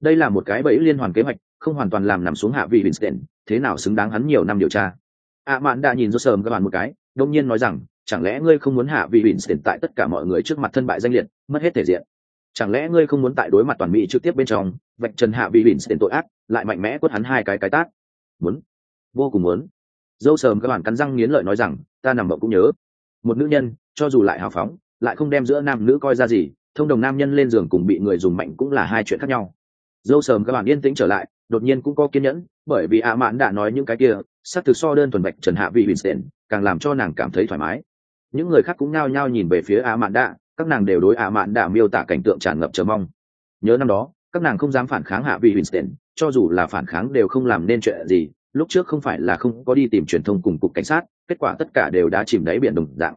Đây là một cái bẫy liên hoàn kế hoạch không hoàn toàn làm nằm xuống hạ vi bình thế nào xứng đáng hắn nhiều năm điều tra? À mạn đã nhìn dô sờm các bạn một cái đông nhiên nói rằng chẳng lẽ ngươi không muốn hạ vị Winston tại tất cả mọi người trước mặt thân bại danh liệt, mất hết thể diện? Chẳng lẽ ngươi không muốn tại đối mặt toàn mỹ trực tiếp bên trong, vạch trần hạ vị Winston tội ác, lại mạnh mẽ quất hắn hai cái cái tát? Muốn, vô cùng muốn. Dâu sờm các bạn cắn răng nghiến lợi nói rằng, ta nằm mộng cũng nhớ. Một nữ nhân, cho dù lại hào phóng, lại không đem giữa nam nữ coi ra gì, thông đồng nam nhân lên giường cùng bị người dùng mạnh cũng là hai chuyện khác nhau. Dâu sờm các bạn yên tĩnh trở lại, đột nhiên cũng có kiên nhẫn, bởi vì A Mạn đã nói những cái kia, sắc thực so đơn thuần bạch trần hạ vị Winston, càng làm cho nàng cảm thấy thoải mái những người khác cũng nhao nhao nhìn về phía a mạn đã, các nàng đều đối a mạn đã miêu tả cảnh tượng tràn ngập chờ mong nhớ năm đó các nàng không dám phản kháng hạ vị winston cho dù là phản kháng đều không làm nên chuyện gì lúc trước không phải là không có đi tìm truyền thông cùng cục cảnh sát, kết quả tất cả đều đã chìm đáy biển đồng dạng.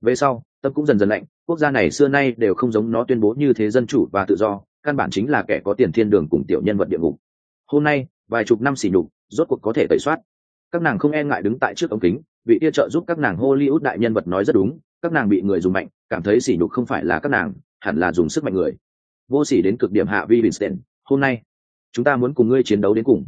Về sau, tâm cũng dần dần lạnh, quốc gia này xưa nay đều không giống nó tuyên bố như thế dân chủ và tự do, căn bản chính là kẻ có tiền thiên đường cùng tiểu nhân vật địa ngục. Hôm nay, vài chục năm xỉ nhục, rốt cuộc có thể tẩy soát. Các nàng không e ngại đứng tại trước ống kính, vị kia trợ giúp các nàng hollywood đại nhân vật nói rất đúng, các nàng bị người dùng mạnh, cảm thấy sỉ nhục không phải là các nàng, hẳn là dùng sức mạnh người. Vô sỉ đến cực điểm hạ vi vincent hôm nay, chúng ta muốn cùng ngươi chiến đấu đến cùng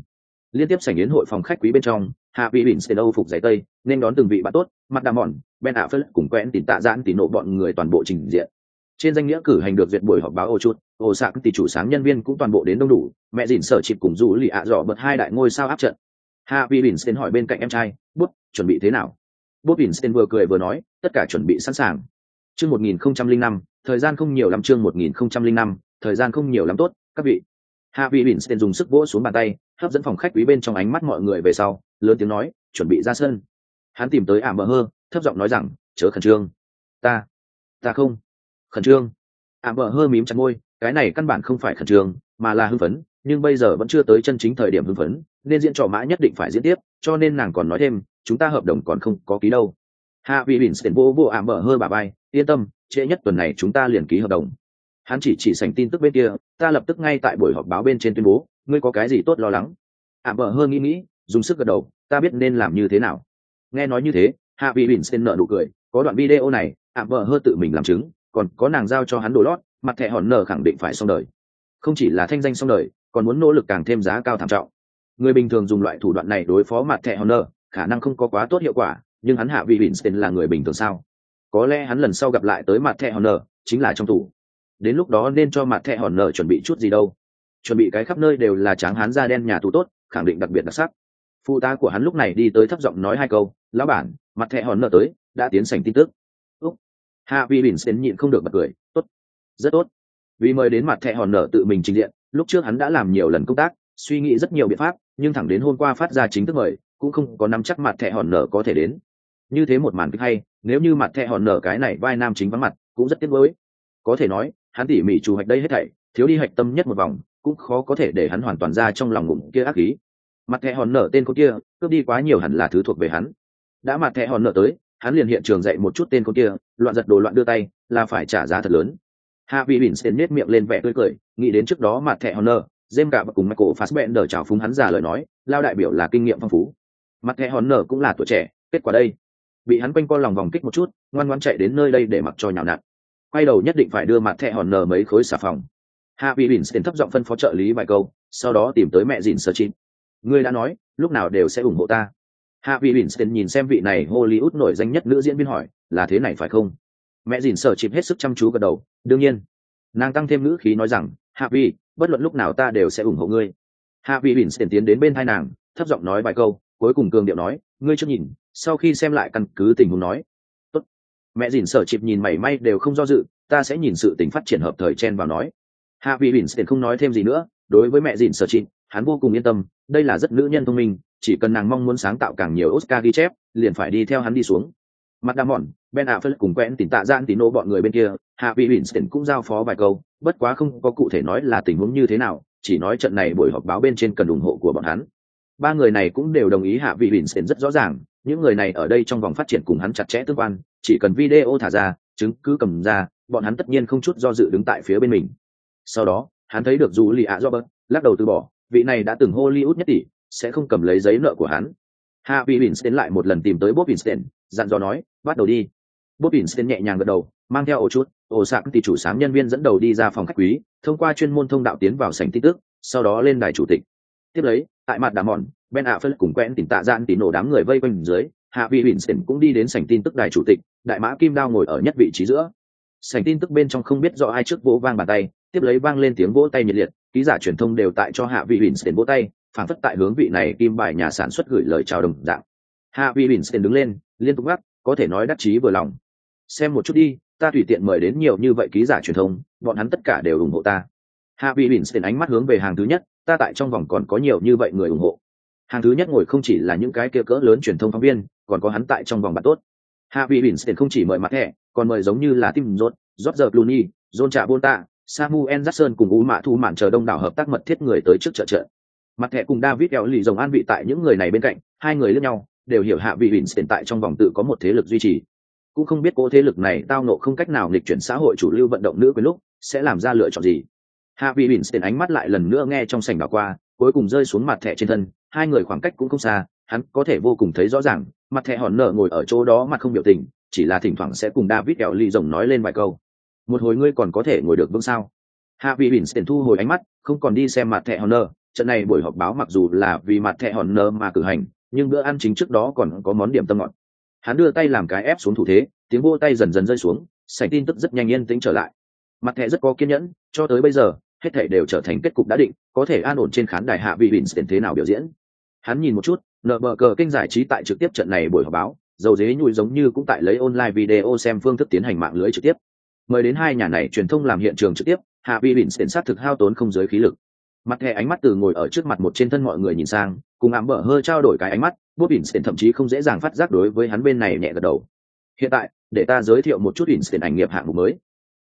liên tiếp sảnh yến hội phòng khách quý bên trong hạ vị vincent âu phục giấy tây nên đón từng vị bạn tốt mặt đàm mòn ben ả phất cùng quen tìm tạ giãn tỉ nộ bọn người toàn bộ trình diện trên danh nghĩa cử hành được duyệt buổi họp báo ô chút ô sạc tỷ chủ sáng nhân viên cũng toàn bộ đến đông đủ mẹ dìn sở chịp cùng dù lì ạ dò bật hai đại ngôi sao áp trận hạ vị vincent hỏi bên cạnh em trai bút chuẩn bị thế nào Bob Winston vừa cười vừa nói, tất cả chuẩn bị sẵn sàng. Chương 1005, thời gian không nhiều lắm chương 1005, thời gian không nhiều lắm tốt, các vị. Hạ vị Winston dùng sức vỗ xuống bàn tay, hấp dẫn phòng khách quý bên trong ánh mắt mọi người về sau, lớn tiếng nói, chuẩn bị ra sân. Hắn tìm tới ảm bờ hơ, thấp giọng nói rằng, chớ khẩn trương. Ta, ta không. Khẩn trương. ảm bờ hơ mím chặt môi, cái này căn bản không phải khẩn trương, mà là hưng phấn, nhưng bây giờ vẫn chưa tới chân chính thời điểm hưng phấn, nên diễn trò mã nhất định phải diễn tiếp, cho nên nàng còn nói thêm, chúng ta hợp đồng còn không có ký đâu hạ vị bỉn tiền vô vô ảm Bờ hơi bà bay yên tâm trễ nhất tuần này chúng ta liền ký hợp đồng hắn chỉ chỉ sành tin tức bên kia ta lập tức ngay tại buổi họp báo bên trên tuyên bố ngươi có cái gì tốt lo lắng? Ạ mở hơn nghĩ nghĩ, dùng sức gật đầu, ta biết nên làm như thế nào. Nghe nói như thế, hạ vị bỉn xin nợ nụ cười, có đoạn video này ạ mở hơn tự mình làm chứng, còn có nàng giao cho hắn đồ lót, mặt thẻ hòn nở khẳng định phải xong đời. Không chỉ là thanh danh xong đời, còn muốn nỗ lực càng thêm giá cao thảm trọng. Người bình thường dùng loại thủ đoạn này đối phó mặt thẻ hòn nở, khả năng không có quá tốt hiệu quả, nhưng hắn hạ vị Winston là người bình thường sao? Có lẽ hắn lần sau gặp lại tới mặt thẻ hòn nở, chính là trong tủ đến lúc đó nên cho mặt thẻ hòn nở chuẩn bị chút gì đâu chuẩn bị cái khắp nơi đều là tráng hán da đen nhà tù tốt, khẳng định đặc biệt đặc sắc. Phụ tá của hắn lúc này đi tới thấp giọng nói hai câu, lão bản, mặt thẹ hòn nở tới, đã tiến sành tin tức. Úc. Hạ vi bỉn xến nhịn không được bật cười, tốt, rất tốt. Vì mời đến mặt thẹ hòn nở tự mình trình diện, lúc trước hắn đã làm nhiều lần công tác, suy nghĩ rất nhiều biện pháp, nhưng thẳng đến hôm qua phát ra chính thức mời, cũng không có nắm chắc mặt thẹ hòn nở có thể đến. Như thế một màn kịch hay, nếu như mặt thẹ hòn nở cái này vai nam chính vắng mặt, cũng rất tiếc nuối. Có thể nói, hắn tỉ mỉ chủ hạch đây hết thảy, thiếu đi hạch tâm nhất một vòng cũng khó có thể để hắn hoàn toàn ra trong lòng ngụm kia ác ý mặt thẻ hòn nở tên con kia cướp đi quá nhiều hẳn là thứ thuộc về hắn đã mặt thẻ hòn nở tới hắn liền hiện trường dạy một chút tên con kia loạn giật đồ loạn đưa tay là phải trả giá thật lớn hạ vị bỉn xen nết miệng lên vẻ tươi cười nghĩ đến trước đó mặt thẻ hòn nở dêm cả và cùng Michael Fassbender chào phúng hắn già lời nói, lao đại biểu là kinh nghiệm phong phú. Mặt thẻ hòn nở cũng là tuổi trẻ, kết quả đây, bị hắn quanh co lòng vòng kích một chút, ngoan ngoãn chạy đến nơi đây để mặc cho nhào nặn. Quay đầu nhất định phải đưa mặt thẻ hòn nở mấy khối xà phòng. Hạ vị Bỉn thấp giọng phân phó trợ lý vài câu, sau đó tìm tới mẹ dìn sơ chín. Ngươi đã nói, lúc nào đều sẽ ủng hộ ta. Hạ vị Bỉn nhìn xem vị này Hollywood nổi danh nhất nữ diễn viên hỏi, là thế này phải không? Mẹ dìn sơ chín hết sức chăm chú gật đầu, đương nhiên. Nàng tăng thêm ngữ khí nói rằng, Hạ vị, bất luận lúc nào ta đều sẽ ủng hộ ngươi hạ vị bỉn tiền tiến đến bên hai nàng thấp giọng nói vài câu cuối cùng cường điệu nói ngươi chưa nhìn sau khi xem lại căn cứ tình huống nói Tốt. mẹ dìn sở chịp nhìn mảy may đều không do dự ta sẽ nhìn sự tình phát triển hợp thời chen vào nói hạ vị bỉn tiền không nói thêm gì nữa đối với mẹ dìn sở Trị, hắn vô cùng yên tâm đây là rất nữ nhân thông minh chỉ cần nàng mong muốn sáng tạo càng nhiều oscar ghi chép liền phải đi theo hắn đi xuống. Mặt đa mòn ben ạ phân cùng quen tìm tạ gian tín nô bọn người bên kia hạ vị winston cũng giao phó vài câu bất quá không có cụ thể nói là tình huống như thế nào chỉ nói trận này buổi họp báo bên trên cần ủng hộ của bọn hắn. Ba người này cũng đều đồng ý hạ vị winston rất rõ ràng những người này ở đây trong vòng phát triển cùng hắn chặt chẽ tương quan chỉ cần video thả ra chứng cứ cầm ra bọn hắn tất nhiên không chút do dự đứng tại phía bên mình sau đó hắn thấy được dù lì ạ robert lắc đầu từ bỏ vị này đã từng hollywood nhất tỷ sẽ không cầm lấy giấy nợ của hắn hạ vị winston lại một lần tìm tới bob winston dặn dò nói bắt đầu đi Bob Winston nhẹ nhàng gật đầu, mang theo ổ chút, ổ sạc thì chủ sáng nhân viên dẫn đầu đi ra phòng khách quý, thông qua chuyên môn thông đạo tiến vào sảnh tin tức, sau đó lên đài chủ tịch. Tiếp lấy, tại mặt đà mòn, Ben Affleck cùng quen tỉnh tạ gian tỉ nổ đám người vây quanh dưới, Hạ vị Winston cũng đi đến sảnh tin tức đài chủ tịch, đại mã kim đao ngồi ở nhất vị trí giữa. Sảnh tin tức bên trong không biết rõ ai trước vỗ vang bàn tay, tiếp lấy vang lên tiếng vỗ tay nhiệt liệt, ký giả truyền thông đều tại cho Hạ vị Winston vỗ tay, phản phất tại hướng vị này kim bài nhà sản xuất gửi lời chào đồng dạng. Hạ vị Winston đứng lên, liên tục gắt, có thể nói đắc chí vừa lòng. Xem một chút đi ta tùy tiện mời đến nhiều như vậy ký giả truyền thông bọn hắn tất cả đều ủng hộ ta. Hạ vị bỉn tiền ánh mắt hướng về hàng thứ nhất ta tại trong vòng còn có nhiều như vậy người ủng hộ. Hàng thứ nhất ngồi không chỉ là những cái kia cỡ lớn truyền thông phóng viên còn có hắn tại trong vòng bạn tốt. Hạ vị bỉn tiền không chỉ mời mặt thẻ còn mời giống như là tim rốt rót Clooney, John Trạ Volta, Samuel Jackson cùng Ú Mã Thu Mạn chờ đông đảo hợp tác mật thiết người tới trước trợ trận. Mặt thẻ cùng David kéo lì rồng an vị tại những người này bên cạnh, hai người lẫn nhau, đều hiểu hạ vị hiện tại trong vòng tự có một thế lực duy trì. Cũng không biết cố thế lực này tao nộ không cách nào nghịch chuyển xã hội chủ lưu vận động nữ quyền lúc sẽ làm ra lựa chọn gì. Hạ vị bỉn tiền ánh mắt lại lần nữa nghe trong sảnh đảo qua cuối cùng rơi xuống mặt thẻ trên thân hai người khoảng cách cũng không xa hắn có thể vô cùng thấy rõ ràng mặt thẻ hòn nở ngồi ở chỗ đó mặt không biểu tình chỉ là thỉnh thoảng sẽ cùng david kéo lì rồng nói lên vài câu một hồi ngươi còn có thể ngồi được vững sao? Hạ vị bỉn tiền thu hồi ánh mắt, không còn đi xem mặt thẻ hòn nơ. trận này buổi họp báo mặc dù là vì mặt thẻ hòn nơ mà cử hành, nhưng bữa ăn chính trước đó còn có món điểm tâm ngọt. Hắn đưa tay làm cái ép xuống thủ thế, tiếng vô tay dần dần rơi xuống, sảnh tin tức rất nhanh yên tĩnh trở lại. Mặt thẻ rất có kiên nhẫn, cho tới bây giờ, hết thể đều trở thành kết cục đã định, có thể an ổn trên khán đài hạ vị bỉn tiền thế nào biểu diễn. Hắn nhìn một chút, nợ bờ cờ kênh giải trí tại trực tiếp trận này buổi họp báo, dầu dế nhùi giống như cũng tại lấy online video xem phương thức tiến hành mạng lưới trực tiếp mời đến hai nhà này truyền thông làm hiện trường trực tiếp, hạ vi bỉn tiện sát thực hao tốn không giới khí lực. Mặt thẻ ánh mắt từ ngồi ở trước mặt một trên thân mọi người nhìn sang, cùng ảm bở hơi trao đổi cái ánh mắt bốt bỉn thậm chí không dễ dàng phát giác đối với hắn bên này nhẹ gật đầu. Hiện tại, để ta giới thiệu một chút bỉn ảnh nghiệp hạng mục mới.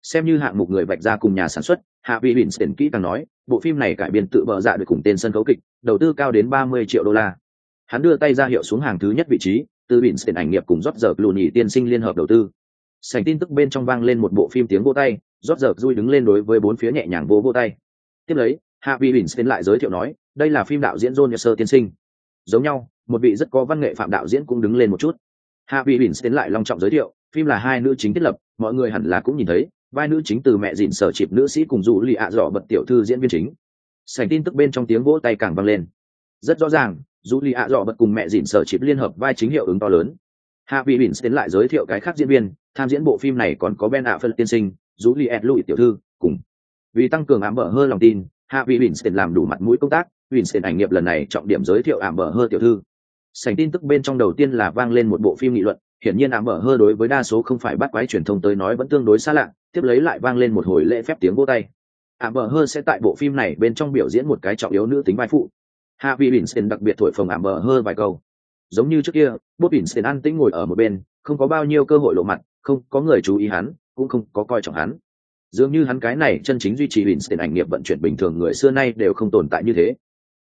Xem như hạng mục người vạch ra cùng nhà sản xuất, hạ vị bỉn kỹ càng nói, bộ phim này cải biên tự bờ dạ được cùng tên sân khấu kịch, đầu tư cao đến ba mươi triệu đô la. Hắn đưa tay ra hiệu xuống hàng thứ nhất vị trí, từ bỉn ảnh nghiệp cùng rót giờ lùn nhì tiên sinh liên hợp đầu tư sảnh tin tức bên trong vang lên một bộ phim tiếng vô tay, rót giờ vui đứng lên đối với bốn phía nhẹ nhàng vô vô tay. Tiếp lấy hạ vị bỉn lại giới thiệu nói, đây là phim đạo diễn john sơ tiên sinh. Giống nhau, một vị rất có văn nghệ phạm đạo diễn cũng đứng lên một chút. Hạ vi bỉn tiến lại long trọng giới thiệu, phim là hai nữ chính thiết lập, mọi người hẳn là cũng nhìn thấy, vai nữ chính từ mẹ dịn sở chịp nữ sĩ cùng dù lì ạ dọ bật tiểu thư diễn viên chính. Sảnh tin tức bên trong tiếng vỗ tay càng vang lên. Rất rõ ràng dù lì ạ dọ bật cùng mẹ dịn sở chịp liên hợp vai chính hiệu ứng to lớn. Hạ vị bỉn tiến lại giới thiệu cái khác diễn viên tham diễn bộ phim này còn có ben Affleck tiên sinh dù lì ed tiểu thư cùng vì tăng cường ám bở hơn lòng tin hạ vị Winston làm đủ mặt mũi công tác Winston ảnh nghiệp lần này trọng điểm giới thiệu ảm bờ hơn tiểu thư. Sảnh tin tức bên trong đầu tiên là vang lên một bộ phim nghị luận, hiển nhiên ảm bờ hơn đối với đa số không phải bắt quái truyền thông tới nói vẫn tương đối xa lạ, tiếp lấy lại vang lên một hồi lễ phép tiếng vỗ tay. ảm bờ hơ sẽ tại bộ phim này bên trong biểu diễn một cái trọng yếu nữ tính vai phụ hạ Weinstein winston đặc biệt thổi phồng ảm bờ hơ vài câu giống như trước kia bob winston an tĩnh ngồi ở một bên không có bao nhiêu cơ hội lộ mặt không có người chú ý hắn, cũng không có coi trọng hắn. Dường như hắn cái này chân chính duy trì winston ảnh nghiệp vận chuyển bình thường người xưa nay đều không tồn tại như thế.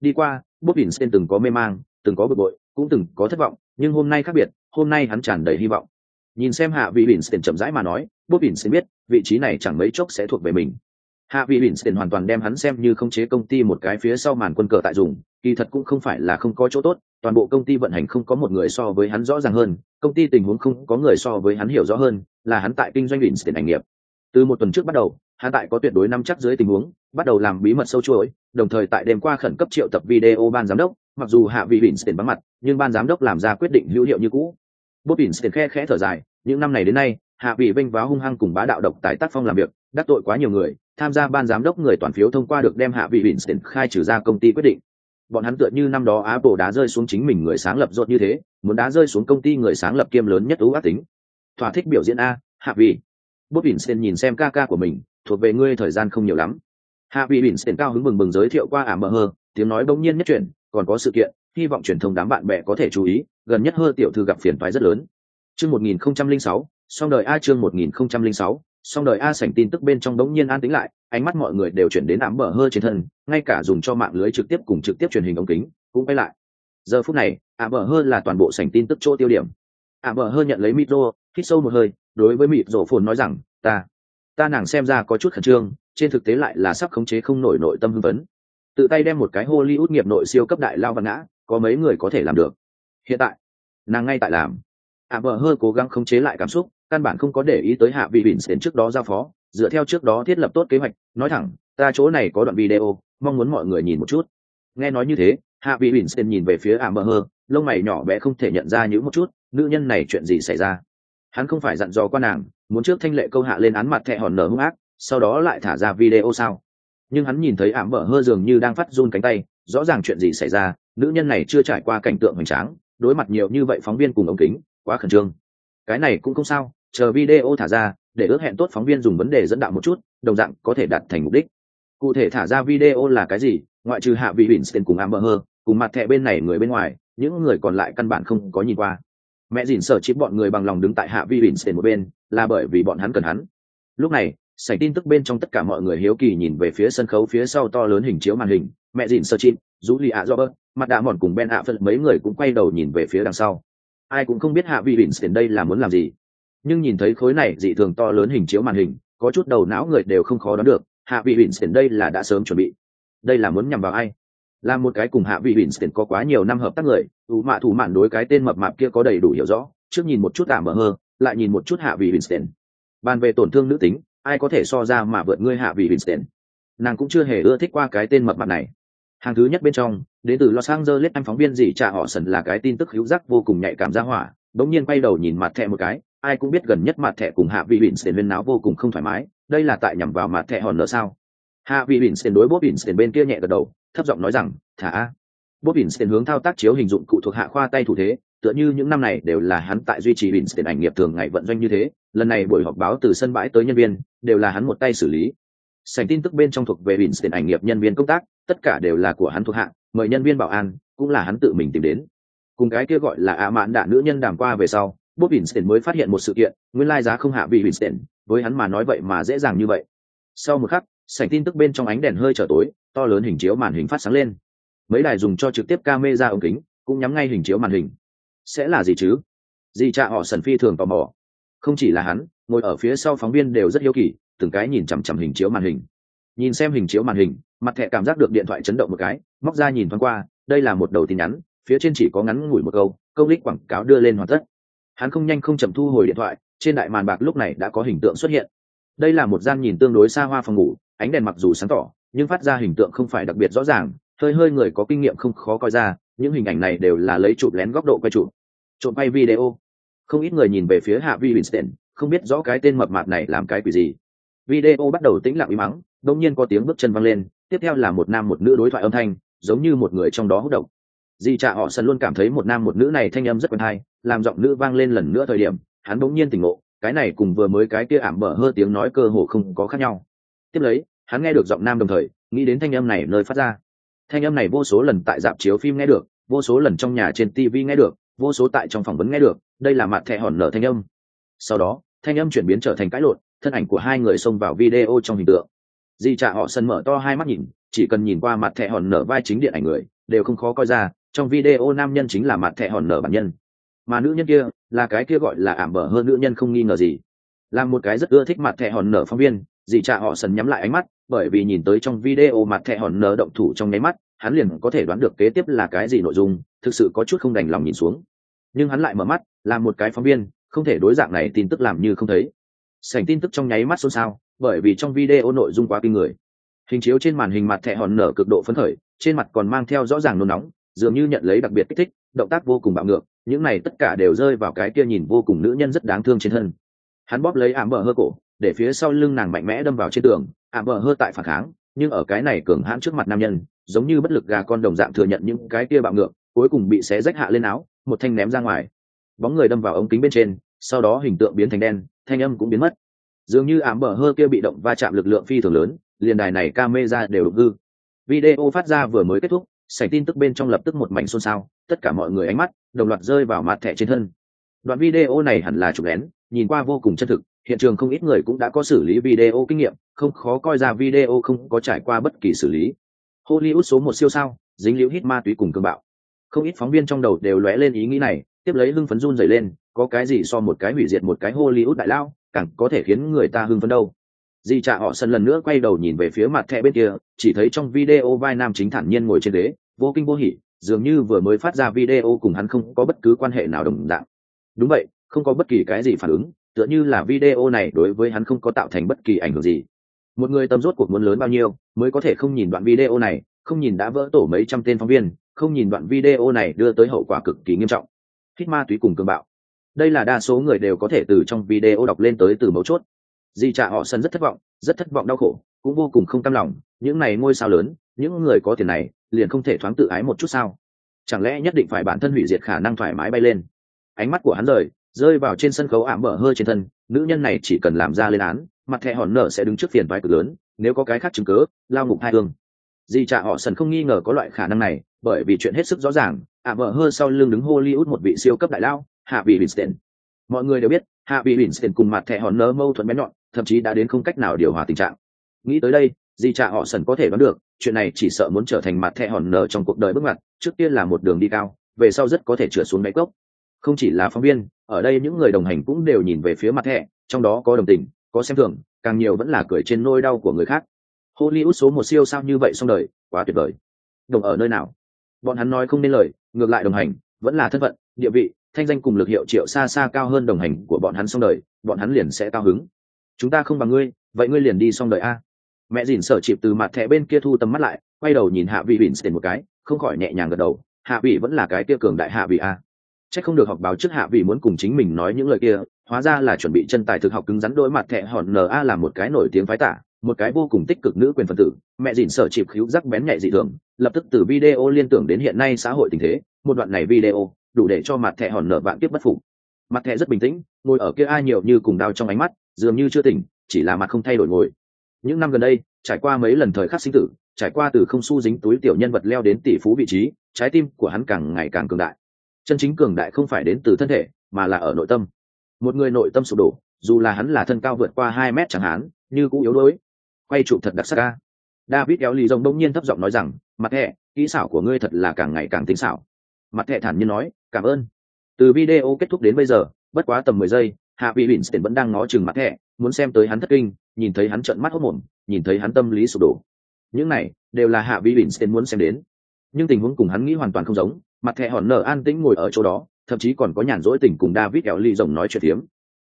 Đi qua bob tiền từng có mê mang, từng có bực bội, cũng từng có thất vọng, nhưng hôm nay khác biệt, hôm nay hắn tràn đầy hy vọng. Nhìn xem hạ vị tiền chậm rãi mà nói bob tiền biết, vị trí này chẳng mấy chốc sẽ thuộc về mình. Hạ vị tiền hoàn toàn đem hắn xem như không chế công ty một cái phía sau màn quân cờ tại dùng kỳ thật cũng không phải là không có chỗ tốt, toàn bộ công ty vận hành không có một người so với hắn rõ ràng hơn, công ty tình huống không có người so với hắn hiểu rõ hơn, là hắn tại kinh doanh winston ảnh nghiệp. Từ một tuần trước bắt đầu, hắn tại có tuyệt đối năm chắc dưới tình huống, bắt đầu làm bí mật sâu chuỗi, đồng thời tại đêm qua khẩn cấp triệu tập video ban giám đốc, mặc dù hạ vị winston vắng mặt, nhưng ban giám đốc làm ra quyết định hữu hiệu như cũ. Bố winston khe khẽ thở dài, những năm này đến nay, hạ vị vinh váo hung hăng cùng bá đạo độc tại tác phong làm việc, đắc tội quá nhiều người, tham gia ban giám đốc người toàn phiếu thông qua được đem hạ vị winston khai trừ ra công ty quyết định bọn hắn tựa như năm đó apple đá rơi xuống chính mình người sáng lập rốt như thế muốn đá rơi xuống công ty người sáng lập kiêm lớn nhất ưu ác tính thỏa thích biểu diễn a hạ vị bỉn Vincent nhìn xem ca ca của mình, thuộc về ngươi thời gian không nhiều lắm. Hạ vị Vincent cao hứng mừng mừng giới thiệu qua ảm mờ hờ, tiếng nói bỗng nhiên nhất chuyển, còn có sự kiện, hy vọng truyền thông đám bạn bè có thể chú ý, gần nhất hơ tiểu thư gặp phiền toái rất lớn. Chương 1006, song đời A chương 1006, song đời A sảnh tin tức bên trong đống nhiên an tĩnh lại, ánh mắt mọi người đều chuyển đến ám bờ hơ trên thân, ngay cả dùng cho mạng lưới trực tiếp cùng trực tiếp truyền hình ống kính, cũng quay lại. Giờ phút này, ám bờ hơ là toàn bộ sảnh tin tức chỗ tiêu điểm. ám bờ hơ nhận lấy micro, hít sâu một hơi, đối với mịt rổ phồn nói rằng ta ta nàng xem ra có chút khẩn trương trên thực tế lại là sắp khống chế không nổi nội tâm hưng vấn tự tay đem một cái hollywood nghiệp nội siêu cấp đại lao văn ngã có mấy người có thể làm được hiện tại nàng ngay tại làm ạ vợ hơi cố gắng khống chế lại cảm xúc căn bản không có để ý tới hạ vị bỉn đến trước đó giao phó dựa theo trước đó thiết lập tốt kế hoạch, nói thẳng, ta chỗ này có đoạn video, mong muốn mọi người nhìn một chút. Nghe nói như thế, hạ vị bỉn nhìn về phía ả vợ hơ lông mày nhỏ bé không thể nhận ra những một chút, nữ nhân này chuyện gì xảy ra? Hắn không phải dặn dò qua nàng, muốn trước thanh lệ câu hạ lên án mặt thẹ hòn nở hung ác, sau đó lại thả ra video sao? Nhưng hắn nhìn thấy ảm bở hơ dường như đang phát run cánh tay, rõ ràng chuyện gì xảy ra, nữ nhân này chưa trải qua cảnh tượng hoành tráng, đối mặt nhiều như vậy phóng viên cùng ống kính, quá khẩn trương. Cái này cũng không sao, chờ video thả ra để ước hẹn tốt phóng viên dùng vấn đề dẫn đạo một chút, đồng dạng có thể đạt thành mục đích. Cụ thể thả ra video là cái gì, ngoại trừ hạ vị winston cùng Amber bở hơ, cùng mặt thẹ bên này người bên ngoài, những người còn lại căn bản không có nhìn qua. Mẹ dìn sợ chip bọn người bằng lòng đứng tại hạ vi winston một bên, là bởi vì bọn hắn cần hắn. Lúc này, sảnh tin tức bên trong tất cả mọi người hiếu kỳ nhìn về phía sân khấu phía sau to lớn hình chiếu màn hình, mẹ dìn sợ chip rú lì ạ robert, mặt đạ mòn cùng ben ạ phật mấy người cũng quay đầu nhìn về phía đằng sau. Ai cũng không biết hạ vi winston đây là muốn làm gì nhưng nhìn thấy khối này dị thường to lớn hình chiếu màn hình có chút đầu não người đều không khó đoán được hạ vị winston đây là đã sớm chuẩn bị đây là muốn nhằm vào ai là một cái cùng hạ vị Winston có quá nhiều năm hợp tác người, thủ mạ thủ mạn đối cái tên mập mạp kia có đầy đủ hiểu rõ, trước nhìn một chút ả mở hơ, lại nhìn một chút hạ vị Winston. Bàn về tổn thương nữ tính, ai có thể so ra mà vượt ngươi hạ vị Winston. Nàng cũng chưa hề ưa thích qua cái tên mập mạp này. Hàng thứ nhất bên trong, đến từ Los Angeles anh phóng viên gì trả họ sần là cái tin tức hữu giác vô cùng nhạy cảm ra hỏa, đống nhiên quay đầu nhìn mặt thẹ một cái, ai cũng biết gần nhất mặt thẻ cùng hạ vị Winston lên náo vô cùng không thoải mái, đây là tại nhằm vào mặt thẻ hòn nữa sao? Hạ vị Winston đối Bob Winston bên kia nhẹ gật đầu, thấp giọng nói rằng thả. Bốt bob vincent hướng thao tác chiếu hình dụng cụ thuộc hạ khoa tay thủ thế tựa như những năm này đều là hắn tại duy trì vincent ảnh nghiệp thường ngày vận doanh như thế lần này buổi họp báo từ sân bãi tới nhân viên đều là hắn một tay xử lý. Sảnh tin tức bên trong thuộc về vincent ảnh nghiệp nhân viên công tác tất cả đều là của hắn thuộc hạ mời nhân viên bảo an cũng là hắn tự mình tìm đến. Cùng cái kia gọi là ạ mạn đạ nữ nhân đàm qua về sau bob Winston mới phát hiện một sự kiện nguyên lai giá không hạ vì Winston, với hắn mà nói vậy mà dễ dàng như vậy. Sau một khắc sảnh tin tức bên trong ánh đèn hơi trở tối to lớn hình chiếu màn hình phát sáng lên. Mấy đài dùng cho trực tiếp camera ống kính cũng nhắm ngay hình chiếu màn hình. Sẽ là gì chứ? Di cha họ sần phi thường tò mò. Không chỉ là hắn ngồi ở phía sau phóng viên đều rất hiếu kỳ từng cái nhìn chằm chằm hình chiếu màn hình. Nhìn xem hình chiếu màn hình mặt thẻ cảm giác được điện thoại chấn động một cái móc ra nhìn thoáng qua đây là một đầu tin nhắn phía trên chỉ có ngắn ngủi một câu câu lích quảng cáo đưa lên hoàn tất hắn không nhanh không chậm thu hồi điện thoại, trên đại màn bạc lúc này đã có hình tượng xuất hiện. Đây là một gian nhìn tương đối xa hoa phòng ngủ, ánh đèn mặc dù sáng tỏ, nhưng phát ra hình tượng không phải đặc biệt rõ ràng, hơi hơi người có kinh nghiệm không khó coi ra, những hình ảnh này đều là lấy chụp lén góc độ quay chụp. Trộm bay video. Không ít người nhìn về phía hạ vi winston không biết rõ cái tên mập mạp này làm cái quỷ gì. Video bắt đầu tĩnh lặng im mắng đông nhiên có tiếng bước chân văng lên, tiếp theo là một nam một nữ đối thoại âm thanh, giống như một người trong đó hút động dì trạ họ sần luôn cảm thấy một nam một nữ này thanh âm rất quen hay, làm giọng nữ vang lên lần nữa thời điểm, hắn bỗng nhiên tỉnh ngộ, cái này cùng vừa mới cái kia ảm bở hơ tiếng nói cơ hồ không có khác nhau. Tiếp lấy, hắn nghe được giọng nam đồng thời, nghĩ đến thanh âm này nơi phát ra. Thanh âm này vô số lần tại dạp chiếu phim nghe được, vô số lần trong nhà trên tv nghe được, vô số tại trong phỏng vấn nghe được, đây là mặt thẻ hòn nở thanh âm. Sau đó, thanh âm chuyển biến trở thành cãi lộn, thân ảnh của hai người xông vào video trong hình tượng. Di trả họ sân mở to hai mắt nhìn, chỉ cần nhìn qua mặt thẻ hòn nở vai chính điện ảnh người, đều không khó coi ra trong video nam nhân chính là mặt thẻ hòn nở bản nhân. Mà nữ nhân kia là cái kia gọi là ảm bở hơn nữ nhân không nghi ngờ gì. Là một cái rất ưa thích mặt thẻ hòn nở phóng viên, dì cha họ sần nhắm lại ánh mắt, bởi vì nhìn tới trong video mặt thẻ hòn nở động thủ trong nháy mắt, hắn liền có thể đoán được kế tiếp là cái gì nội dung, thực sự có chút không đành lòng nhìn xuống. Nhưng hắn lại mở mắt, là một cái phóng viên, không thể đối dạng này tin tức làm như không thấy. Sảnh tin tức trong nháy mắt xôn xao, bởi vì trong video nội dung quá kinh người. Hình chiếu trên màn hình mặt thẻ hòn nở cực độ phấn khởi, trên mặt còn mang theo rõ ràng nôn nóng dường như nhận lấy đặc biệt kích thích, động tác vô cùng bạo ngược, những này tất cả đều rơi vào cái kia nhìn vô cùng nữ nhân rất đáng thương trên thân. Hắn bóp lấy ảm bờ hơ cổ, để phía sau lưng nàng mạnh mẽ đâm vào trên tường, ảm bờ hơ tại phản kháng, nhưng ở cái này cường hãn trước mặt nam nhân, giống như bất lực gà con đồng dạng thừa nhận những cái kia bạo ngược, cuối cùng bị xé rách hạ lên áo, một thanh ném ra ngoài. Bóng người đâm vào ống kính bên trên, sau đó hình tượng biến thành đen, thanh âm cũng biến mất. Dường như ảm bờ hơ kia bị động va chạm lực lượng phi thường lớn, liền đài này ca mê ra đều đục hư. Video phát ra vừa mới kết thúc sảnh tin tức bên trong lập tức một mảnh xôn xao, tất cả mọi người ánh mắt, đồng loạt rơi vào mặt thẻ trên thân. Đoạn video này hẳn là chụp lén, nhìn qua vô cùng chân thực, hiện trường không ít người cũng đã có xử lý video kinh nghiệm, không khó coi ra video không có trải qua bất kỳ xử lý. Hollywood số một siêu sao, dính liễu hít ma túy cùng cương bạo. Không ít phóng viên trong đầu đều lóe lên ý nghĩ này, tiếp lấy hưng phấn run dày lên, có cái gì so một cái hủy diệt một cái hollywood đại lao, càng có thể khiến người ta hưng phấn đâu di trạ họ sân lần nữa quay đầu nhìn về phía mặt thẻ bên kia, chỉ thấy trong video vai nam chính thản nhiên ngồi trên ghế, vô kinh vô hỉ, dường như vừa mới phát ra video cùng hắn không có bất cứ quan hệ nào đồng dạng. Đúng vậy, không có bất kỳ cái gì phản ứng, tựa như là video này đối với hắn không có tạo thành bất kỳ ảnh hưởng gì. Một người tâm rốt cuộc muốn lớn bao nhiêu, mới có thể không nhìn đoạn video này, không nhìn đã vỡ tổ mấy trăm tên phóng viên, không nhìn đoạn video này đưa tới hậu quả cực kỳ nghiêm trọng. Hít ma túy cùng cương bạo. Đây là đa số người đều có thể từ trong video đọc lên tới từ mấu chốt di trạ họ sân rất thất vọng, rất thất vọng đau khổ, cũng vô cùng không cam lòng. Những này ngôi sao lớn, những người có tiền này, liền không thể thoáng tự ái một chút sao? Chẳng lẽ nhất định phải bản thân hủy diệt khả năng thoải mái bay lên? Ánh mắt của hắn rời, rơi vào trên sân khấu ảm bở hơi trên thân, nữ nhân này chỉ cần làm ra lên án, mặt thẻ hòn nở sẽ đứng trước phiền vai cực lớn, nếu có cái khác chứng cớ, lao ngục hai thương di trạ họ sần không nghi ngờ có loại khả năng này, bởi vì chuyện hết sức rõ ràng, ảm bở hơi sau lưng đứng hollywood một vị siêu cấp đại lao hạ vị winston mọi người đều biết hạ vị winston cùng mặt thẻ hòn nở mâu thuẫn bé nhọn thậm chí đã đến không cách nào điều hòa tình trạng. Nghĩ tới đây, di trạ họ sần có thể đoán được, chuyện này chỉ sợ muốn trở thành mặt thẻ hòn nở trong cuộc đời bước ngoặt, trước tiên là một đường đi cao, về sau rất có thể trượt xuống đáy cốc. Không chỉ là phóng viên, ở đây những người đồng hành cũng đều nhìn về phía mặt thẻ, trong đó có đồng tình, có xem thường, càng nhiều vẫn là cười trên nôi đau của người khác. Hollywood số một siêu sao như vậy xong đời, quá tuyệt vời. Đồng ở nơi nào? Bọn hắn nói không nên lời, ngược lại đồng hành, vẫn là thân phận, địa vị, thanh danh cùng lực hiệu triệu xa xa cao hơn đồng hành của bọn hắn xong đời, bọn hắn liền sẽ cao hứng chúng ta không bằng ngươi, vậy ngươi liền đi xong đời a. Mẹ dìn sở chịp từ mặt thẻ bên kia thu tầm mắt lại, quay đầu nhìn hạ vị bỉn tiền một cái, không khỏi nhẹ nhàng gật đầu, hạ vị vẫn là cái kia cường đại hạ vị a. Chắc không được học báo trước hạ vị muốn cùng chính mình nói những lời kia, hóa ra là chuẩn bị chân tài thực học cứng rắn đối mặt thẻ hòn na là một cái nổi tiếng phái tả, một cái vô cùng tích cực nữ quyền phân tử. Mẹ dìn sở chịp khíu rắc bén nhạy dị thường, lập tức từ video liên tưởng đến hiện nay xã hội tình thế, một đoạn này video, đủ để cho mặt thẻ hòn nở vạn tiếp bất phục. Mặt thẻ rất bình tĩnh, ngồi ở kia ai nhiều như cùng đau trong ánh mắt dường như chưa tỉnh chỉ là mặt không thay đổi ngồi. Những năm gần đây trải qua mấy lần thời khắc sinh tử trải qua từ không su dính túi tiểu nhân vật leo đến tỷ phú vị trí trái tim của hắn càng ngày càng cường đại. Chân chính cường đại không phải đến từ thân thể mà là ở nội tâm. Một người nội tâm sụp đổ dù là hắn là thân cao vượt qua hai mét chẳng hạn như cũng yếu đuối. Quay trụ thật đặc sắc ca. David kéo lì rồng đông nhiên thấp giọng nói rằng mặt hệ, kỹ xảo của ngươi thật là càng ngày càng tính xảo. Mặt hệ thản nhiên nói cảm ơn. Từ video kết thúc đến bây giờ bất quá tầm mười giây hạ vị bỉn vẫn đang ngó chừng mặt thẻ, muốn xem tới hắn thất kinh, nhìn thấy hắn trợn mắt hốt mồm, nhìn thấy hắn tâm lý sụp đổ. Những này đều là hạ vị bỉn muốn xem đến. Nhưng tình huống cùng hắn nghĩ hoàn toàn không giống, mặt thẻ hòn nở an tĩnh ngồi ở chỗ đó, thậm chí còn có nhàn rỗi tình cùng david kéo ly rồng nói chuyện hiếm.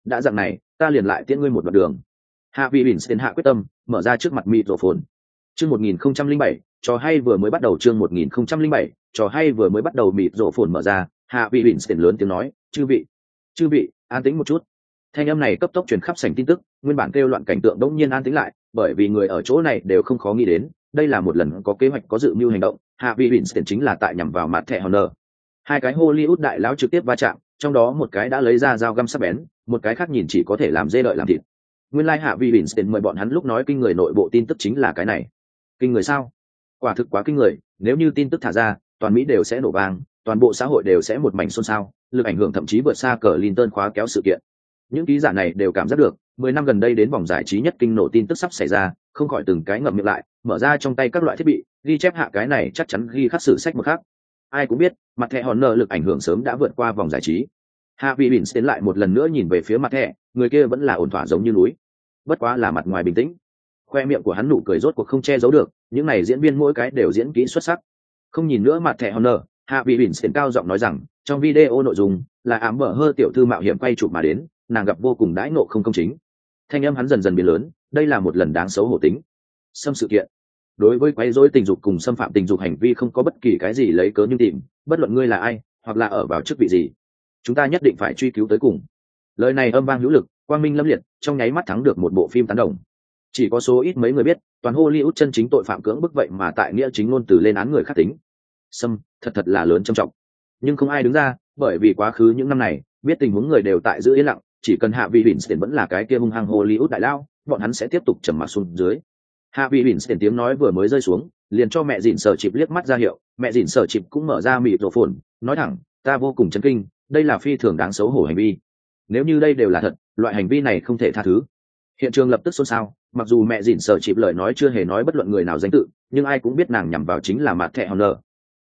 đã dặn này, ta liền lại tiễn ngươi một đoạn đường. Hạ vị bỉn hạ quyết tâm, mở ra trước mặt mịt rổ phồn chương một nghìn không trăm linh bảy, trò hay vừa mới bắt đầu chương một nghìn không trăm linh bảy, trò hay vừa mới bắt đầu mịt rổ phồn mở ra, hạ vị bỉn lớn tiếng nói, chư vị chư vị, an tĩnh một chút thanh âm này cấp tốc truyền khắp sảnh tin tức, nguyên bản kêu loạn cảnh tượng đống nhiên an tĩnh lại, bởi vì người ở chỗ này đều không khó nghĩ đến, đây là một lần có kế hoạch có dự mưu hành động, hạ vị winston chính là tại nhằm vào mặt thẻ honor. Hai cái hollywood đại lão trực tiếp va chạm, trong đó một cái đã lấy ra dao găm sắc bén, một cái khác nhìn chỉ có thể làm dê đợi làm thịt. Nguyên lai hạ vi winston mời bọn hắn lúc nói kinh người nội bộ tin tức chính là cái này. Kinh người sao? Quả thực quá kinh người, nếu như tin tức thả ra, toàn mỹ đều sẽ nổ vang, toàn bộ xã hội đều sẽ một mảnh xôn xao, lực ảnh hưởng thậm chí vượt xa cờ linton khóa kéo sự kiện những ký giả này đều cảm giác được, mười năm gần đây đến vòng giải trí nhất kinh nổ tin tức sắp xảy ra, không khỏi từng cái ngậm miệng lại, mở ra trong tay các loại thiết bị, ghi chép hạ cái này chắc chắn ghi khắc sử sách một khác ai cũng biết, mặt thẻ hòn nợ lực ảnh hưởng sớm đã vượt qua vòng giải trí. Hạ vị bỉn tiến lại một lần nữa nhìn về phía mặt thẻ, người kia vẫn là ổn thỏa giống như núi. Bất quá là mặt ngoài bình tĩnh. Khoe miệng của hắn nụ cười rốt cuộc không che giấu được, những n à y diễn viên mỗi cái đều diễn kỹ xuất sắc. Không nhìn nữa mặt thẻ honor, hạ vị bỉn tiến cao giọng nói rằng, trong video nội dung là ám mở hơ tiểu thư mạo hiểm quay chụp mà đến nàng gặp vô cùng đãi nộ không công chính. Thanh âm hắn dần dần biến lớn, đây là một lần đáng xấu hổ tính. Xâm sự kiện. Đối với quấy rối tình dục cùng xâm phạm tình dục hành vi không có bất kỳ cái gì lấy cớ nhưng tìm, bất luận ngươi là ai, hoặc là ở vào chức vị gì, chúng ta nhất định phải truy cứu tới cùng. Lời này âm vang hữu lực, quang minh lâm liệt, trong nháy mắt thắng được một bộ phim tán đồng. Chỉ có số ít mấy người biết, toàn hollywood chân chính tội phạm cưỡng bức vậy mà tại nghĩa chính ngôn từ lên án người khác tính. Xâm, thật thật là lớn trầm trọng. Nhưng không ai đứng ra, bởi vì quá khứ những năm này, biết tình huống người đều tại giữ yên lặng chỉ cần hạ vị bỉn tiền vẫn là cái kia hung hăng hollywood đại lao bọn hắn sẽ tiếp tục trầm mặc xuống dưới. Hạ vị bỉn tiền tiếng nói vừa mới rơi xuống, liền cho mẹ dịn sở chịp liếc mắt ra hiệu, mẹ dịn sở chịp cũng mở ra mịt rổ phồn nói thẳng, ta vô cùng chấn kinh, đây là phi thường đáng xấu hổ hành vi. Nếu như đây đều là thật, loại hành vi này không thể tha thứ. Hiện trường lập tức xôn xao, mặc dù mẹ dịn sở chịp lời nói chưa hề nói bất luận người nào danh tự, nhưng ai cũng biết nàng nhằm vào chính là mặt thẹ hòn nờ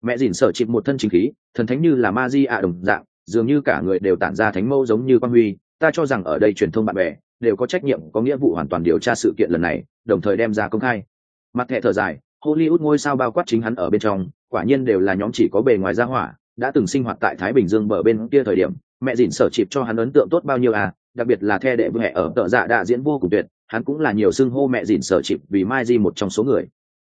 mẹ dịn sở chịp một thân chính khí, thần thánh như là ma di ạ đồng dạng, dường như cả người đều tản ra thánh mâu giống như quang huy ta cho rằng ở đây truyền thông bạn bè đều có trách nhiệm, có nghĩa vụ hoàn toàn điều tra sự kiện lần này, đồng thời đem ra công khai. Mặt thẹ thở dài, hollywood ngôi sao bao quát chính hắn ở bên trong, quả nhiên đều là nhóm chỉ có bề ngoài ra hỏa, đã từng sinh hoạt tại thái bình dương bờ bên kia thời điểm, mẹ dịn sở chịp cho hắn ấn tượng tốt bao nhiêu à đặc biệt là the đệ vừa hẹ ở tợ dạ đã diễn vô cùng tuyệt, hắn cũng là nhiều xưng hô mẹ dịn sở chịp vì mai di một trong số người.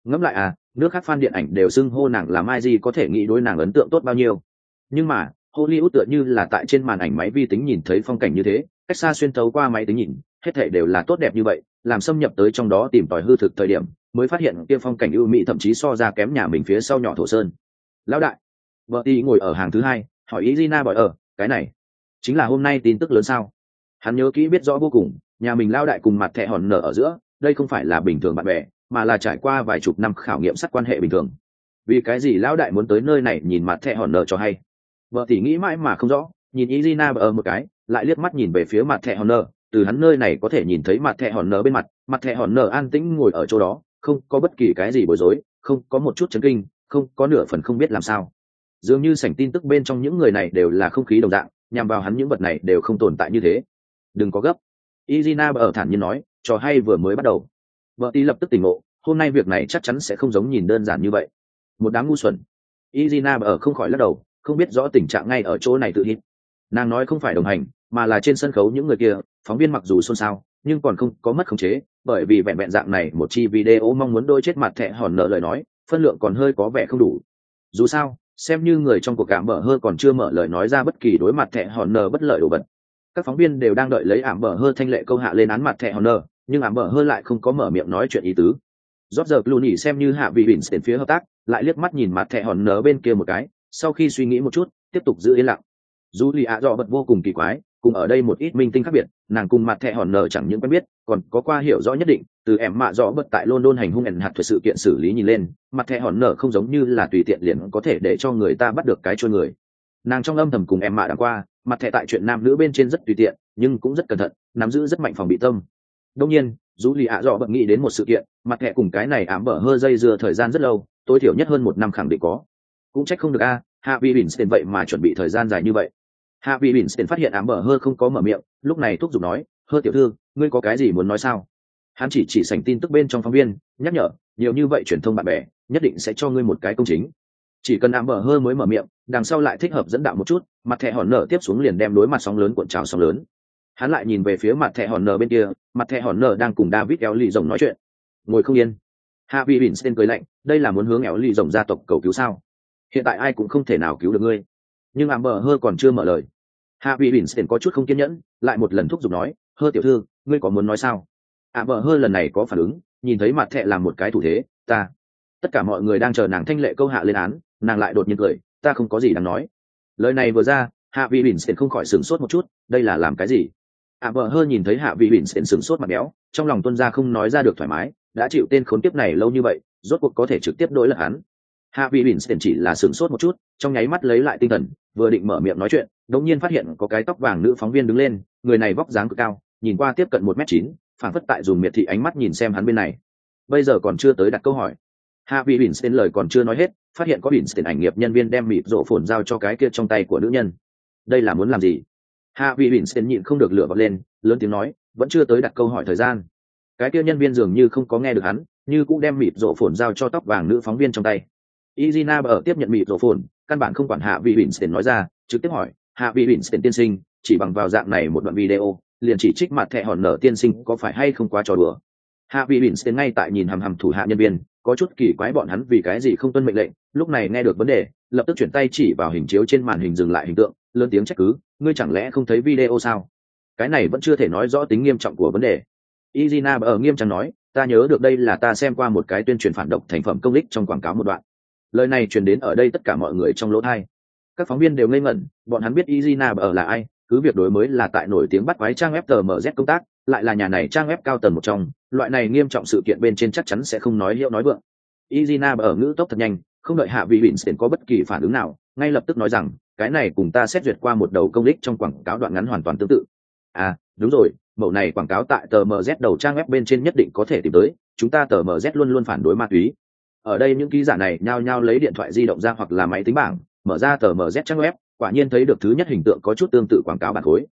Ngẫm lại à nước khác fan điện ảnh đều xưng hô nàng là mai di có thể nghĩ đối nàng ấn tượng tốt bao nhiêu. Nhưng mà hollywood tựa như là tại trên màn ảnh máy vi tính nhìn thấy phong cảnh như thế, cách xa xuyên thấu qua máy tính nhìn, hết thể đều là tốt đẹp như vậy, làm xâm nhập tới trong đó tìm tòi hư thực thời điểm, mới phát hiện kia phong cảnh ưu mỹ thậm chí so ra kém nhà mình phía sau nhỏ thổ sơn. Lão đại, vợ ti ngồi ở hàng thứ hai, hỏi ý gina bỏ ở, cái này, chính là hôm nay tin tức lớn sao? Hắn nhớ kỹ biết rõ vô cùng, nhà mình lao đại cùng mặt thẹ hòn nở ở giữa, đây không phải là bình thường bạn bè, mà là trải qua vài chục năm khảo nghiệm sắt quan hệ bình thường. Vì cái gì lão đại muốn tới nơi này nhìn mặt thẹ hòn nở cho hay? Vợ tỷ nghĩ mãi mà không rõ, nhìn izina ở một cái, lại liếc mắt nhìn về phía mặt thẹ hòn nở từ hắn nơi này có thể nhìn thấy mặt thẹ hòn nở bên mặt mặt thẹ hòn nở an tĩnh ngồi ở chỗ đó, không có bất kỳ cái gì bối rối, không có một chút chấn kinh, không có nửa phần không biết làm sao. Dường như sảnh tin tức bên trong những người này đều là không khí đồng dạng, nhằm vào hắn những vật này đều không tồn tại như thế. Đừng có gấp. Izina ở thản nhiên nói, trò hay vừa mới bắt đầu. Vợ tí lập tức tỉnh ngộ, hôm nay việc này chắc chắn sẽ không giống nhìn đơn giản như vậy. Một đám ngu xuẩn. Izina ở không khỏi lắc đầu không biết rõ tình trạng ngay ở chỗ này tự hít. Nàng nói không phải đồng hành, mà là trên sân khấu những người kia, phóng viên mặc dù xôn xao, nhưng còn không có mất khống chế, bởi vì vẹn vẹn dạng này một chi video mong muốn đôi chết mặt thẹ hòn nợ lời nói, phân lượng còn hơi có vẻ không đủ. Dù sao, xem như người trong cuộc cảm mở hơ còn chưa mở lời nói ra bất kỳ đối mặt thẹ hòn nợ bất lợi đồ vật. Các phóng viên đều đang đợi lấy ảm mở hơ thanh lệ câu hạ lên án mặt thẹ hòn nợ, nhưng ảm mở hơ lại không có mở miệng nói chuyện ý tứ. Rót giờ Clooney xem như hạ vị bỉn đến phía hợp tác, lại liếc mắt nhìn mặt thẹ hòn nở bên kia một cái sau khi suy nghĩ một chút, tiếp tục giữ yên lặng. Dù lì ạ dọ bật vô cùng kỳ quái, cùng ở đây một ít minh tinh khác biệt, nàng cùng mặt thẹ hòn nở chẳng những quen biết, còn có qua hiểu rõ nhất định, từ em mạ rõ bật tại london hành hung ẩn hạt thuật sự kiện xử lý nhìn lên, mặt thẹ hòn nở không giống như là tùy tiện liền có thể để cho người ta bắt được cái trôi người. Nàng trong âm thầm cùng em mạ đằng qua, mặt thẹ tại chuyện nam nữ bên trên rất tùy tiện, nhưng cũng rất cẩn thận, nắm giữ rất mạnh phòng bị tâm. Đông nhiên, dù lì ạ dọ bật nghĩ đến một sự kiện, mặt thẹ cùng cái này ám bở hơ dây dưa thời gian rất lâu, tối thiểu nhất hơn một năm khẳng định có cũng trách không được a hạ vị bỉn tiền vậy mà chuẩn bị thời gian dài như vậy. Hạ vị bỉn tiền phát hiện ám bờ hơ không có mở miệng, lúc này thúc giục nói, hơ tiểu thư, ngươi có cái gì muốn nói sao? Hắn chỉ chỉ sành tin tức bên trong phóng viên, nhắc nhở, nhiều như vậy truyền thông bạn bè, nhất định sẽ cho ngươi một cái công chính. Chỉ cần ám bờ hơ mới mở miệng, đằng sau lại thích hợp dẫn đạo một chút, mặt thẻ hòn nở tiếp xuống liền đem đối mặt sóng lớn cuộn trào sóng lớn. Hắn lại nhìn về phía mặt thẻ hòn nở bên kia, mặt thẻ hòn nở đang cùng david eo lì rồng nói chuyện. Ngồi không yên. Hạ vị bỉn tên cười lạnh, đây là muốn hướng eo lì rồng gia tộc cầu cứu sao? Hiện tại ai cũng không thể nào cứu được ngươi. Nhưng ảm bờ hơ còn chưa mở lời. Hạ vị bỉn tên có chút không kiên nhẫn, lại một lần thúc giục nói, hơ tiểu thư, ngươi có muốn nói sao? Ảm bờ hơ lần này có phản ứng, nhìn thấy mặt thẹ làm một cái thủ thế, ta. Tất cả mọi người đang chờ nàng thanh lệ câu hạ lên án, nàng lại đột nhiên cười, ta không có gì đáng nói. Lời này vừa ra, hạ vị bỉn tên không khỏi sửng sốt một chút, đây là làm cái gì? Ạ vợ hơ nhìn thấy hạ vị bỉn sển sửng sốt mặt béo, trong lòng tuân ra không nói ra được thoải mái, đã chịu tên khốn kiếp này lâu như vậy, rốt cuộc có thể trực tiếp đối lật hắn hạ vị bỉn sển chỉ là sửng sốt một chút, trong nháy mắt lấy lại tinh thần, vừa định mở miệng nói chuyện, đống nhiên phát hiện có cái tóc vàng nữ phóng viên đứng lên, người này vóc dáng cực cao, nhìn qua tiếp cận một m chín phản phất tại dùng miệt thị ánh mắt nhìn xem hắn bên này. Bây giờ còn chưa tới đặt câu hỏi. Hạ vị bỉn sển lời còn chưa nói hết, phát hiện có bỉn sển ảnh nghiệp nhân viên đem mịt rộ phồn giao cho cái kia trong tay của nữ nhân. Đây là muốn làm gì? Hạ vị bỉn sển nhịn không được lửa bật lên, lớn tiếng nói, vẫn chưa tới đặt câu hỏi thời gian. Cái kia nhân viên dường như không có nghe được hắn, như cũng đem mịt rộ phồn giao cho tóc vàng nữ phóng viên trong tay izina ở tiếp nhận mịt rổ phồn căn bản không quản hạ vị bỉn nói ra, trực tiếp hỏi, hạ vị bỉn sển tiên sinh, chỉ bằng vào dạng này một đoạn video, liền chỉ trích mặt thẻ hòn nở tiên sinh có phải hay không quá trò đùa? Hạ vị bỉn sển ngay tại nhìn hầm hầm thủ hạ nhân viên, có chút kỳ quái bọn hắn vì cái gì không tuân mệnh lệnh, lúc này nghe được vấn đề, lập tức chuyển tay chỉ vào hình chiếu trên màn hình dừng lại hình tượng, lớn tiếng trách cứ, ngươi chẳng lẽ không thấy video sao? Cái này vẫn chưa thể nói rõ tính nghiêm trọng của vấn đề. Izina ở nghiêm trọng nói, ta nhớ được đây là ta xem qua một cái tuyên truyền phản động thành phẩm công lích trong quảng cáo một đoạn lời này truyền đến ở đây tất cả mọi người trong lỗ thai. Các phóng viên đều ngây ngẩn, bọn hắn biết izina ở là ai, cứ việc đối mới là tại nổi tiếng bắt quái trang web tmz công tác, lại là nhà này trang web cao tầng một trong, loại này nghiêm trọng sự kiện bên trên chắc chắn sẽ không nói hiệu nói vượng. Izina ở ngữ tốc thật nhanh, không đợi hạ vị bỉn có bất kỳ phản ứng nào, ngay lập tức nói rằng, cái này cùng ta xét duyệt qua một đầu công đích trong quảng cáo đoạn ngắn hoàn toàn tương tự. À đúng rồi, mẫu này quảng cáo tại tờ mz đầu trang web bên trên nhất định có thể tìm tới, chúng ta tờ mz luôn luôn phản đối ma túy ở đây những ký giả này nhao nhao lấy điện thoại di động ra hoặc là máy tính bảng, mở ra tờ mz trang web, quả nhiên thấy được thứ nhất hình tượng có chút tương tự quảng cáo bản khối.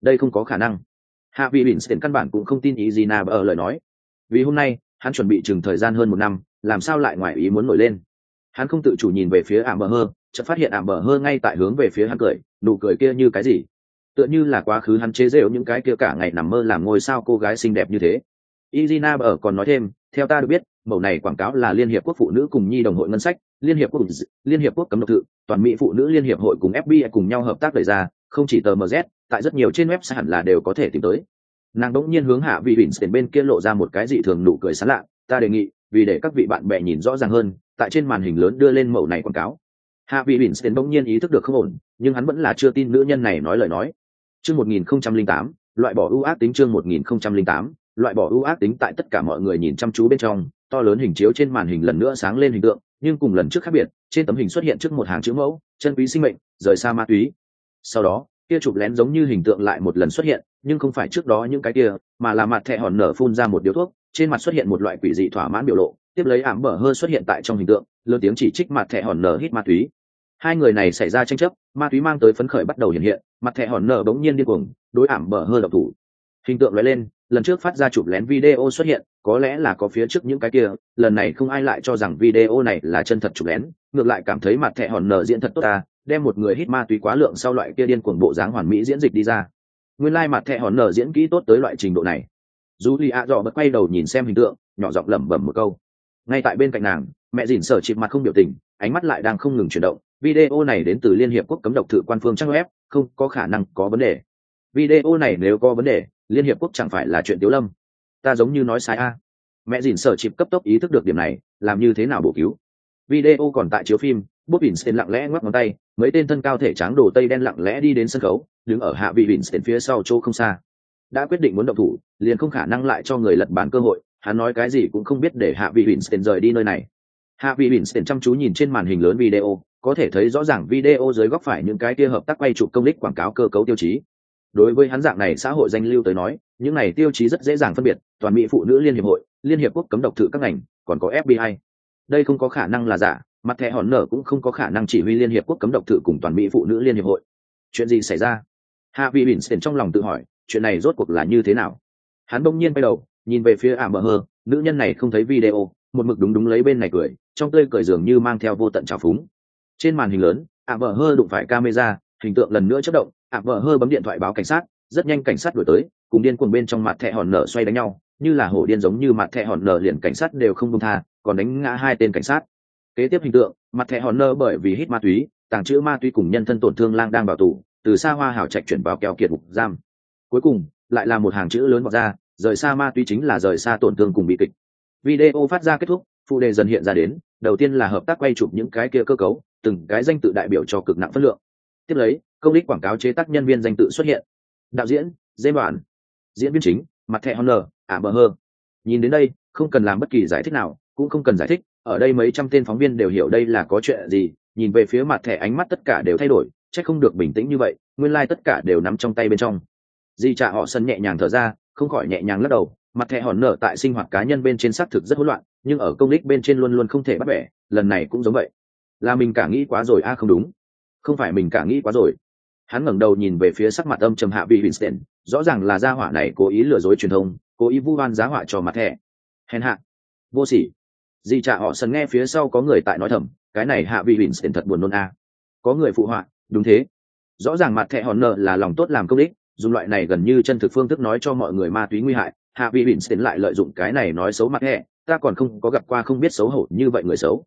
Đây không có khả năng. Hạ vị bỉn căn bản cũng không tin ý gì nào ở lời nói. Vì hôm nay, hắn chuẩn bị chừng thời gian hơn một năm, làm sao lại ngoài ý muốn nổi lên? Hắn không tự chủ nhìn về phía ảm bờ hơ, chợt phát hiện ảm bờ hơ ngay tại hướng về phía hắn cười, nụ cười kia như cái gì? Tựa như là quá khứ hắn chế rêu những cái kia cả ngày nằm mơ làm ngôi sao cô gái xinh đẹp như thế. Izina ở còn nói thêm, theo ta được biết mẫu này quảng cáo là liên hiệp quốc phụ nữ cùng nhi đồng hội ngân sách, liên hiệp quốc liên hiệp quốc cấm độc tự, toàn mỹ phụ nữ liên hiệp hội cùng fbi cùng nhau hợp tác đẩy ra, không chỉ tờ mz tại rất nhiều trên web hẳn là đều có thể tìm tới. Nàng đỗng nhiên hướng hạ vị bỉn bên kia lộ ra một cái dị thường nụ cười sán lạ, ta đề nghị, vì để các vị bạn bè nhìn rõ ràng hơn, tại trên màn hình lớn đưa lên mẫu này quảng cáo. Hạ vị bỉn tiền bỗng nhiên ý thức được không ổn, nhưng hắn vẫn là chưa tin nữ nhân này nói lời nói. Chương một nghìn không trăm linh tám, loại bỏ ưu ác tính chương một nghìn không trăm linh tám, loại bỏ ưu ác tính tại tất cả mọi người nhìn chăm chú bên trong to lớn hình chiếu trên màn hình lần nữa sáng lên hình tượng, nhưng cùng lần trước khác biệt, trên tấm hình xuất hiện trước một hàng chữ mẫu, chân quý sinh mệnh, rời xa ma túy. Sau đó kia chụp lén giống như hình tượng lại một lần xuất hiện, nhưng không phải trước đó những cái kia, mà là mặt thẹ hòn nở phun ra một điếu thuốc, trên mặt xuất hiện một loại quỷ dị thỏa mãn biểu lộ, tiếp lấy ảm bở hơi xuất hiện tại trong hình tượng, lớn tiếng chỉ trích mặt thẹ hòn nở hít ma túy. Hai người này xảy ra tranh chấp, ma túy mang tới phấn khởi bắt đầu hiện hiện, mặt thẹ hòn nở bỗng nhiên điên cuồng, đối ảm bở hơi độc thủ. Hình tượng lóe lên lần trước phát ra chụp lén video xuất hiện, có lẽ là có phía trước những cái kia, lần này không ai lại cho rằng video này là chân thật chụp lén, ngược lại cảm thấy mặt thẻ hòn nở diễn thật tốt ta, đem một người hít ma túy quá lượng sau loại kia điên cuồng bộ dáng hoàn mỹ diễn dịch đi ra. Nguyên lai mặt thẻ hòn nở diễn kỹ tốt tới loại trình độ này. Dù lì ạ dọ bật quay đầu nhìn xem hình tượng, nhỏ giọng lẩm bẩm một câu. Ngay tại bên cạnh nàng, mẹ dìn sở chịp mặt không biểu tình, ánh mắt lại đang không ngừng chuyển động. Video này đến từ liên hiệp quốc cấm độc thự quan phương trang web, không có khả năng có vấn đề. Video này nếu có vấn đề liên hiệp quốc chẳng phải là chuyện tiếu lâm ta giống như nói sai a mẹ dìn sở chịp cấp tốc ý thức được điểm này làm như thế nào bổ cứu video còn tại chiếu phim bút bỉn tên lặng lẽ ngoắc ngón tay mấy tên thân cao thể tráng đồ tây đen lặng lẽ đi đến sân khấu đứng ở hạ vị bỉn tên phía sau chỗ không xa đã quyết định muốn động thủ liền không khả năng lại cho người lật bản cơ hội hắn nói cái gì cũng không biết để hạ vị Winston rời đi nơi này. Hạ vị Winston chăm chú nhìn trên màn hình lớn video, có thể thấy rõ ràng video dưới góc phải những cái kia hợp tác quay chụp công lích quảng cáo cơ cấu tiêu chí. Đối với hắn dạng này xã hội danh lưu tới nói, những này tiêu chí rất dễ dàng phân biệt, toàn mỹ phụ nữ liên hiệp hội, liên hiệp quốc cấm độc thử các ngành, còn có FBI. Đây không có khả năng là giả, mặt thẻ hòn nở cũng không có khả năng chỉ huy liên hiệp quốc cấm độc thử cùng toàn mỹ phụ nữ liên hiệp hội. Chuyện gì xảy ra? Hạ vị Winston trong lòng tự hỏi, chuyện này rốt cuộc là như thế nào? Hắn bỗng nhiên bay đầu, nhìn về phía ả bờ hơ nữ nhân này không thấy video một mực đúng đúng lấy bên này cười trong tươi cười dường như mang theo vô tận trào phúng trên màn hình lớn ả bờ hơ đụng phải camera hình tượng lần nữa chất động ạ vợ hơ bấm điện thoại báo cảnh sát, rất nhanh cảnh sát đuổi tới, cùng điên cuồng bên trong mặt thẹ hòn nở xoay đánh nhau, như là hổ điên giống như mặt thẹ hòn nở liền cảnh sát đều không công tha, còn đánh ngã hai tên cảnh sát. Kế tiếp hình tượng, mặt thẹ hòn nở bởi vì hít ma túy, tàng trữ ma túy cùng nhân thân tổn thương lang đang bảo tù, từ xa hoa hảo trạch chuyển vào kèo kiệt mục giam. Cuối cùng, lại là một hàng chữ lớn bọc ra, rời xa ma túy chính là rời xa tổn thương cùng bị kịch. Video phát ra kết thúc, phụ đề dần hiện ra đến, đầu tiên là hợp tác quay chụp những cái kia cơ cấu, từng cái danh tự đại biểu cho cực nặng phân lượng. Tiếp lấy công đích quảng cáo chế tác nhân viên danh tự xuất hiện. Đạo diễn dê bản diễn viên chính, mặt thẻ honor, ả bờ hơ. Nhìn đến đây, không cần làm bất kỳ giải thích nào, cũng không cần giải thích, ở đây mấy trăm tên phóng viên đều hiểu đây là có chuyện gì, nhìn về phía mặt thẻ ánh mắt tất cả đều thay đổi, chắc không được bình tĩnh như vậy, nguyên lai、like、tất cả đều nắm trong tay bên trong. Di trả họ sân nhẹ nhàng thở ra, không khỏi nhẹ nhàng lắc đầu, mặt thẻ hòn nở tại sinh hoạt cá nhân bên trên xác thực rất hỗn loạn, nhưng ở công đích bên trên luôn luôn không thể bắt bẻ, lần này cũng giống vậy. Là mình cả nghĩ quá rồi a không đúng. Không phải mình cả nghĩ quá rồi hắn ngẩng đầu nhìn về phía sắc mặt âm trầm hạ vị winston, rõ ràng là gia hỏa này cố ý lừa dối truyền thông, cố ý vu oan giá hỏa cho mặt thẻ. Hèn hạ. Vô sỉ. Di trạ họ sân nghe phía sau có người tại nói thầm, cái này hạ vị winston thật buồn nôn a. Có người phụ họa, đúng thế. Rõ ràng mặt thẻ hòn nợ là lòng tốt làm công đích dùng loại này gần như chân thực phương thức nói cho mọi người ma túy nguy hại, hạ vị winston lại lợi dụng cái này nói xấu mặt thẻ, ta còn không có gặp qua không biết xấu hổ như vậy người xấu.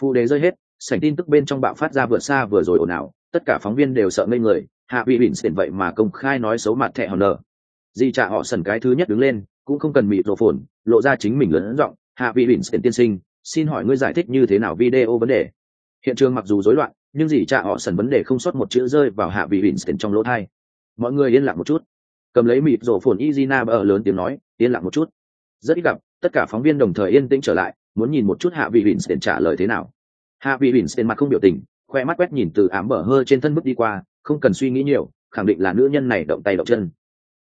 Phụ đề rơi hết, sảnh tin tức bên trong bạo phát ra vượt xa vừa rồi ồn ào tất cả phóng viên đều sợ ngây người, hạ vị bỉn xịn vậy mà công khai nói xấu mặt thẻ hòn nở di trả họ sần cái thứ nhất đứng lên, cũng không cần mịt rổ phồn, lộ ra chính mình lớn giọng, hạ vị bỉn xịn tiên sinh, xin hỏi ngươi giải thích như thế nào video vấn đề? Hiện trường mặc dù rối loạn, nhưng dì cha họ sần vấn đề không sót một chữ rơi vào hạ vị bỉn xịn trong lỗ thai mọi người yên lặng một chút. Cầm lấy mịt rổ phồn izina bờ lớn tiếng nói, yên lặng một chút. Rất ít gặp, tất cả phóng viên đồng thời yên tĩnh trở lại, muốn nhìn một chút hạ vị bỉn xịn trả lời thế nào. Hạ vị bỉn xịn mặt không biểu tình khoe mắt quét nhìn từ ám bờ hơ trên thân bước đi qua, không cần suy nghĩ nhiều, khẳng định là nữ nhân này động tay động chân.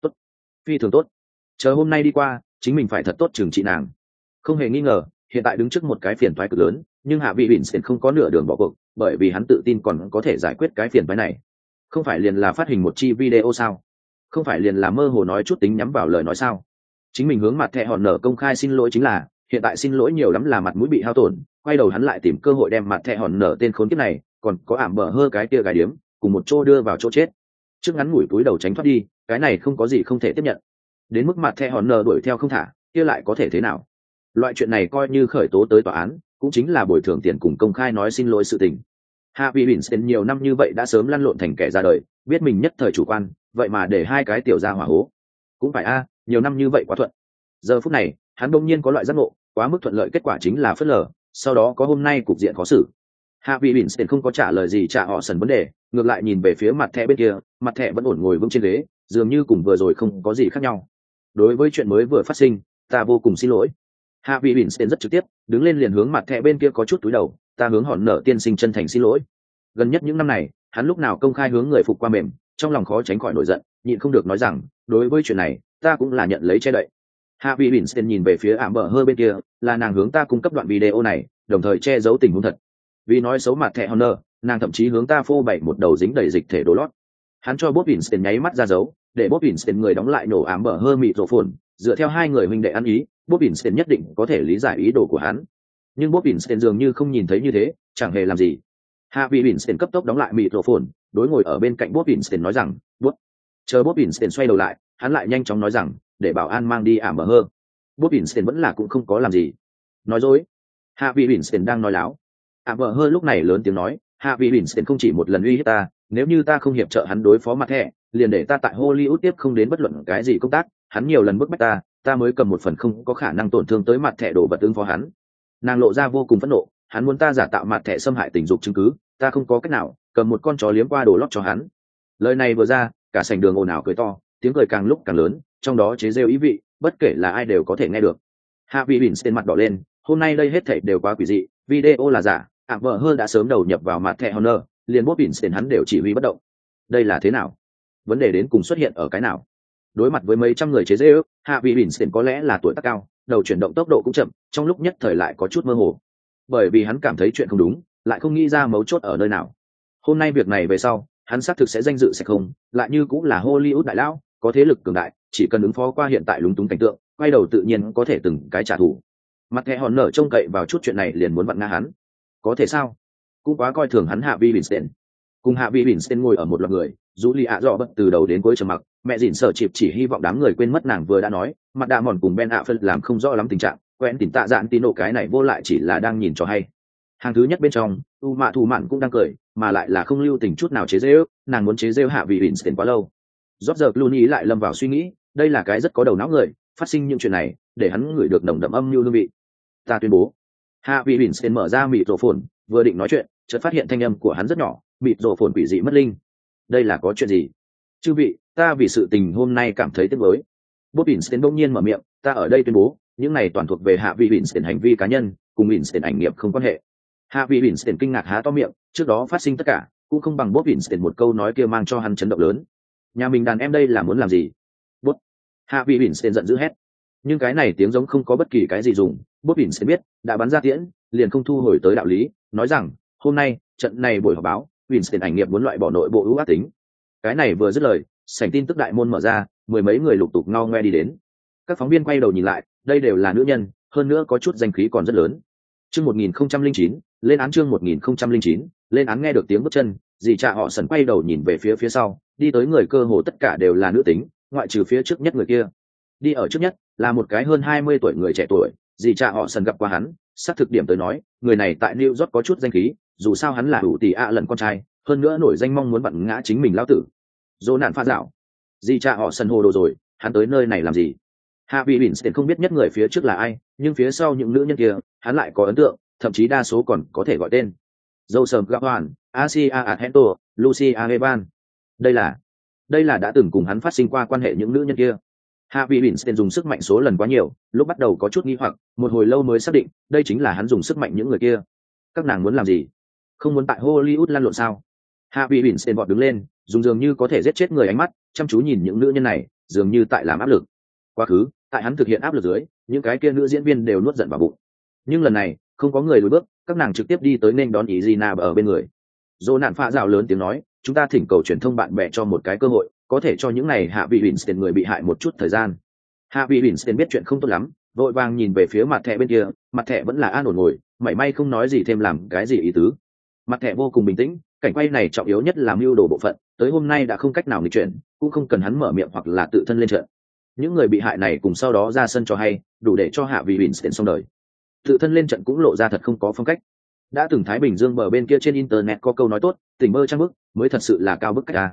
Tốt. Phi thường tốt. Chờ hôm nay đi qua, chính mình phải thật tốt trừng trị nàng. Không hề nghi ngờ, hiện tại đứng trước một cái phiền toái cực lớn, nhưng hạ vị bỉn sẽ không có nửa đường bỏ cuộc, bởi vì hắn tự tin còn có thể giải quyết cái phiền thoái này. Không phải liền là phát hình một chi video sao? Không phải liền là mơ hồ nói chút tính nhắm vào lời nói sao? Chính mình hướng mặt thẹ hòn nở công khai xin lỗi chính là, hiện tại xin lỗi nhiều lắm là mặt mũi bị hao tổn, quay đầu hắn lại tìm cơ hội đem mặt thẹ hòn nở tên khốn kiếp này còn có ảm bờ hơ cái kia gài điếm, cùng một chỗ đưa vào chỗ chết. Trước ngắn ngủi túi đầu tránh thoát đi, cái này không có gì không thể tiếp nhận. Đến mức mặt thẹ hòn nờ đuổi theo không thả, kia lại có thể thế nào? Loại chuyện này coi như khởi tố tới tòa án, cũng chính là bồi thường tiền cùng công khai nói xin lỗi sự tình. Hạ vị Winston nhiều năm như vậy đã sớm lăn lộn thành kẻ ra đời, biết mình nhất thời chủ quan, vậy mà để hai cái tiểu ra hỏa hố. Cũng phải a, nhiều năm như vậy quá thuận. Giờ phút này, hắn đông nhiên có loại giác ngộ, quá mức thuận lợi kết quả chính là phớt lờ, sau đó có hôm nay cục diện khó xử hạ vị bỉn stiền không có trả lời gì trả họ sần vấn đề, ngược lại nhìn về phía mặt thẻ bên kia, mặt thẻ vẫn ổn ngồi vững trên ghế, dường như cùng vừa rồi không có gì khác nhau. Đối với chuyện mới vừa phát sinh, ta vô cùng xin lỗi. Hạ vị bỉn stiền rất trực tiếp, đứng lên liền hướng mặt thẻ bên kia có chút túi đầu, ta hướng hòn nở tiên sinh chân thành xin lỗi. Gần nhất những năm này, hắn lúc nào công khai hướng người phục qua mềm, trong lòng khó tránh khỏi nổi giận, nhịn không được nói rằng, đối với chuyện này, ta cũng là nhận lấy che đậy. Hạ vị bỉn stiền nhìn về phía ảm bờ hơ bên kia, là nàng hướng ta cung cấp đoạn video này, đồng thời che giấu tình huống thật vì nói xấu mặt thẻ honor, nàng thậm chí hướng ta phô bày một đầu dính đầy dịch thể đồ lót. Hắn cho bob tiền nháy mắt ra dấu, để bob tiền người đóng lại nổ ám bờ hơ mịt rổ phồn. Dựa theo hai người huynh đệ ăn ý, bob tiền nhất định có thể lý giải ý đồ của hắn. Nhưng bob tiền dường như không nhìn thấy như thế, chẳng hề làm gì. Hạ vị vincent cấp tốc đóng lại mịt rổ phồn, đối ngồi ở bên cạnh bob tiền nói rằng, bob. Chờ bob tiền xoay đầu lại, hắn lại nhanh chóng nói rằng, để bảo an mang đi ảm bờ hơ. Bob tiền vẫn là cũng không có làm gì. Nói dối. Hạ vị vincent đang nói láo ạ vợ hơi lúc này lớn tiếng nói, hạ vị bỉn sẽ không chỉ một lần uy hiếp ta, nếu như ta không hiệp trợ hắn đối phó mặt thẻ liền để ta tại hollywood tiếp không đến bất luận cái gì công tác, hắn nhiều lần bức bách ta ta mới cầm một phần không có khả năng tổn thương tới mặt thẻ đổ vật ứng phó hắn. Nàng lộ ra vô cùng phẫn nộ, hắn muốn ta giả tạo mặt thẻ xâm hại tình dục chứng cứ, ta không có cách nào, cầm một con chó liếm qua đồ lót cho hắn. Lời này vừa ra, cả sảnh đường ồn ào cười to, tiếng cười càng lúc càng lớn, trong đó chế rêu ý vị, bất kể là ai đều có thể nghe được. Hạ vị bỉn mặt đỏ lên, hôm nay đây hết thảy đều quá quỷ dị, video là giả ạ vợ hơn đã sớm đầu nhập vào mặt thẻ honor, liền bốt bỉn tiền hắn đều chỉ huy bất động. Đây là thế nào? Vấn đề đến cùng xuất hiện ở cái nào? Đối mặt với mấy trăm người chế dễ ước hạ vị bỉn tiền có lẽ là tuổi tác cao, đầu chuyển động tốc độ cũng chậm, trong lúc nhất thời lại có chút mơ hồ. Bởi vì hắn cảm thấy chuyện không đúng, lại không nghĩ ra mấu chốt ở nơi nào. Hôm nay việc này về sau, hắn xác thực sẽ danh dự sẽ không, lại như cũng là hollywood đại lão, có thế lực cường đại, chỉ cần ứng phó qua hiện tại lúng túng cảnh tượng, quay đầu tự nhiên có thể từng cái trả thù. Mặt thẻ hòn nở trông cậy vào chút chuyện này liền muốn vặn nga hắn có thể sao? Cũng quá coi thường hắn hạ vi Winston. cùng hạ vi Winston ngồi ở một loạt người dù lì ạ dọ bật từ đầu đến cuối trầm mặc, mẹ dìn sợ chịp chỉ hy vọng đám người quên mất nàng vừa đã nói, mặt đạ mòn cùng ben ạ phân làm không rõ lắm tình trạng, quen tìm tạ dạn tín nộ cái này vô lại chỉ là đang nhìn cho hay. Hàng thứ nhất bên trong, u mạ thù mạn cũng đang cười, mà lại là không lưu tình chút nào chế dễ ước nàng muốn chế rêu hạ vị Winston quá lâu. Rót giờ cluny lại lâm vào suy nghĩ, đây là cái rất có đầu não người, phát sinh những chuyện này, để hắn ngửi được nồng đậm âm như hương vị. Ta tuyên bố hạ vị bỉn sen mở ra mịt rổ phồn vừa định nói chuyện chợt phát hiện thanh âm của hắn rất nhỏ mịt rổ phồn quỷ dị mất linh đây là có chuyện gì chư vị ta vì sự tình hôm nay cảm thấy tiếc mới Bob sen bỗng nhiên mở miệng, ta ở đây tuyên bố, những này toàn thuộc về hạ vị Sen hành vi cá nhân, cùng Winston ảnh nghiệp không quan hệ. Hạ vị Sen kinh ngạc há to miệng, trước đó phát sinh tất cả, cũng không bằng Bob sen một câu nói kia mang cho hắn chấn động lớn. Nhà mình đàn em đây là muốn làm gì? Bố. Hạ vị Sen giận dữ hét. Nhưng cái này tiếng giống không có bất kỳ cái gì dùng, bốt bỉn sẽ biết, đã bắn ra tiễn, liền không thu hồi tới đạo lý, nói rằng, hôm nay, trận này buổi họp báo, Winston ảnh nghiệp muốn loại bỏ nội bộ ưu ác tính. Cái này vừa dứt lời, sảnh tin tức đại môn mở ra, mười mấy người lục tục ngao ngoe đi đến. Các phóng viên quay đầu nhìn lại, đây đều là nữ nhân, hơn nữa có chút danh khí còn rất lớn. Chương 1009, lên án chương 1009, lên án nghe được tiếng bước chân, dì cha họ sần quay đầu nhìn về phía phía sau, đi tới người cơ hồ tất cả đều là nữ tính, ngoại trừ phía trước nhất người kia. Đi ở trước nhất là một cái hơn hai mươi tuổi người trẻ tuổi, dì cha họ sần gặp qua hắn, xác thực điểm tới nói, người này tại New York có chút danh khí, dù sao hắn là đủ tỷ ạ lần con trai, hơn nữa nổi danh mong muốn bận ngã chính mình lao tử. Dỗ nạn pha dạo. Dì cha họ sần hồ đồ rồi, hắn tới nơi này làm gì? Hạ vị Winston không biết nhất người phía trước là ai, nhưng phía sau những nữ nhân kia, hắn lại có ấn tượng, thậm chí đa số còn có thể gọi tên. Dâu sờm Joseph hoàn Asia Argento, Lucia Evan. Đây là, đây là đã từng cùng hắn phát sinh qua quan hệ những nữ nhân kia. Hạ vị Winston dùng sức mạnh số lần quá nhiều, lúc bắt đầu có chút nghi hoặc, một hồi lâu mới xác định, đây chính là hắn dùng sức mạnh những người kia. Các nàng muốn làm gì? Không muốn tại Hollywood lăn lộn sao? Hạ vị Winston vọt đứng lên, dùng dường như có thể giết chết người ánh mắt, chăm chú nhìn những nữ nhân này, dường như tại làm áp lực. Quá khứ, tại hắn thực hiện áp lực dưới những cái kia nữ diễn viên đều nuốt giận vào bụng nhưng lần này không có người lùi bước các nàng trực tiếp đi tới nên đón ý Gina ở bên người dỗ nạn pha rào lớn tiếng nói chúng ta thỉnh cầu truyền thông bạn bè cho một cái cơ hội có thể cho những này hạ vị Winston người bị hại một chút thời gian. Hạ vị Winston biết chuyện không tốt lắm, vội vàng nhìn về phía mặt thẻ bên kia, mặt thẻ vẫn là an ổn ngồi, mảy may không nói gì thêm làm cái gì ý tứ. Mặt thẻ vô cùng bình tĩnh, cảnh quay này trọng yếu nhất là mưu đồ bộ phận, tới hôm nay đã không cách nào nghịch chuyển, cũng không cần hắn mở miệng hoặc là tự thân lên trận. Những người bị hại này cùng sau đó ra sân cho hay, đủ để cho hạ vị winston xong đời. Tự thân lên trận cũng lộ ra thật không có phong cách. Đã từng thái bình dương bờ bên kia trên internet có câu nói tốt, tỉnh mơ trang bức mới thật sự là cao bức cách ta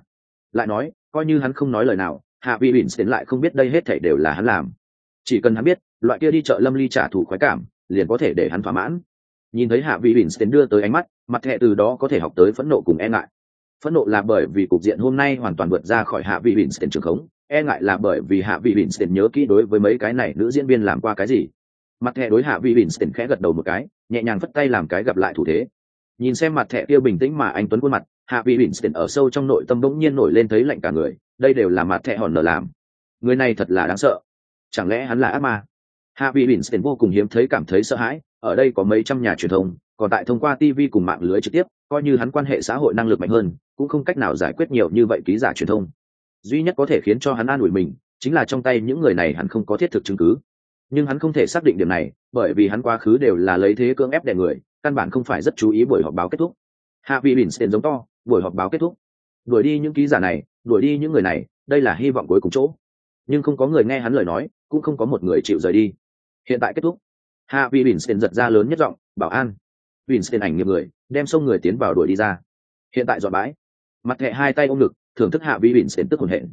lại nói coi như hắn không nói lời nào hạ vị winston lại không biết đây hết thể đều là hắn làm chỉ cần hắn biết loại kia đi chợ lâm ly trả thù khoái cảm liền có thể để hắn thỏa mãn nhìn thấy hạ vị winston đưa tới ánh mắt mặt thẹ từ đó có thể học tới phẫn nộ cùng e ngại phẫn nộ là bởi vì cục diện hôm nay hoàn toàn vượt ra khỏi hạ vị winston trường khống e ngại là bởi vì hạ vị Winston nhớ kỹ đối với mấy cái này nữ diễn viên làm qua cái gì. Mặt thẻ đối hạ vị Winston khẽ gật đầu một cái, nhẹ nhàng vất tay làm cái gặp lại thủ thế. Nhìn xem mặt thẻ kia bình tĩnh mà anh tuấn khuôn mặt, hạ vị Winston ở sâu trong nội tâm bỗng nhiên nổi lên thấy lạnh cả người, đây đều là mặt thẻ hòn nở làm. Người này thật là đáng sợ. Chẳng lẽ hắn là ác ma? Hạ vị Winston vô cùng hiếm thấy cảm thấy sợ hãi, ở đây có mấy trăm nhà truyền thông, còn tại thông qua TV cùng mạng lưới trực tiếp, coi như hắn quan hệ xã hội năng lực mạnh hơn, cũng không cách nào giải quyết nhiều như vậy ký giả truyền thông duy nhất có thể khiến cho hắn an ủi mình chính là trong tay những người này hắn không có thiết thực chứng cứ nhưng hắn không thể xác định điểm này bởi vì hắn quá khứ đều là lấy thế cưỡng ép đè người căn bản không phải rất chú ý buổi họp báo kết thúc hạ vị bỉn tiền giống to buổi họp báo kết thúc. Đuổi đi những ký giả này đuổi đi những người này đây là hy vọng cuối cùng chỗ. Nhưng không có người nghe hắn lời nói cũng không có một người chịu rời đi. Hiện tại kết thúc. Hạ vị bỉn tiền giật ra lớn nhất giọng bảo an. Bỉn tiền ảnh nghiệp người đem xông người tiến vào đuổi đi ra. Hiện tại dọn bãi. Mặt hệ hai tay ôm ngực thưởng thức hạ vi bỉn xến tức hồn hển.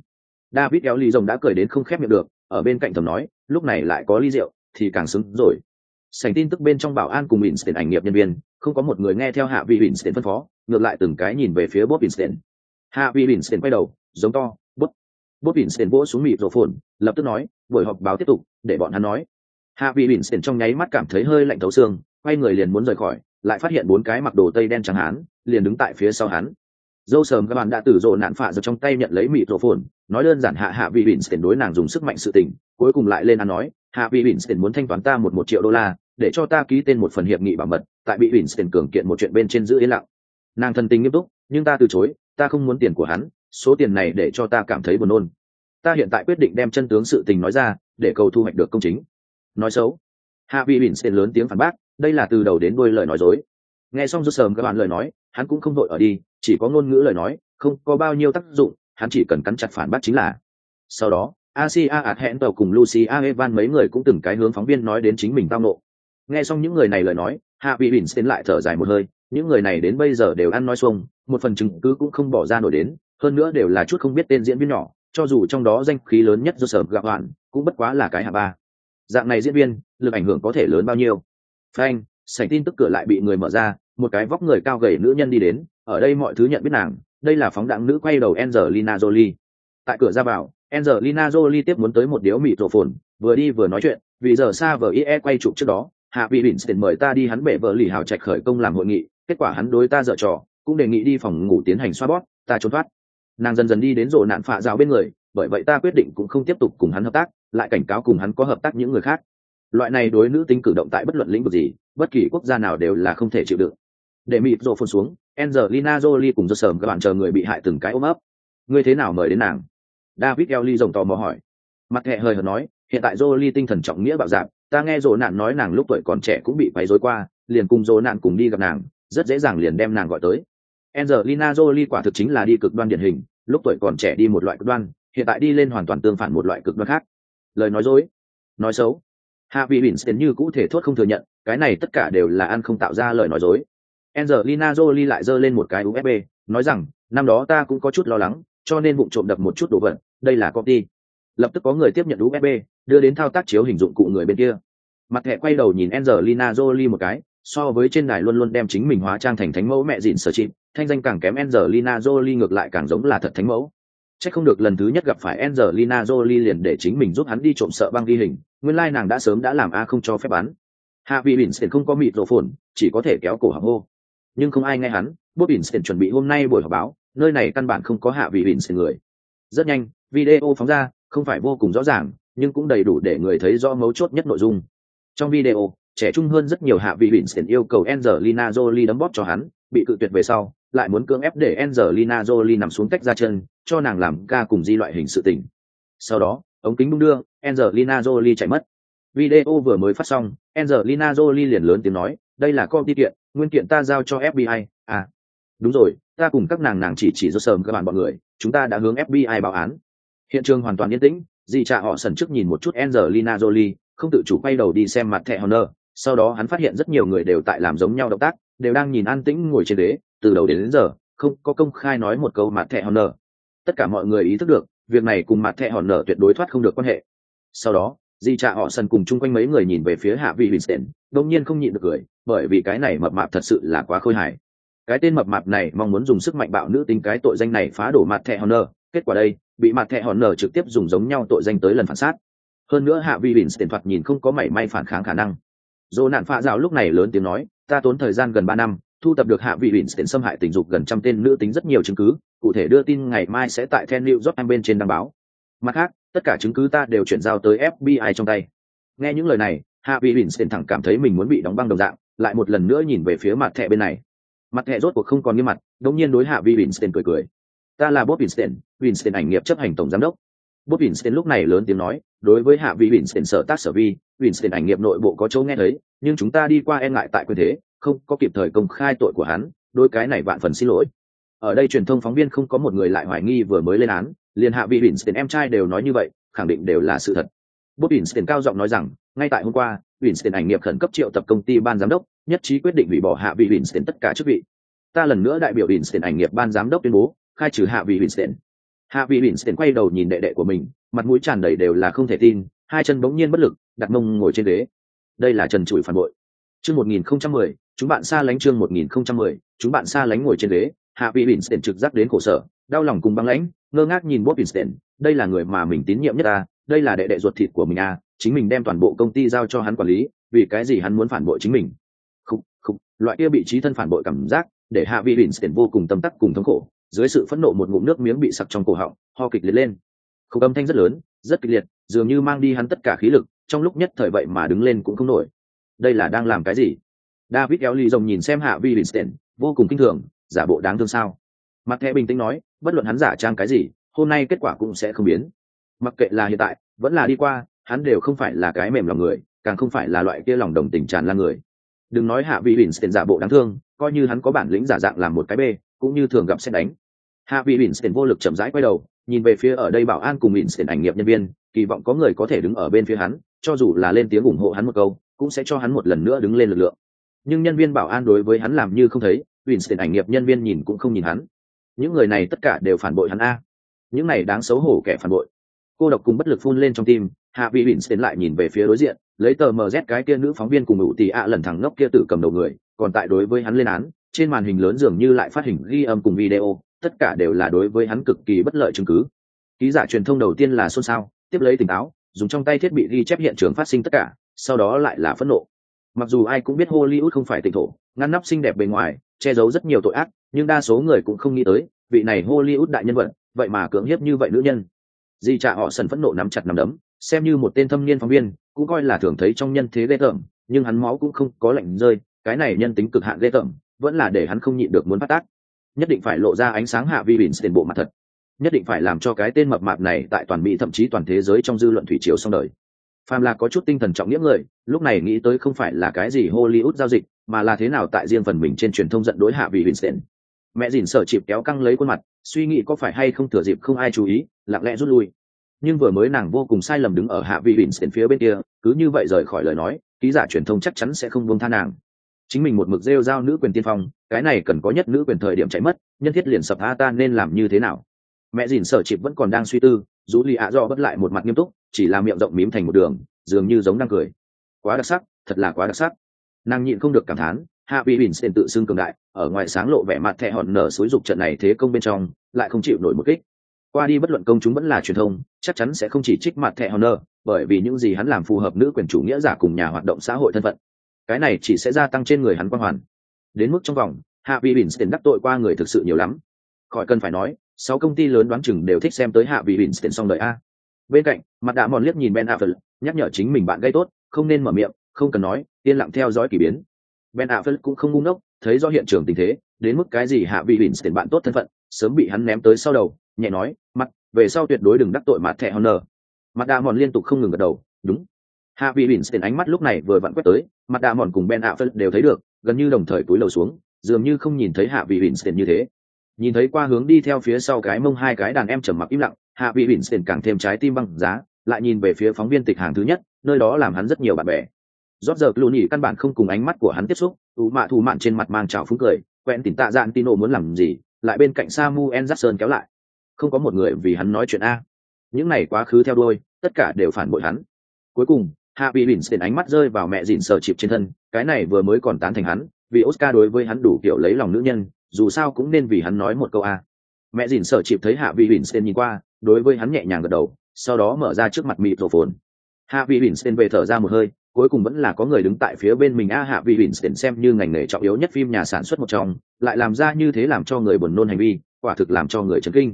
David kéo ly rồng đã cười đến không khép miệng được ở bên cạnh thầm nói lúc này lại có ly rượu thì càng xứng rồi. Sành tin tức bên trong bảo an cùng Winston ảnh nghiệp nhân viên, không có một người nghe theo hạ vị Winston phân phó, ngược lại từng cái nhìn về phía Bob Winston. Hạ vi Winston quay đầu, giống to, bút, Bob Winston vỗ xuống mịt rổ phồn, lập tức nói, buổi họp báo tiếp tục, để bọn hắn nói. Hạ vi Winston trong nháy mắt cảm thấy hơi lạnh thấu xương, quay người liền muốn rời khỏi, lại phát hiện bốn cái mặc đồ tây đen trắng hán, liền đứng tại phía sau hắn dâu sờm các bạn đã tử rộ nạn phạ giật trong tay nhận lấy mịt rổ phồn nói đơn giản hạ hạ vị bỉn tiền đối nàng dùng sức mạnh sự tình cuối cùng lại lên ăn nói hạ vị bỉn tiền muốn thanh toán ta một một triệu đô la để cho ta ký tên một phần hiệp nghị bảo mật tại bị bỉn tiền cường kiện một chuyện bên trên giữ yên lặng nàng thân tình nghiêm túc, nhưng ta từ chối, ta không muốn tiền của hắn, số tiền này để cho ta cảm thấy buồn nôn. Ta hiện tại quyết định đem chân tướng sự tình nói ra, để cầu thu hoạch được công chính. Nói xấu. Hạ vị bỉn xen lớn tiếng phản bác, đây là từ đầu đến đuôi lời nói dối. Nghe xong rút sờm các bạn lời nói, hắn cũng không vội ở đi, chỉ có ngôn ngữ lời nói, không có bao nhiêu tác dụng, hắn chỉ cần cắn chặt phản bác chính là. Sau đó, asia ạt hẹn tàu cùng lucy evan mấy người cũng từng cái hướng phóng viên nói đến chính mình tao nộ nghe xong những người này lời nói, hạ vị bỉn tiến lại thở dài một hơi những người này đến bây giờ đều ăn nói xuông một phần chứng cứ cũng không bỏ ra nổi đến hơn nữa đều là chút không biết tên diễn viên nhỏ cho dù trong đó danh khí lớn nhất do sở gặp hoạn cũng bất quá là cái hạ ba. Dạng này diễn viên lực ảnh hưởng có thể lớn bao nhiêu? Phanh sảnh tin tức cửa lại bị người mở ra một cái vóc người cao gầy nữ nhân đi đến ở đây mọi thứ nhận biết nàng đây là phóng đẳng nữ quay đầu angelina jolie. Tại cửa ra vào Angelina Jolie tiếp muốn tới một điếu mịt rổ phồn, vừa đi vừa nói chuyện, vì giờ xa vờ IE quay chụp trước đó, Hạ vị Winston mời ta đi hắn bể vợ lì hào trạch khởi công làm hội nghị, kết quả hắn đối ta dở trò, cũng đề nghị đi phòng ngủ tiến hành xoa bóp, ta trốn thoát. Nàng dần dần đi đến rộ nạn phạ rào bên người, bởi vậy ta quyết định cũng không tiếp tục cùng hắn hợp tác, lại cảnh cáo cùng hắn có hợp tác những người khác. Loại này đối nữ tính cử động tại bất luận lĩnh vực gì, bất kỳ quốc gia nào đều là không thể chịu đựng. Để mịt rộ phun xuống, Angelina Jolie cùng Joseph các bạn chờ người bị hại từng cái ôm ấp. Ngươi thế nào mời đến nàng? David Ellie rồng tò mò hỏi. Mặt hệ hơi hợt nói, hiện tại Jolie tinh thần trọng nghĩa bạo dạn, ta nghe rộ nạn nói nàng lúc tuổi còn trẻ cũng bị quấy rối qua, liền cùng rộ nạn cùng đi gặp nàng, rất dễ dàng liền đem nàng gọi tới. Angelina Jolie quả thực chính là đi cực đoan điển hình, lúc tuổi còn trẻ đi một loại cực đoan, hiện tại đi lên hoàn toàn tương phản một loại cực đoan khác. Lời nói dối, nói xấu. Hạ vị Winston như cũ thể thốt không thừa nhận, cái này tất cả đều là ăn không tạo ra lời nói dối. Angelina Jolie lại giơ lên một cái USB, nói rằng, năm đó ta cũng có chút lo lắng, cho nên bụng trộm đập một chút đồ vật, đây là copy. Lập tức có người tiếp nhận USB, đưa đến thao tác chiếu hình dụng cụ người bên kia. Mặt thẻ quay đầu nhìn Angelina Jolie một cái, so với trên đài luôn luôn đem chính mình hóa trang thành thánh mẫu mẹ dịn sở chịu, thanh danh càng kém Angelina Jolie ngược lại càng giống là thật thánh mẫu. Chắc không được lần thứ nhất gặp phải Angelina Jolie liền để chính mình giúp hắn đi trộm sợ băng ghi hình, nguyên lai nàng đã sớm đã làm a không cho phép bán. Hạ vị Winston không có mịt rổ phồn, chỉ có thể kéo cổ họng hô nhưng không ai nghe hắn bob Winston chuẩn bị hôm nay buổi họp báo nơi này căn bản không có hạ vị Winston người rất nhanh video phóng ra không phải vô cùng rõ ràng nhưng cũng đầy đủ để người thấy rõ mấu chốt nhất nội dung trong video trẻ trung hơn rất nhiều hạ vị Winston yêu cầu Angelina Jolie đấm bóp cho hắn, bị cự tuyệt về sau, lại muốn cưỡng ép để Angelina Jolie nằm xuống cách ra chân, cho nàng làm ca cùng di loại hình sự tình. Sau đó, ống kính đung đưa, Angelina Jolie chạy mất. Video vừa mới phát xong, Angelina Jolie liền lớn tiếng nói, đây là con ty kiện, nguyên kiện ta giao cho fbi à. Đúng rồi, ta cùng các nàng nàng chỉ chỉ do sờm các bạn bọn người, chúng ta đã hướng fbi báo án. Hiện trường hoàn toàn yên tĩnh dì cha họ sần trước nhìn một chút angelina jolie, không tự chủ quay đầu đi xem mặt thẻ honor sau đó hắn phát hiện rất nhiều người đều tại làm giống nhau động tác đều đang nhìn an tĩnh ngồi trên đế từ đầu đến, đến giờ không có công khai nói một câu mặt thẻ nở tất cả mọi người ý thức được việc này cùng mặt thẻ nở tuyệt đối thoát không được quan hệ. Sau đó di trạ họ sân cùng chung quanh mấy người nhìn về phía hạ vị winston đông nhiên không nhịn được cười bởi vì cái này mập mạp thật sự là quá khôi hài. Cái tên mập mạp này mong muốn dùng sức mạnh bạo nữ tính cái tội danh này phá đổ mặt thẻ nở kết quả đây bị mặt thẻ nở trực tiếp dùng giống nhau tội danh tới lần phản sát hơn nữa hạ vị winston thoạt nhìn không có mảy may phản kháng khả năng dỗ nạn phạ rào lúc này lớn tiếng nói, ta tốn thời gian gần ba năm, thu tập được hạ vị winston xâm hại tình dục gần trăm tên nữ tính rất nhiều chứng cứ, cụ thể đưa tin ngày mai sẽ tại Ten New York bên trên đăng báo. Mặt khác, tất cả chứng cứ ta đều chuyển giao tới fbi trong tay. Nghe những lời này, hạ vị winston thẳng cảm thấy mình muốn bị đóng băng đồng dạng, lại một lần nữa nhìn về phía mặt thẻ bên này. Mặt thẻ rốt cuộc không còn nghiêm mặt, đống nhiên đối hạ vị winston cười cười. Ta là bob winston winston ảnh nghiệp chấp hành tổng giám đốc. Bob winston lúc này lớn tiếng nói, đối với hạ vị winston sở tác sở vi winston ảnh nghiệp nội bộ có chỗ nghe thấy nhưng chúng ta đi qua e ngại tại quyền thế không có kịp thời công khai tội của hắn đôi cái này vạn phần xin lỗi ở đây truyền thông phóng viên không có một người lại hoài nghi vừa mới lên án liền hạ vị Winston em trai đều nói như vậy, khẳng định đều là sự thật. Bob Winston cao giọng nói rằng, ngay tại hôm qua, Winston ảnh nghiệp khẩn cấp triệu tập công ty ban giám đốc, nhất trí quyết định hủy bỏ hạ vị Winston tất cả chức vị. Ta lần nữa đại biểu Winston ảnh nghiệp ban giám đốc tuyên bố, khai trừ hạ vị Winston. Hạ vị Winston quay đầu nhìn đệ đệ của mình, mặt mũi tràn đầy đều là không thể tin, hai chân bỗng nhiên bất lực, đặt mông ngồi trên ghế. Đây là trần trụi phản bội. Chương 1010, chúng bạn xa lánh chương 1010, chúng bạn xa lánh ngồi trên ghế, hạ vị Winston trực giác đến khổ sở, đau lòng cùng băng lãnh, ngơ ngác nhìn Bob Winston, đây là người mà mình tín nhiệm nhất ta, đây là đệ đệ ruột thịt của mình à, chính mình đem toàn bộ công ty giao cho hắn quản lý, vì cái gì hắn muốn phản bội chính mình? Không, không, loại kia bị trí thân phản bội cảm giác, để Hạ Vị Winston vô cùng tâm tắc cùng thống khổ, dưới sự phẫn nộ một ngụm nước miếng bị sặc trong cổ họng, ho kịch liệt lên. Khúc âm thanh rất lớn, rất kịch liệt, dường như mang đi hắn tất cả khí lực, trong lúc nhất thời vậy mà đứng lên cũng không nổi. Đây là đang làm cái gì? David Ellie rồng nhìn xem Hạ vi Winston, vô cùng kinh thường, giả bộ đáng thương sao? Mặt thẻ bình tĩnh nói, bất luận hắn giả trang cái gì hôm nay kết quả cũng sẽ không biến mặc kệ là hiện tại vẫn là đi qua hắn đều không phải là cái mềm lòng người càng không phải là loại kia lòng đồng tình tràn lan người đừng nói hạ vị tiền giả bộ đáng thương coi như hắn có bản lĩnh giả dạng làm một cái bê cũng như thường gặp xét đánh hạ vị tiền vô lực chậm rãi quay đầu nhìn về phía ở đây bảo an cùng Winston ảnh nghiệp nhân viên, kỳ vọng có người có thể đứng ở bên phía hắn, cho dù là lên tiếng ủng hộ hắn một câu, cũng sẽ cho hắn một lần nữa đứng lên lực lượng. Nhưng nhân viên bảo an đối với hắn làm như không thấy Winston ảnh nghiệp nhân viên nhìn cũng không nhìn hắn. Những người này tất cả đều phản bội hắn a. Những này đáng xấu hổ kẻ phản bội. Cô độc cùng bất lực phun lên trong tim, hạ vị bỉn xển lại nhìn về phía đối diện, lấy tờ mz cái kia nữ phóng viên cùng ủ tì ạ lần thẳng ngốc kia tự cầm đầu người, còn tại đối với hắn lên án, trên màn hình lớn dường như lại phát hình ghi âm cùng video tất cả đều là đối với hắn cực kỳ bất lợi chứng cứ. Ký giả truyền thông đầu tiên là xôn xao, tiếp lấy tỉnh táo, dùng trong tay thiết bị ghi chép hiện trường phát sinh tất cả, sau đó lại là phẫn nộ. Mặc dù ai cũng biết hollywood không phải tỉnh thổ, ngăn nắp xinh đẹp bề ngoài, che giấu rất nhiều tội ác, nhưng đa số người cũng không nghĩ tới, vị này hollywood đại nhân vật, vậy mà cưỡng hiếp như vậy nữ nhân. Di trạ họ sần phẫn nộ nắm chặt nắm đấm, xem như một tên thâm niên phóng viên, cũng coi là thường thấy trong nhân thế ghê tởm, nhưng hắn máu cũng không có lạnh rơi, cái này nhân tính cực hạn ghê tởm, vẫn là để hắn không nhịn được muốn phát tác nhất định phải lộ ra ánh sáng hạ vi bỉn tiền bộ mặt thật. Nhất định phải làm cho cái tên mập mạp này tại toàn mỹ, thậm chí toàn thế giới trong dư luận thủy triều xong đời. Phàm là có chút tinh thần trọng nghĩa người, lúc này nghĩ tới không phải là cái gì hollywood giao dịch, mà là thế nào tại riêng phần mình trên truyền thông giận đối hạ vì vincent mẹ dìn sợ chịp kéo căng lấy khuôn mặt, suy nghĩ có phải hay không thừa dịp không ai chú ý, lặng lẽ rút lui. Nhưng vừa mới nàng vô cùng sai lầm đứng ở hạ vị vincent phía bên kia, cứ như vậy rời khỏi lời nói, ký giả truyền thông chắc chắn sẽ không buông tha nàng. Chính mình một mực rêu giao nữ quyền tiên phong cái này cần có nhất nữ quyền thời điểm chạy mất, nhân thiết liền sập a ta nên làm như thế nào? Mẹ dìn sở chịp vẫn còn đang suy tư dù lì ạ do bất lại một mặt nghiêm túc, chỉ là miệng rộng mím thành một đường, dường như giống đang cười. Quá đặc sắc, thật là quá đặc sắc. Nàng nhịn không được cảm thán, hạ vị bỉn xen tự xưng cường đại, ở ngoài sáng lộ vẻ mặt thẹ hòn nở xối dục trận này thế công bên trong, lại không chịu nổi một kích. Qua đi bất luận công chúng vẫn là truyền thông, chắc chắn sẽ không chỉ trích mặt thẹ hòn nở, bởi vì những gì hắn làm phù hợp nữ quyền chủ nghĩa giả cùng nhà hoạt động xã hội thân phận. Cái này chỉ sẽ gia tăng trên người hắn quan hoàn đến mức trong vòng hạ vị bỉn xen đắc tội qua người thực sự nhiều lắm khỏi cần phải nói sáu công ty lớn đoán chừng đều thích xem tới hạ vị Winston xong đời a. Bên cạnh, mặt đã mòn liếc nhìn Ben Affleck, nhắc nhở chính mình bạn gây tốt, không nên mở miệng, không cần nói, yên lặng theo dõi kỳ biến. Ben Affleck cũng không ngu ngốc, thấy do hiện trường tình thế, đến mức cái gì hạ vị Winston bạn tốt thân phận, sớm bị hắn ném tới sau đầu, nhẹ nói, mặt, về sau tuyệt đối đừng đắc tội mặt thẻ Honor. Mặt đã mòn liên tục không ngừng gật đầu, đúng. Hạ vị Winston ánh mắt lúc này vừa vặn quét tới, mặt đã mòn cùng Ben Affleck đều thấy được, gần như đồng thời cúi đầu xuống, dường như không nhìn thấy hạ vị Winston như thế. Nhìn thấy qua hướng đi theo phía sau cái mông hai cái đàn em trầm mặc im lặng hạ vị bỉn xịn càng thêm trái tim băng giá lại nhìn về phía phóng viên tịch hàng thứ nhất nơi đó làm hắn rất nhiều bạn bè. Rót giờ lù nhỉ căn bản không cùng ánh mắt của hắn tiếp xúc ủ mạ thù mạn trên mặt mang trào phúng cười quen tỉnh tạ dạn tino muốn làm gì lại bên cạnh samuel jackson kéo lại. Không có một người vì hắn nói chuyện a. Những này quá khứ theo đôi tất cả đều phản bội hắn. Cuối cùng hạ vị bỉn xịn ánh mắt rơi vào mẹ dìn sờ chịp trên thân, cái này vừa mới còn tán thành hắn, vì oscar đối với hắn đủ kiểu lấy lòng nữ nhân, dù sao cũng nên vì hắn nói một câu a. Mẹ dìn sợ chịp thấy hạ vị bỉn tên nhìn qua, đối với hắn nhẹ nhàng gật đầu, sau đó mở ra trước mặt mịt rổ phồn. Hạ vị bỉn tên về thở ra một hơi, cuối cùng vẫn là có người đứng tại phía bên mình a. Hạ vị bỉn tên xem như ngành nghề trọng yếu nhất phim nhà sản xuất một trong, lại làm ra như thế làm cho người buồn nôn hành vi, quả thực làm cho người chấn kinh.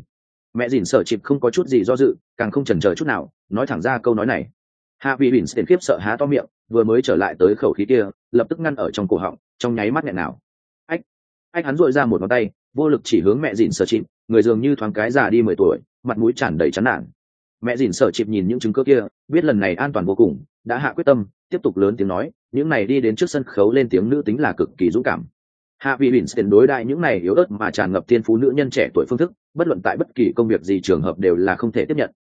Mẹ dìn sợ chịp không có chút gì do dự, càng không chần chờ chút nào, nói thẳng ra câu nói này hạ vị bỉn tên khiếp sợ há to miệng, vừa mới trở lại tới khẩu khí kia, lập tức ngăn ở trong cổ họng, trong nháy mắt nghẹn nào. Anh hắn dội ra một ngón tay, vô lực chỉ hướng mẹ dìn sở chịp, người dường như thoáng cái già đi mười tuổi, mặt mũi tràn đầy chán nản. Mẹ dìn sở chịp nhìn những chứng cứ kia, biết lần này an toàn vô cùng, đã hạ quyết tâm, tiếp tục lớn tiếng nói, những này đi đến trước sân khấu lên tiếng nữ tính là cực kỳ dũng cảm. Hạ vị bỉn tiền đối đại những này yếu ớt mà tràn ngập thiên phú nữ nhân trẻ tuổi phương thức, bất luận tại bất kỳ công việc gì trường hợp đều là không thể tiếp nhận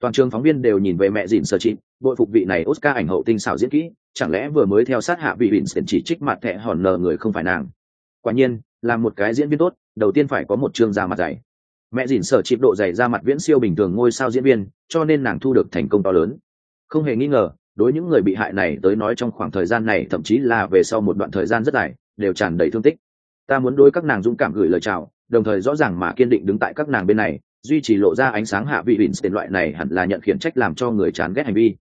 toàn trường phóng viên đều nhìn về mẹ dìn sở chị, bội phục vị này oscar ảnh hậu tinh xảo diễn kỹ chẳng lẽ vừa mới theo sát hạ vị bỉn sển chỉ trích mặt thẹ hòn nờ người không phải nàng? Quả nhiên là một cái diễn viên tốt đầu tiên phải có một chương da mặt dày. Mẹ dìn sở chịp độ dày ra mặt viễn siêu bình thường ngôi sao diễn viên cho nên nàng thu được thành công to lớn. Không hề nghi ngờ đối những người bị hại này tới nói trong khoảng thời gian này thậm chí là về sau một đoạn thời gian rất dài đều tràn đầy thương tích. Ta muốn đối các nàng dũng cảm gửi lời chào đồng thời rõ ràng mà kiên định đứng tại các nàng bên này duy trì lộ ra ánh sáng hạ vị bỉn tiền loại này hẳn là nhận khiển trách làm cho người chán ghét hành vi.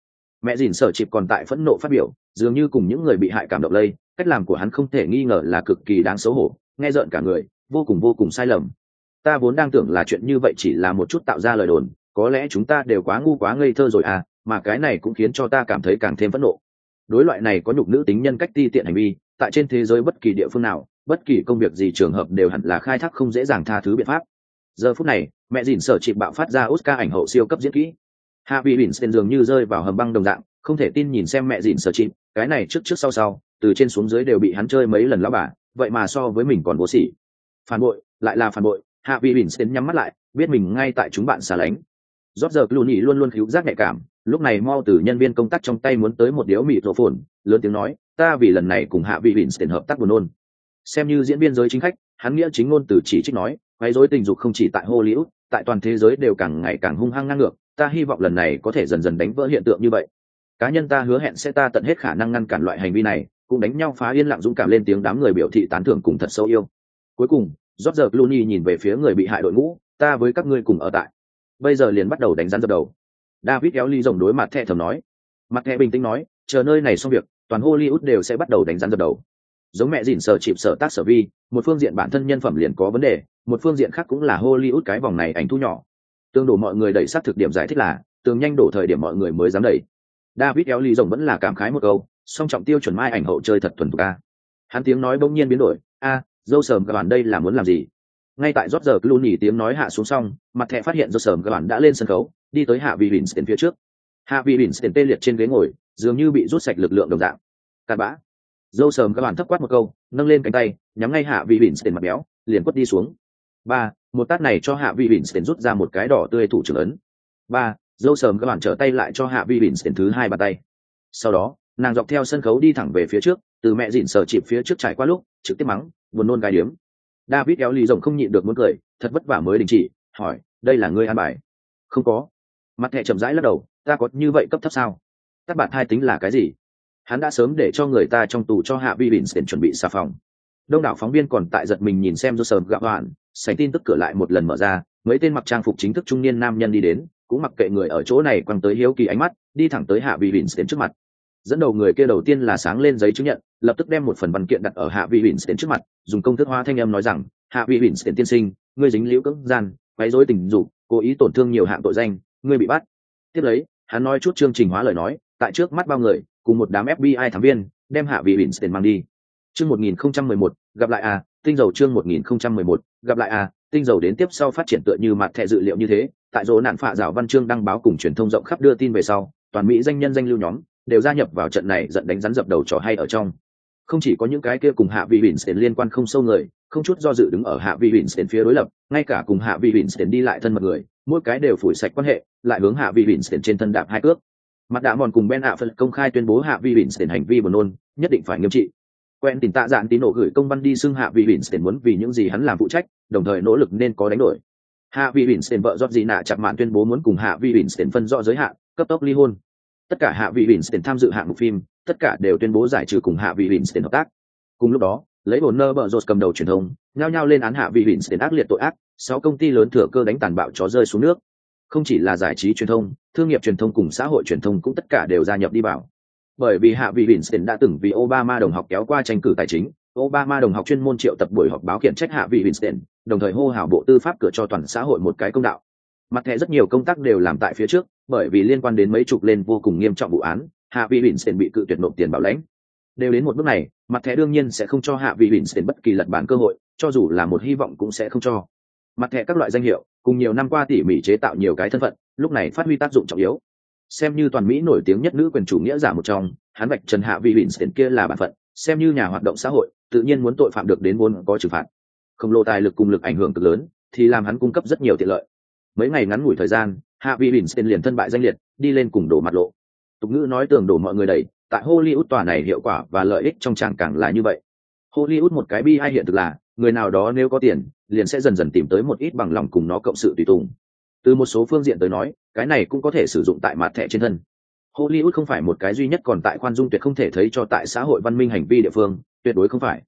Mẹ dìn sở chịp còn tại phẫn nộ phát biểu, dường như cùng những người bị hại cảm động lây, cách làm của hắn không thể nghi ngờ là cực kỳ đáng xấu hổ, nghe rợn cả người, vô cùng vô cùng sai lầm. Ta vốn đang tưởng là chuyện như vậy chỉ là một chút tạo ra lời đồn, có lẽ chúng ta đều quá ngu quá ngây thơ rồi à mà cái này cũng khiến cho ta cảm thấy càng thêm phẫn nộ. Đối loại này có nhục nữ tính nhân cách ti tiện hành vi, tại trên thế giới bất kỳ địa phương nào, bất kỳ công việc gì trường hợp đều hẳn là khai thác không dễ dàng tha thứ biện pháp. Giờ phút này mẹ dìn sở chịp bạo phát ra oscar ảnh hậu siêu cấp diễn kỹ. Hạ vị bỉn xen dường như rơi vào hầm băng đồng dạng, không thể tin nhìn xem mẹ dìn sở chịp, cái này trước trước sau sau, từ trên xuống dưới đều bị hắn chơi mấy lần lão bà, vậy mà so với mình còn vô sỉ. Phản bội, lại là phản bội, hạ vị bỉn xen nhắm mắt lại, biết mình ngay tại chúng bạn xa lánh. Rót giờ clooney luôn luôn cứu giác nhạy cảm, lúc này mau từ nhân viên công tác trong tay muốn tới một điếu mịt rổ phồn, lớn tiếng nói, ta vì lần này cùng hạ vị bỉn xen hợp tác buồn nôn. Xem như diễn viên giới chính khách, hắn nghĩa chính ngôn từ chỉ trích nói, quấy rối tình dục không chỉ tại hollywood tại toàn thế giới đều càng ngày càng hung hăng ngang ngược, ta hy vọng lần này có thể dần dần đánh vỡ hiện tượng như vậy. Cá nhân ta hứa hẹn sẽ ta tận hết khả năng ngăn cản loại hành vi này, cũng đánh nhau phá yên lặng dũng cảm lên tiếng đám người biểu thị tán thưởng cùng thật sâu yêu. Cuối cùng rót giờ Clooney nhìn về phía người bị hại đội ngũ, ta với các ngươi cùng ở tại. Bây giờ liền bắt đầu đánh rắn dập đầu. David kéo ly rồng đối mặt thẹ thầm nói. Mặt thẹ bình tĩnh nói, chờ nơi này xong việc, toàn hollywood đều sẽ bắt đầu đánh rắn dập đầu giống mẹ dìn sở chịp sở tác sở vi, một phương diện bản thân nhân phẩm liền có vấn đề, một phương diện khác cũng là hollywood cái vòng này ảnh thu nhỏ. Tương đổ mọi người đẩy sát thực điểm giải thích là, tường nhanh đổ thời điểm mọi người mới dám đẩy. David eo ly rồng vẫn là cảm khái một câu, song trọng tiêu chuẩn mai ảnh hậu chơi thật thuần thục a. Hắn tiếng nói bỗng nhiên biến đổi, a, dâu sờm các bạn đây là muốn làm gì? Ngay tại rót giờ luôn nhỉ tiếng nói hạ xuống xong, mặt thẹ phát hiện dâu sờm các bạn đã lên sân khấu, đi tới hạ vị bỉn tiền phía trước. Hạ vị bỉn tê liệt trên ghế ngồi, dường như bị rút sạch lực lượng đồng dạng. Cặn bã dâu sờm các bạn thấp quát một câu, nâng lên cánh tay, nhắm ngay hạ vị bỉn mặt béo, liền quất đi xuống. Ba, một tát này cho hạ vị bỉn rút ra một cái đỏ tươi thủ trưởng ấn. Ba, dâu sờm các bạn trở tay lại cho hạ vị bỉn thứ hai bàn tay. Sau đó, nàng dọc theo sân khấu đi thẳng về phía trước, từ mẹ dịn sờ chịp phía trước trải qua lúc, trực tiếp mắng, buồn nôn gai điếm. David éo lì rồng không nhịn được muốn cười, thật vất vả mới đình chỉ, hỏi, đây là ngươi an bài? Không có. Mặt thẻ chậm rãi lắc đầu, ta có như vậy cấp thấp sao? Các bạn hai tính là cái gì? Hắn đã sớm để cho người ta trong tù cho hạ vi bỉn chuẩn bị xà phòng. Đông đảo phóng viên còn tại giật mình nhìn xem do sờm gạo hoạn sành tin tức cửa lại một lần mở ra, mấy tên mặc trang phục chính thức trung niên nam nhân đi đến, cũng mặc kệ người ở chỗ này quăng tới hiếu kỳ ánh mắt, đi thẳng tới hạ vi bỉn trước mặt. Dẫn đầu người kia đầu tiên là sáng lên giấy chứng nhận, lập tức đem một phần văn kiện đặt ở hạ Vi bỉn đến trước mặt, dùng công thức hóa thanh âm nói rằng, hạ vị bỉn tiên sinh, ngươi dính liễu cưỡng gian, quấy rối tình dục, cố ý tổn thương nhiều hạng tội danh, ngươi bị bắt. Tiếp lấy, hắn nói chút chương trình hóa lời nói, tại trước mắt bao người cùng một đám fbi thám viên đem hạ vị winston mang đi. Chương 1011, gặp lại à tinh dầu chương 1011, gặp lại à tinh dầu đến tiếp sau phát triển tựa như mặt thẻ dự liệu như thế tại dỗ nạn phạ rào văn chương đăng báo cùng truyền thông rộng khắp đưa tin về sau toàn mỹ danh nhân danh lưu nhóm đều gia nhập vào trận này dẫn đánh rắn dập đầu trò hay ở trong. Không chỉ có những cái kia cùng hạ vị bỉn tiền liên quan không sâu người không chút do dự đứng ở hạ vị bỉn tiền phía đối lập ngay cả cùng hạ vị bỉn tiền đi lại thân mật người mỗi cái đều phủi sạch quan hệ lại hướng hạ vị bỉn tiền trên thân đạp hai cước mặt đạ mòn cùng ben hạ phân công khai tuyên bố hạ Vi bỉn tiền hành vi buồn nôn nhất định phải nghiêm trị quen tìm tạ dạn tín nổ gửi công văn đi xưng hạ vị bỉn tiền muốn vì những gì hắn làm phụ trách đồng thời nỗ lực nên có đánh đổi hạ vị bỉn tiền vợ giót gì nạ chặt mạn tuyên bố muốn cùng hạ vị bỉn tiền phân rõ giới hạn cấp tốc ly hôn tất cả hạ vị Winston tham dự hạng mục phim, tất cả đều tuyên bố giải trừ cùng hạ vị Winston hợp tác. Cùng lúc đó, lấy bồn nơ bợ rột cầm đầu truyền thông, nhao nhao lên án hạ vị Winston ác liệt tội ác, sáu công ty lớn thừa cơ đánh tàn bạo chó rơi xuống nước. Không chỉ là giải trí truyền thông, thương nghiệp truyền thông cùng xã hội truyền thông cũng tất cả đều gia nhập đi vào. Bởi vì hạ vị Winston đã từng vì Obama đồng học kéo qua tranh cử tài chính, Obama đồng học chuyên môn triệu tập buổi họp báo kiện trách hạ vị Winston, đồng thời hô hào bộ tư pháp cửa cho toàn xã hội một cái công đạo. Mặt thẻ rất nhiều công tác đều làm tại phía trước, bởi vì liên quan đến mấy chục lên vô cùng nghiêm trọng vụ án hạ vị bỉn bị cự tuyệt nộp tiền bảo lãnh đều đến một bước này mặt thẻ đương nhiên sẽ không cho hạ vị bỉn bất kỳ lật bản cơ hội cho dù là một hy vọng cũng sẽ không cho mặt thẻ các loại danh hiệu cùng nhiều năm qua tỉ mỉ chế tạo nhiều cái thân phận, lúc này phát huy tác dụng trọng yếu. Xem như toàn mỹ nổi tiếng nhất nữ quyền chủ nghĩa giả một trong, hắn vạch trần hạ vị bỉn kia là bản phận, xem như nhà hoạt động xã hội, tự nhiên muốn tội phạm được đến vốn có trừng phạt. Khổng lồ tài lực cùng lực ảnh hưởng cực lớn, thì làm hắn cung cấp rất nhiều tiện lợi. Mấy ngày ngắn ngủi thời gian, hạ vị bỉn liền thân bại danh liệt, đi lên cùng đổ mặt lộ. Tục ngữ nói tưởng đổ mọi người đầy, tại hollywood tòa này hiệu quả và lợi ích trong tràng càng là như vậy. Hollywood một cái bi hay hiện thực là người nào đó nếu có tiền, liền sẽ dần dần tìm tới một ít bằng lòng cùng nó cộng sự tùy tùng. Từ một số phương diện tới nói, cái này cũng có thể sử dụng tại mặt thẻ trên thân. Hollywood không phải một cái duy nhất còn tại khoan dung tuyệt không thể thấy cho tại xã hội văn minh hành vi địa phương, tuyệt đối không phải.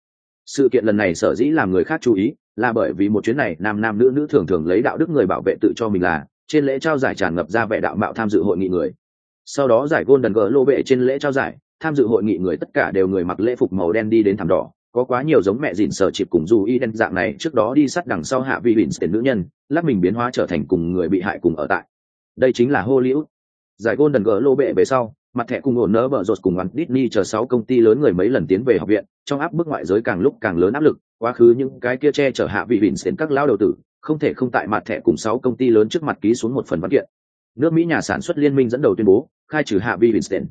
Sự kiện lần này sở dĩ làm người khác chú ý, là bởi vì một chuyến này nam nam nữ nữ thường thường lấy đạo đức người bảo vệ tự cho mình là, trên lễ trao giải tràn ngập ra vẻ đạo mạo tham dự hội nghị người. Sau đó giải golden đần gỡ lô bệ trên lễ trao giải, tham dự hội nghị người tất cả đều người mặc lễ phục màu đen đi đến thảm đỏ có quá nhiều giống mẹ dịn sở chịp cùng dù y đen dạng này, trước đó đi sát đằng sau hạ vị bỉn tiền nữ nhân, lắc mình biến hóa trở thành cùng người bị hại cùng ở tại. Đây chính là hô liễu giải gôn đần gỡ lô bệ về sau, mặt thẻ cùng ổn nỡ bở rột cùng ngắn Disney chờ sáu công ty lớn người mấy lần tiến về học viện, trong áp bức ngoại giới càng lúc càng lớn áp lực, quá khứ những cái kia che chở hạ vị bỉn đến các lao đầu tử, không thể không tại mặt thẻ cùng sáu công ty lớn trước mặt ký xuống một phần văn kiện. Nước mỹ nhà sản xuất liên minh dẫn đầu tuyên bố, khai trừ hạ vi winston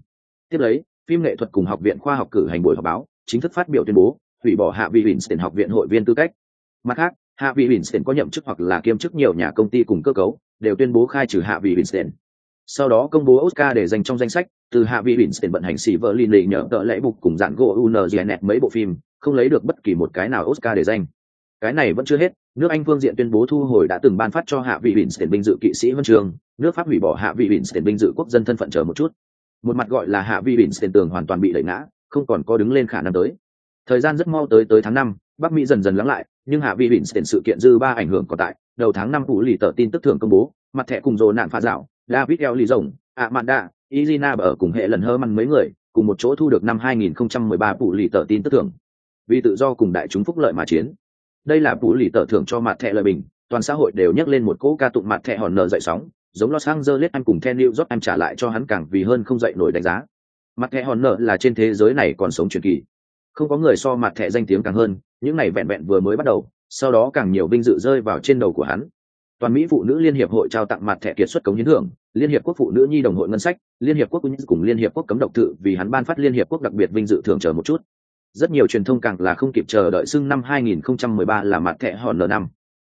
tiếp lấy, phim nghệ thuật cùng học viện khoa học cử hành buổi họp báo, chính thức phát biểu tuyên bố hủy bỏ hạ vị winston học viện hội viên tư cách. Mặt khác, hạ vị winston có nhậm chức hoặc là kiêm chức nhiều nhà công ty cùng cơ cấu, đều tuyên bố khai trừ hạ vị winston sau đó công bố oscar để dành trong danh sách, từ hạ vị winston vận hành xì vợ nhờ tợ lễ bục cùng dạng gỗ UNGNet mấy bộ phim, không lấy được bất kỳ một cái nào oscar để danh cái này vẫn chưa hết, nước anh phương diện tuyên bố thu hồi đã từng ban phát cho hạ vị winston binh dự kỵ sĩ huân trường, nước pháp hủy bỏ hạ vị winston binh dự quốc dân thân phận chờ một chút. Một mặt gọi là hạ vị winston tường hoàn toàn bị đẩy ngã, không còn có đứng lên khả năng tới thời gian rất mau tới tới tháng năm, bắc mỹ dần dần lắng lại, nhưng hạ vị Winston sự kiện dư ba ảnh hưởng còn tại đầu tháng năm cụ lì tờ tin tức thường công bố, mặt thẻ cùng rồ nạn pha dạo david eo lì rồng, amanda, izina ở cùng hệ lần hơ măn mấy người, cùng một chỗ thu được năm 2013 cụ lì tờ tin tức thưởng vì tự do cùng đại chúng phúc lợi mà chiến đây là cụ lì tờ thưởng cho mặt thẻ lời bình, toàn xã hội đều nhắc lên một cỗ ca tụng mặt thẻ hòn nở dậy sóng, giống Los Angeles anh cùng The New York em trả lại cho hắn càng vì hơn không dậy nổi đánh giá. Mặt thẻ hòn nở là trên thế giới này còn sống truyền kỳ. Không có người so mặt thẻ danh tiếng càng hơn, những này vẹn vẹn vừa mới bắt đầu, sau đó càng nhiều vinh dự rơi vào trên đầu của hắn. Toàn Mỹ Phụ nữ Liên hiệp hội trao tặng mặt thẻ kiệt xuất cống hiến thưởng, Liên hiệp quốc phụ nữ nhi đồng hội ngân sách, Liên hiệp quốc cùng Liên hiệp quốc cấm độc tự vì hắn ban phát Liên hiệp quốc đặc biệt vinh dự thưởng chờ một chút. Rất nhiều truyền thông càng là không kịp chờ đợi xưng năm 2013 là mặt thẻ hòn N năm.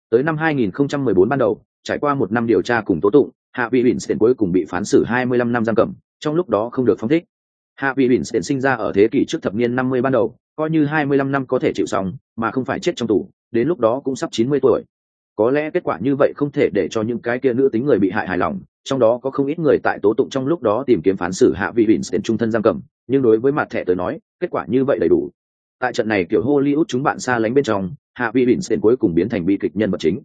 Tới năm 2014 ban đầu, trải qua một năm điều tra cùng tố tụng, Hạ vị Winston cuối cùng bị phán xử 25 năm giam cầm, trong lúc đó không được phóng thích. Hạ vị Winston sinh ra ở thế kỷ trước thập niên 50 ban đầu, coi như 25 năm có thể chịu xong, mà không phải chết trong tù, đến lúc đó cũng sắp 90 tuổi. Có lẽ kết quả như vậy không thể để cho những cái kia nữ tính người bị hại hài lòng, trong đó có không ít người tại tố tụng trong lúc đó tìm kiếm phán xử Hạ vị Winston trung thân giam cầm, nhưng đối với mặt thẻ tới nói, kết quả như vậy đầy đủ. Tại trận này kiểu Hollywood chúng bạn xa lánh bên trong, Hạ vị Winston cuối cùng biến thành bi kịch nhân vật chính.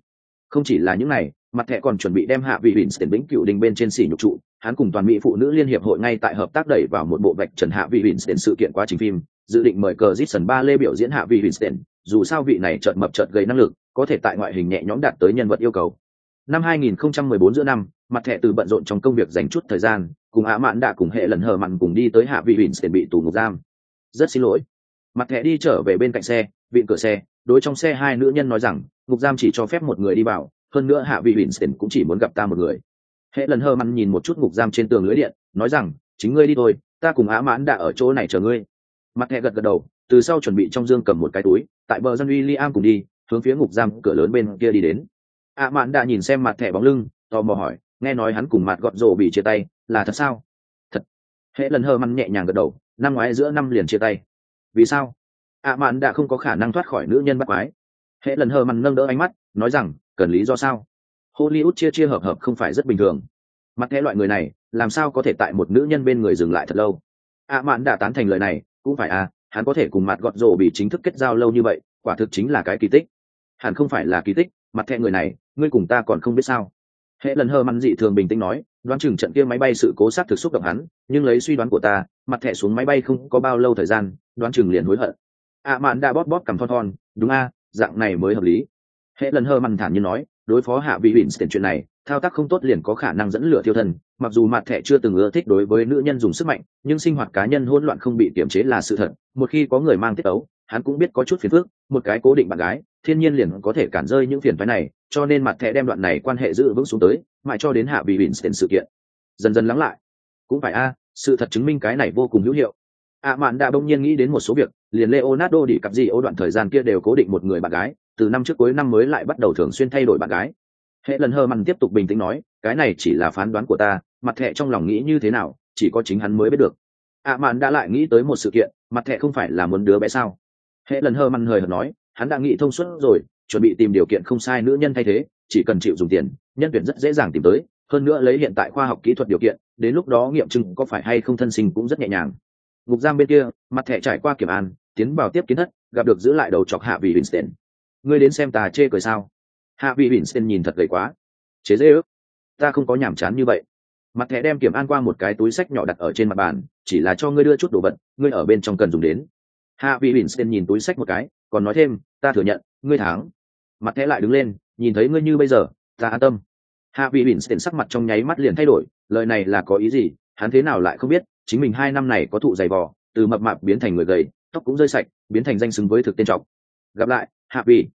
Không chỉ là những này, mặt thẻ còn chuẩn bị đem hạ vị Winston vĩnh cựu đình bên trên xỉ nhục trụ, hắn cùng toàn mỹ phụ nữ liên hiệp hội ngay tại hợp tác đẩy vào một bộ vạch trần hạ vị Tiền sự kiện quá trình phim, dự định mời cờ Jason ba lê biểu diễn hạ vị Tiền. dù sao vị này chợt mập chợt gây năng lực, có thể tại ngoại hình nhẹ nhõm đạt tới nhân vật yêu cầu. Năm 2014 giữa năm, mặt thẻ từ bận rộn trong công việc dành chút thời gian, cùng Á Mạn đã cùng hệ lần hờ mặn cùng đi tới hạ vị Tiền bị tù ngục giam. Rất xin lỗi. Mặt thẻ đi trở về bên cạnh xe, vịn cửa xe, đối trong xe hai nữ nhân nói rằng, ngục giam chỉ cho phép một người đi vào, hơn nữa hạ vị Winston cũng chỉ muốn gặp ta một người. Hệ lần hơ mặn nhìn một chút ngục giam trên tường lưới điện, nói rằng, chính ngươi đi thôi, ta cùng Á Mãn đã ở chỗ này chờ ngươi. Mặt hệ gật gật đầu, từ sau chuẩn bị trong dương cầm một cái túi, tại bờ dân William cùng đi, hướng phía ngục giam cửa lớn bên kia đi đến. Á Mãn đã nhìn xem mặt thẻ bóng lưng, tò mò hỏi, nghe nói hắn cùng mặt gọt rổ bị chia tay, là thật sao? Thật. Hệ lần hơ măn nhẹ nhàng gật đầu, năm ngoái giữa năm liền chia tay. Vì sao? Á Mãn đã không có khả năng thoát khỏi nữ nhân bắt quái. Hệ lần hơ măn nâng đỡ ánh mắt, nói rằng, cần lý do sao? Hollywood chia chia hợp hợp không phải rất bình thường. Mặt nghe loại người này, làm sao có thể tại một nữ nhân bên người dừng lại thật lâu? À mạn đã tán thành lời này, cũng phải à hắn có thể cùng mặt gọt rổ bị chính thức kết giao lâu như vậy, quả thực chính là cái kỳ tích. Hẳn không phải là kỳ tích, mặt thẹ người này, ngươi cùng ta còn không biết sao? Hệ lần hơ mặn dị thường bình tĩnh nói, đoán chừng trận kia máy bay sự cố sát thực xúc động hắn, nhưng lấy suy đoán của ta, mặt thẹ xuống máy bay không có bao lâu thời gian, đoán chừng liền hối hận. À mạn đã bóp bóp cầm thon thon, đúng a, dạng này mới hợp lý hệ lần hơ mằn thản như nói đối phó hạ vị tiền chuyện này, thao tác không tốt liền có khả năng dẫn lửa thiêu thân, mặc dù mặt thẻ chưa từng ưa thích đối với nữ nhân dùng sức mạnh, nhưng sinh hoạt cá nhân hỗn loạn không bị kiểm chế là sự thật, một khi có người mang tiết ấu, hắn cũng biết có chút phiền phức, một cái cố định bạn gái, thiên nhiên liền có thể cản rơi những phiền phức này, cho nên mặt thẻ đem đoạn này quan hệ giữ vững xuống tới, mãi cho đến hạ vị tiền sự kiện. Dần dần lắng lại. Cũng phải a, sự thật chứng minh cái này vô cùng hữu hiệu. ạ mạn đã bỗng nhiên nghĩ đến một số việc, liền Leonardo đi cặp gì ô đoạn thời gian kia đều cố định một người bạn gái, từ năm trước cuối năm mới lại bắt đầu thường xuyên thay đổi bạn gái. Hệ lần hơ mặn tiếp tục bình tĩnh nói, cái này chỉ là phán đoán của ta, mặt thẹ trong lòng nghĩ như thế nào, chỉ có chính hắn mới biết được. Ạ mạn đã lại nghĩ tới một sự kiện, mặt thẹ không phải là muốn đứa bé sao? Hệ lần hơ mặn hời hợt nói, hắn đã nghĩ thông suốt rồi, chuẩn bị tìm điều kiện không sai nữ nhân thay thế, chỉ cần chịu dùng tiền, nhân tuyển rất dễ dàng tìm tới, hơn nữa lấy hiện tại khoa học kỹ thuật điều kiện, đến lúc đó nghiệm chứng có phải hay không thân sinh cũng rất nhẹ nhàng. Ngục giam bên kia, mặt thẻ trải qua kiểm an, tiến vào tiếp kiến thất, gặp được giữ lại đầu chọc hạ vì winston ngươi đến xem ta chê cười sao? Hạ vị bỉn xen nhìn thật gầy quá. Chế dễ ước. Ta không có nhàm chán như vậy. Mặt thẻ đem kiểm an qua một cái túi sách nhỏ đặt ở trên mặt bàn, chỉ là cho ngươi đưa chút đồ vật, ngươi ở bên trong cần dùng đến. Hạ vị bỉn xen nhìn túi sách một cái, còn nói thêm, ta thừa nhận, ngươi thắng. Mặt thẻ lại đứng lên, nhìn thấy ngươi như bây giờ, ta an tâm. Hạ vị bỉn xen sắc mặt trong nháy mắt liền thay đổi, lời này là có ý gì? Hắn thế nào lại không biết? Chính mình hai năm này có thụ dày vò, từ mập mạp biến thành người gầy, tóc cũng rơi sạch, biến thành danh xứng với thực tên trọng. Gặp lại hạ vị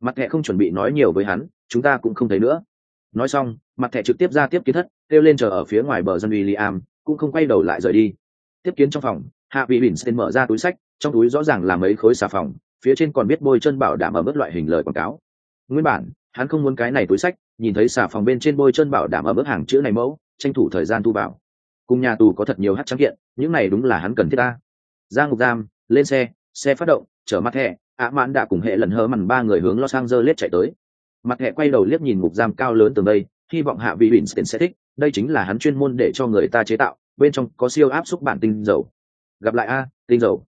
mặt thẻ không chuẩn bị nói nhiều với hắn chúng ta cũng không thấy nữa. Nói xong mặt thẻ trực tiếp ra tiếp kiến thất kêu lên chờ ở phía ngoài bờ dân William, cũng không quay đầu lại rời đi. Tiếp kiến trong phòng hạ vị bỉn xin mở ra túi sách trong túi rõ ràng là mấy khối xà phòng phía trên còn biết bôi chân bảo đảm ở mức loại hình lời quảng cáo. Nguyên bản hắn không muốn cái này túi sách nhìn thấy xà phòng bên trên bôi chân bảo đảm ở mức hàng chữ này mẫu tranh thủ thời gian thu vào. Cùng nhà tù có thật nhiều hát trắng kiện những này đúng là hắn cần thiết ta. Ra ngục giam lên xe xe phát động chở mặt thẻ ạ mãn đã cùng hệ lần hớ mằn ba người hướng los angeles chạy tới. Mặt hệ quay đầu liếc nhìn mục giam cao lớn tường đây hy vọng hạ vị winston sẽ thích đây chính là hắn chuyên môn để cho người ta chế tạo bên trong có siêu áp xúc bản tinh dầu. Gặp lại a tinh dầu.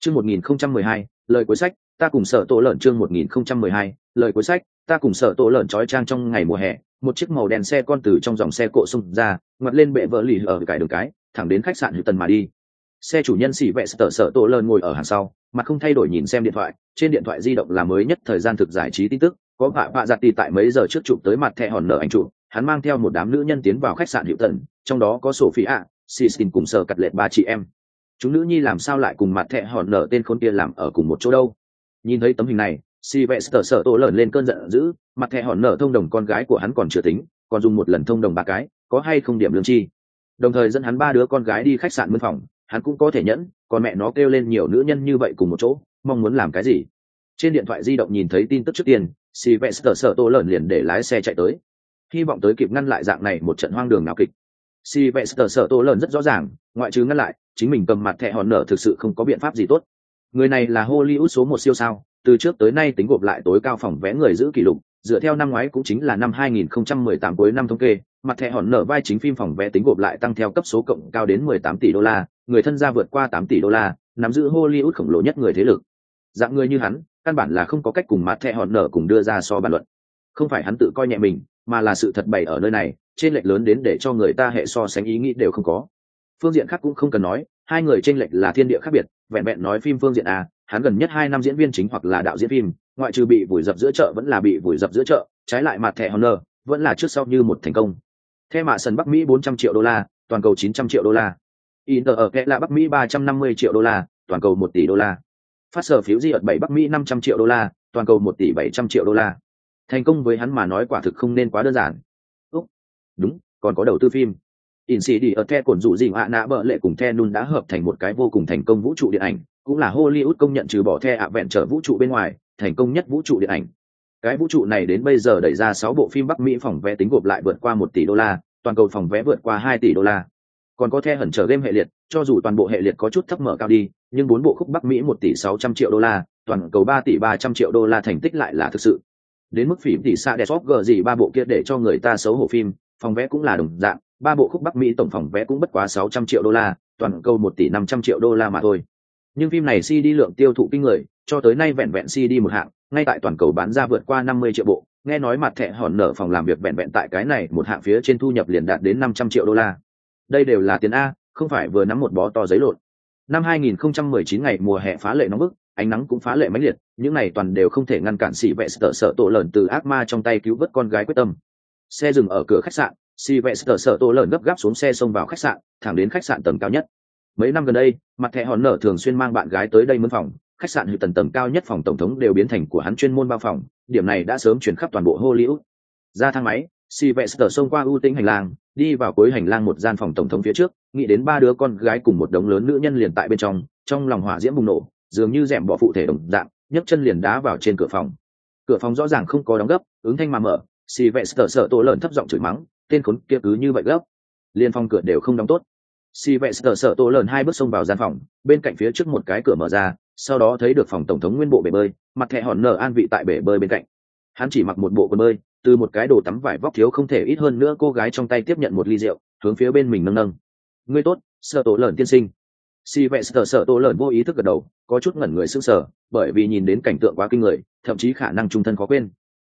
Chương một nghìn không trăm mười hai lời cuối sách ta cùng sở tổ lợn chương 1012, lời cuối sách ta cùng sở tổ lợn trói trang trong ngày mùa hè một chiếc màu đen xe con từ trong dòng xe cộ xung ra ngoặt lên bệ vỡ lì ở cải đường cái thẳng đến khách sạn hữu tần mà đi. Xe chủ nhân xỉ vệ sở sở tổ lợn ngồi ở hàng sau mặt không thay đổi nhìn xem điện thoại trên điện thoại di động là mới nhất thời gian thực giải trí tin tức, có vạ vạ giặt tì tại mấy giờ trước chụp tới mặt thẻ hòn nở ảnh chụp, hắn mang theo một đám nữ nhân tiến vào khách sạn hiệu tần, trong đó có sophia sistin cùng sở cặt lệ, ba chị em. Chúng nữ nhi làm sao lại cùng mặt thẹ hòn nở tên khốn kia làm ở cùng một chỗ đâu? Nhìn thấy tấm hình này si vệ sở sở tổ lợn lên cơn giận dữ, mặt thẹ hòn nở thông đồng con gái của hắn còn chưa tính, còn dùng một lần thông đồng ba cái, có hay không điểm lương chi? Đồng thời dẫn hắn ba đứa con gái đi khách sạn mân phòng, hắn cũng có thể nhẫn, còn mẹ nó kêu lên nhiều nữ nhân như vậy cùng một chỗ mong muốn làm cái gì? Trên điện thoại di động nhìn thấy tin tức trước tiên si vẽ sờ sở tô lợn liền để lái xe chạy tới. Hy vọng tới kịp ngăn lại dạng này một trận hoang đường nào kịch. Si vẽ sờ sở tô lợn rất rõ ràng, ngoại trừ ngăn lại, chính mình cầm mặt thẻ hòn nở thực sự không có biện pháp gì tốt. Người này là hollywood số một siêu sao, từ trước tới nay tính gộp lại tối cao phòng vé người giữ kỷ lục, dựa theo năm ngoái cũng chính là năm 2018 cuối năm thống kê, mặt thẻ hòn nở vai chính phim phòng vé tính gộp lại tăng theo cấp số cộng cao đến 18 tỷ đô la, người thân gia vượt qua 8 tỷ đô la, nắm giữ hollywood khổng lồ nhất người thế lực dạng người như hắn, căn bản là không có cách cùng mặt thẹ hòn nở cùng đưa ra so bàn luận. Không phải hắn tự coi nhẹ mình, mà là sự thật bày ở nơi này, trên lệch lớn đến để cho người ta hệ so sánh ý nghĩ đều không có. Phương diện khác cũng không cần nói, hai người trên lệch là thiên địa khác biệt, vẹn vẹn nói phim phương diện a, hắn gần nhất hai năm diễn viên chính hoặc là đạo diễn phim, ngoại trừ bị vùi dập giữa chợ vẫn là bị vùi dập giữa chợ, trái lại mặt thẻ honor vẫn là trước sau như một thành công. Theo mạ sân bắc mỹ 400 triệu đô la, toàn cầu 900 triệu đô la. Inter ở kẽ là bắc mỹ 350 triệu đô la, toàn cầu 1 tỷ đô la phát sở phiếu di ợt bảy bắc mỹ 500 triệu đô la toàn cầu một tỷ 700 triệu đô la. Thành công với hắn mà nói quả thực không nên quá đơn giản. Úc, đúng còn có đầu tư phim. In sĩ đi ở the cổn dụ gì ạ nã bợ lệ cùng the nun đã hợp thành một cái vô cùng thành công vũ trụ điện ảnh cũng là hollywood công nhận trừ bỏ the ạ vẹn trở vũ trụ bên ngoài thành công nhất vũ trụ điện ảnh. Cái vũ trụ này đến bây giờ đẩy ra sáu bộ phim bắc mỹ phòng vé tính gộp lại vượt qua một tỷ đô la toàn cầu phòng vé vượt qua hai tỷ đô la. Còn có the hẩn trở game hệ liệt cho dù toàn bộ hệ liệt có chút thấp mở cao đi nhưng bốn bộ khúc bắc mỹ một tỷ sáu trăm triệu đô la, toàn cầu ba tỷ ba trăm triệu đô la thành tích lại là thực sự. Đến mức phim tỷ xa đẹp gờ gì ba bộ kia để cho người ta xấu hổ phim, phòng vé cũng là đồng dạng, ba bộ khúc bắc mỹ tổng phòng vé cũng bất quá sáu trăm triệu đô la, toàn cầu một tỷ năm trăm triệu đô la mà thôi. Nhưng phim này cd lượng tiêu thụ kinh người, cho tới nay vẹn vẹn cd một hạng, ngay tại toàn cầu bán ra vượt qua năm mươi triệu bộ, nghe nói mặt thẻ hòn nở phòng làm việc vẹn vẹn tại cái này, một hạng phía trên thu nhập liền đạt đến năm trăm triệu đô la. Đây đều là tiền a, không phải vừa nắm một bó to giấy lộn năm 2019 ngày mùa hè phá lệ nóng bức, ánh nắng cũng phá lệ mãnh liệt, những này toàn đều không thể ngăn cản sĩ vệ sợ sợ tổ lợn từ ác ma trong tay cứu vớt con gái quyết tâm. Xe dừng ở cửa khách sạn sĩ vệ sợ sợ tổ lợn gấp gáp xuống xe xông vào khách sạn, thẳng đến khách sạn tầng cao nhất. Mấy năm gần đây, mặt thẻ hòn nở thường xuyên mang bạn gái tới đây mướn phòng, khách sạn hữu tầng tầng cao nhất phòng tổng thống đều biến thành của hắn chuyên môn bao phòng, điểm này đã sớm chuyển khắp toàn bộ hollywood. Ra thang máy si vẽ sờ xông qua ưu tĩnh hành lang, đi vào cuối hành lang một gian phòng tổng thống phía trước, nghĩ đến ba đứa con gái cùng một đống lớn nữ nhân liền tại bên trong, trong lòng hỏa diễm bùng nổ, dường như rèm bỏ phụ thể đồng dạng, nhấc chân liền đá vào trên cửa phòng. Cửa phòng rõ ràng không có đóng gấp, ứng thanh mà mở, Sylvester sợ tổ lợn thấp giọng chửi mắng, tên khốn kia cứ như vậy gấp. Liên phòng cửa đều không đóng tốt. Sylvester sợ tổ lợn hai bước xông vào gian phòng, bên cạnh phía trước một cái cửa mở ra, sau đó thấy được phòng tổng thống nguyên bộ bể bơi, mặt thẹn hòn nở an vị tại bể bơi bên cạnh. Hắn chỉ mặc một bộ quần bơi, từ một cái đồ tắm vải vóc thiếu không thể ít hơn nữa cô gái trong tay tiếp nhận một ly rượu, hướng phía bên mình nâng nâng. Ngươi tốt, sợ tổ lợn tiên sinh. Si vệ sợ sợ tổ lợn vô ý thức gật đầu, có chút ngẩn người sững sờ, bởi vì nhìn đến cảnh tượng quá kinh người, thậm chí khả năng trung thân khó quên.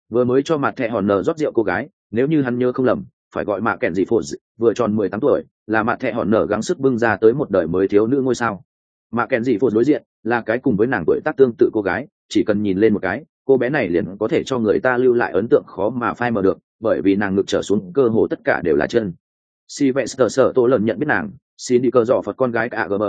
Vừa mới cho mặt thẹ hòn nở rót rượu cô gái, nếu như hắn nhớ không lầm, phải gọi mạ kẹn dị phụ vừa tròn mười tám tuổi, là mạ thẹ hòn nở gắng sức bưng ra tới một đời mới thiếu nữ ngôi sao. Mạ kẹn dị phụ đối diện, là cái cùng với nàng tuổi tác tương tự cô gái, chỉ cần nhìn lên một cái cô bé này liền có thể cho người ta lưu lại ấn tượng khó mà phai mờ được, bởi vì nàng ngực trở xuống cơ hồ tất cả đều là chân. Si vệ sờ sờ tô lần nhận biết nàng, xin đi cờ dọ phật con gái cả gm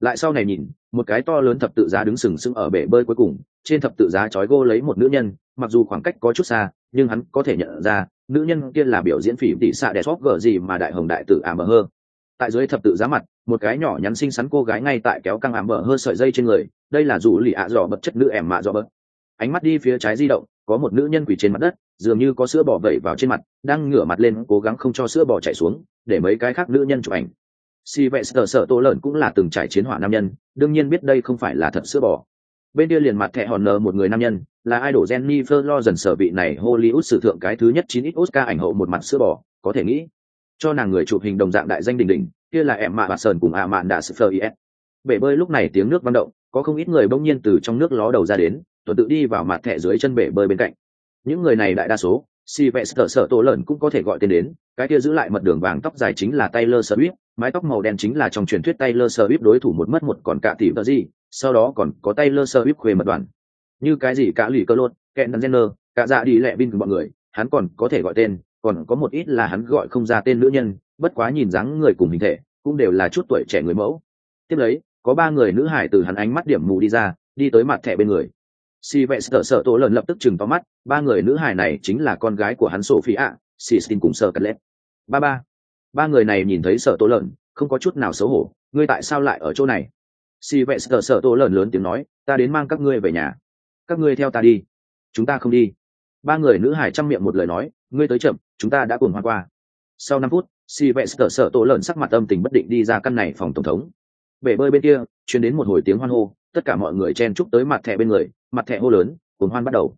lại sau này nhìn, một cái to lớn thập tự giá đứng sừng sững ở bể bơi cuối cùng, trên thập tự giá trói gô lấy một nữ nhân, mặc dù khoảng cách có chút xa, nhưng hắn có thể nhận ra, nữ nhân kia là biểu diễn phỉ tỷ xạ đẹp gờ gì mà đại hồng đại tử ảm bờ hơ. Tại dưới thập tự giá mặt, một cái nhỏ nhắn xinh xắn cô gái ngay tại kéo căng ảm bờ hơ sợi dây trên người, đây là dù lì ạ dò bật chất nữ ẻm mạ dò bật ánh mắt đi phía trái di động, có một nữ nhân quỳ trên mặt đất, dường như có sữa bò vẩy vào trên mặt, đang ngửa mặt lên, cố gắng không cho sữa bò chảy xuống, để mấy cái khác nữ nhân chụp ảnh. Si vệ sợ sợ tô lợn cũng là từng trải chiến hỏa nam nhân, đương nhiên biết đây không phải là thật sữa bò. Bên kia liền mặt thẹ hòn nờ một người nam nhân, là idol Jennifer lo dần sở vị này Hollywood sử thượng cái thứ nhất chín ít Oscar ảnh hậu một mặt sữa bò, có thể nghĩ, cho nàng người chụp hình đồng dạng đại danh đỉnh đỉnh, kia là em mạ bà sơn cùng ạ mạn đã sự phơ is bể bơi lúc này tiếng nước văng động, có không ít người bỗng nhiên từ trong nước ló đầu ra đến tuần tự đi vào mặt thẻ dưới chân bể bơi bên cạnh. Những người này đại đa số, si vẽ sợ sợ tổ lợn cũng có thể gọi tên đến. Cái kia giữ lại mật đường vàng tóc dài chính là taylor swift, mái tóc màu đen chính là trong truyền thuyết taylor swift đối thủ một mất một còn cả tỷ vợ gì, sau đó còn có taylor swift khuê mật đoàn. Như cái gì cả lì cơ lốt, kẹn jenner cả dạ đi lẹ bin của bọn người, hắn còn có thể gọi tên, còn có một ít là hắn gọi không ra tên nữ nhân, bất quá nhìn dáng người cùng hình thể, cũng đều là chút tuổi trẻ người mẫu. Tiếp lấy, có ba người nữ hải từ hắn ánh mắt điểm mù đi ra, đi tới mặt thẻ bên người si Vệ sợ sợ tổ lần lập tức chừng to mắt, ba người nữ hài này chính là con gái của hắn sophie ạ sistin cùng sợ cắt lét ba ba. Ba người này nhìn thấy sợ tổ lợn không có chút nào xấu hổ, ngươi tại sao lại ở chỗ này? Si Vệ sợ sợ tổ lợn lớn tiếng nói, ta đến mang các ngươi về nhà. Các ngươi theo ta đi. Chúng ta không đi. Ba người nữ hải chăm miệng một lời nói, ngươi tới chậm, chúng ta đã cùng hoa qua. Sau năm phút si Vệ sợ sợ tổ lợn sắc mặt âm tình bất định đi ra căn này phòng tổng thống. Bể bơi bên kia chuyến đến một hồi tiếng hoan hô tất cả mọi người chen chúc tới mặt thẻ bên người, mặt thẻ hô lớn, cuồng hoan bắt đầu.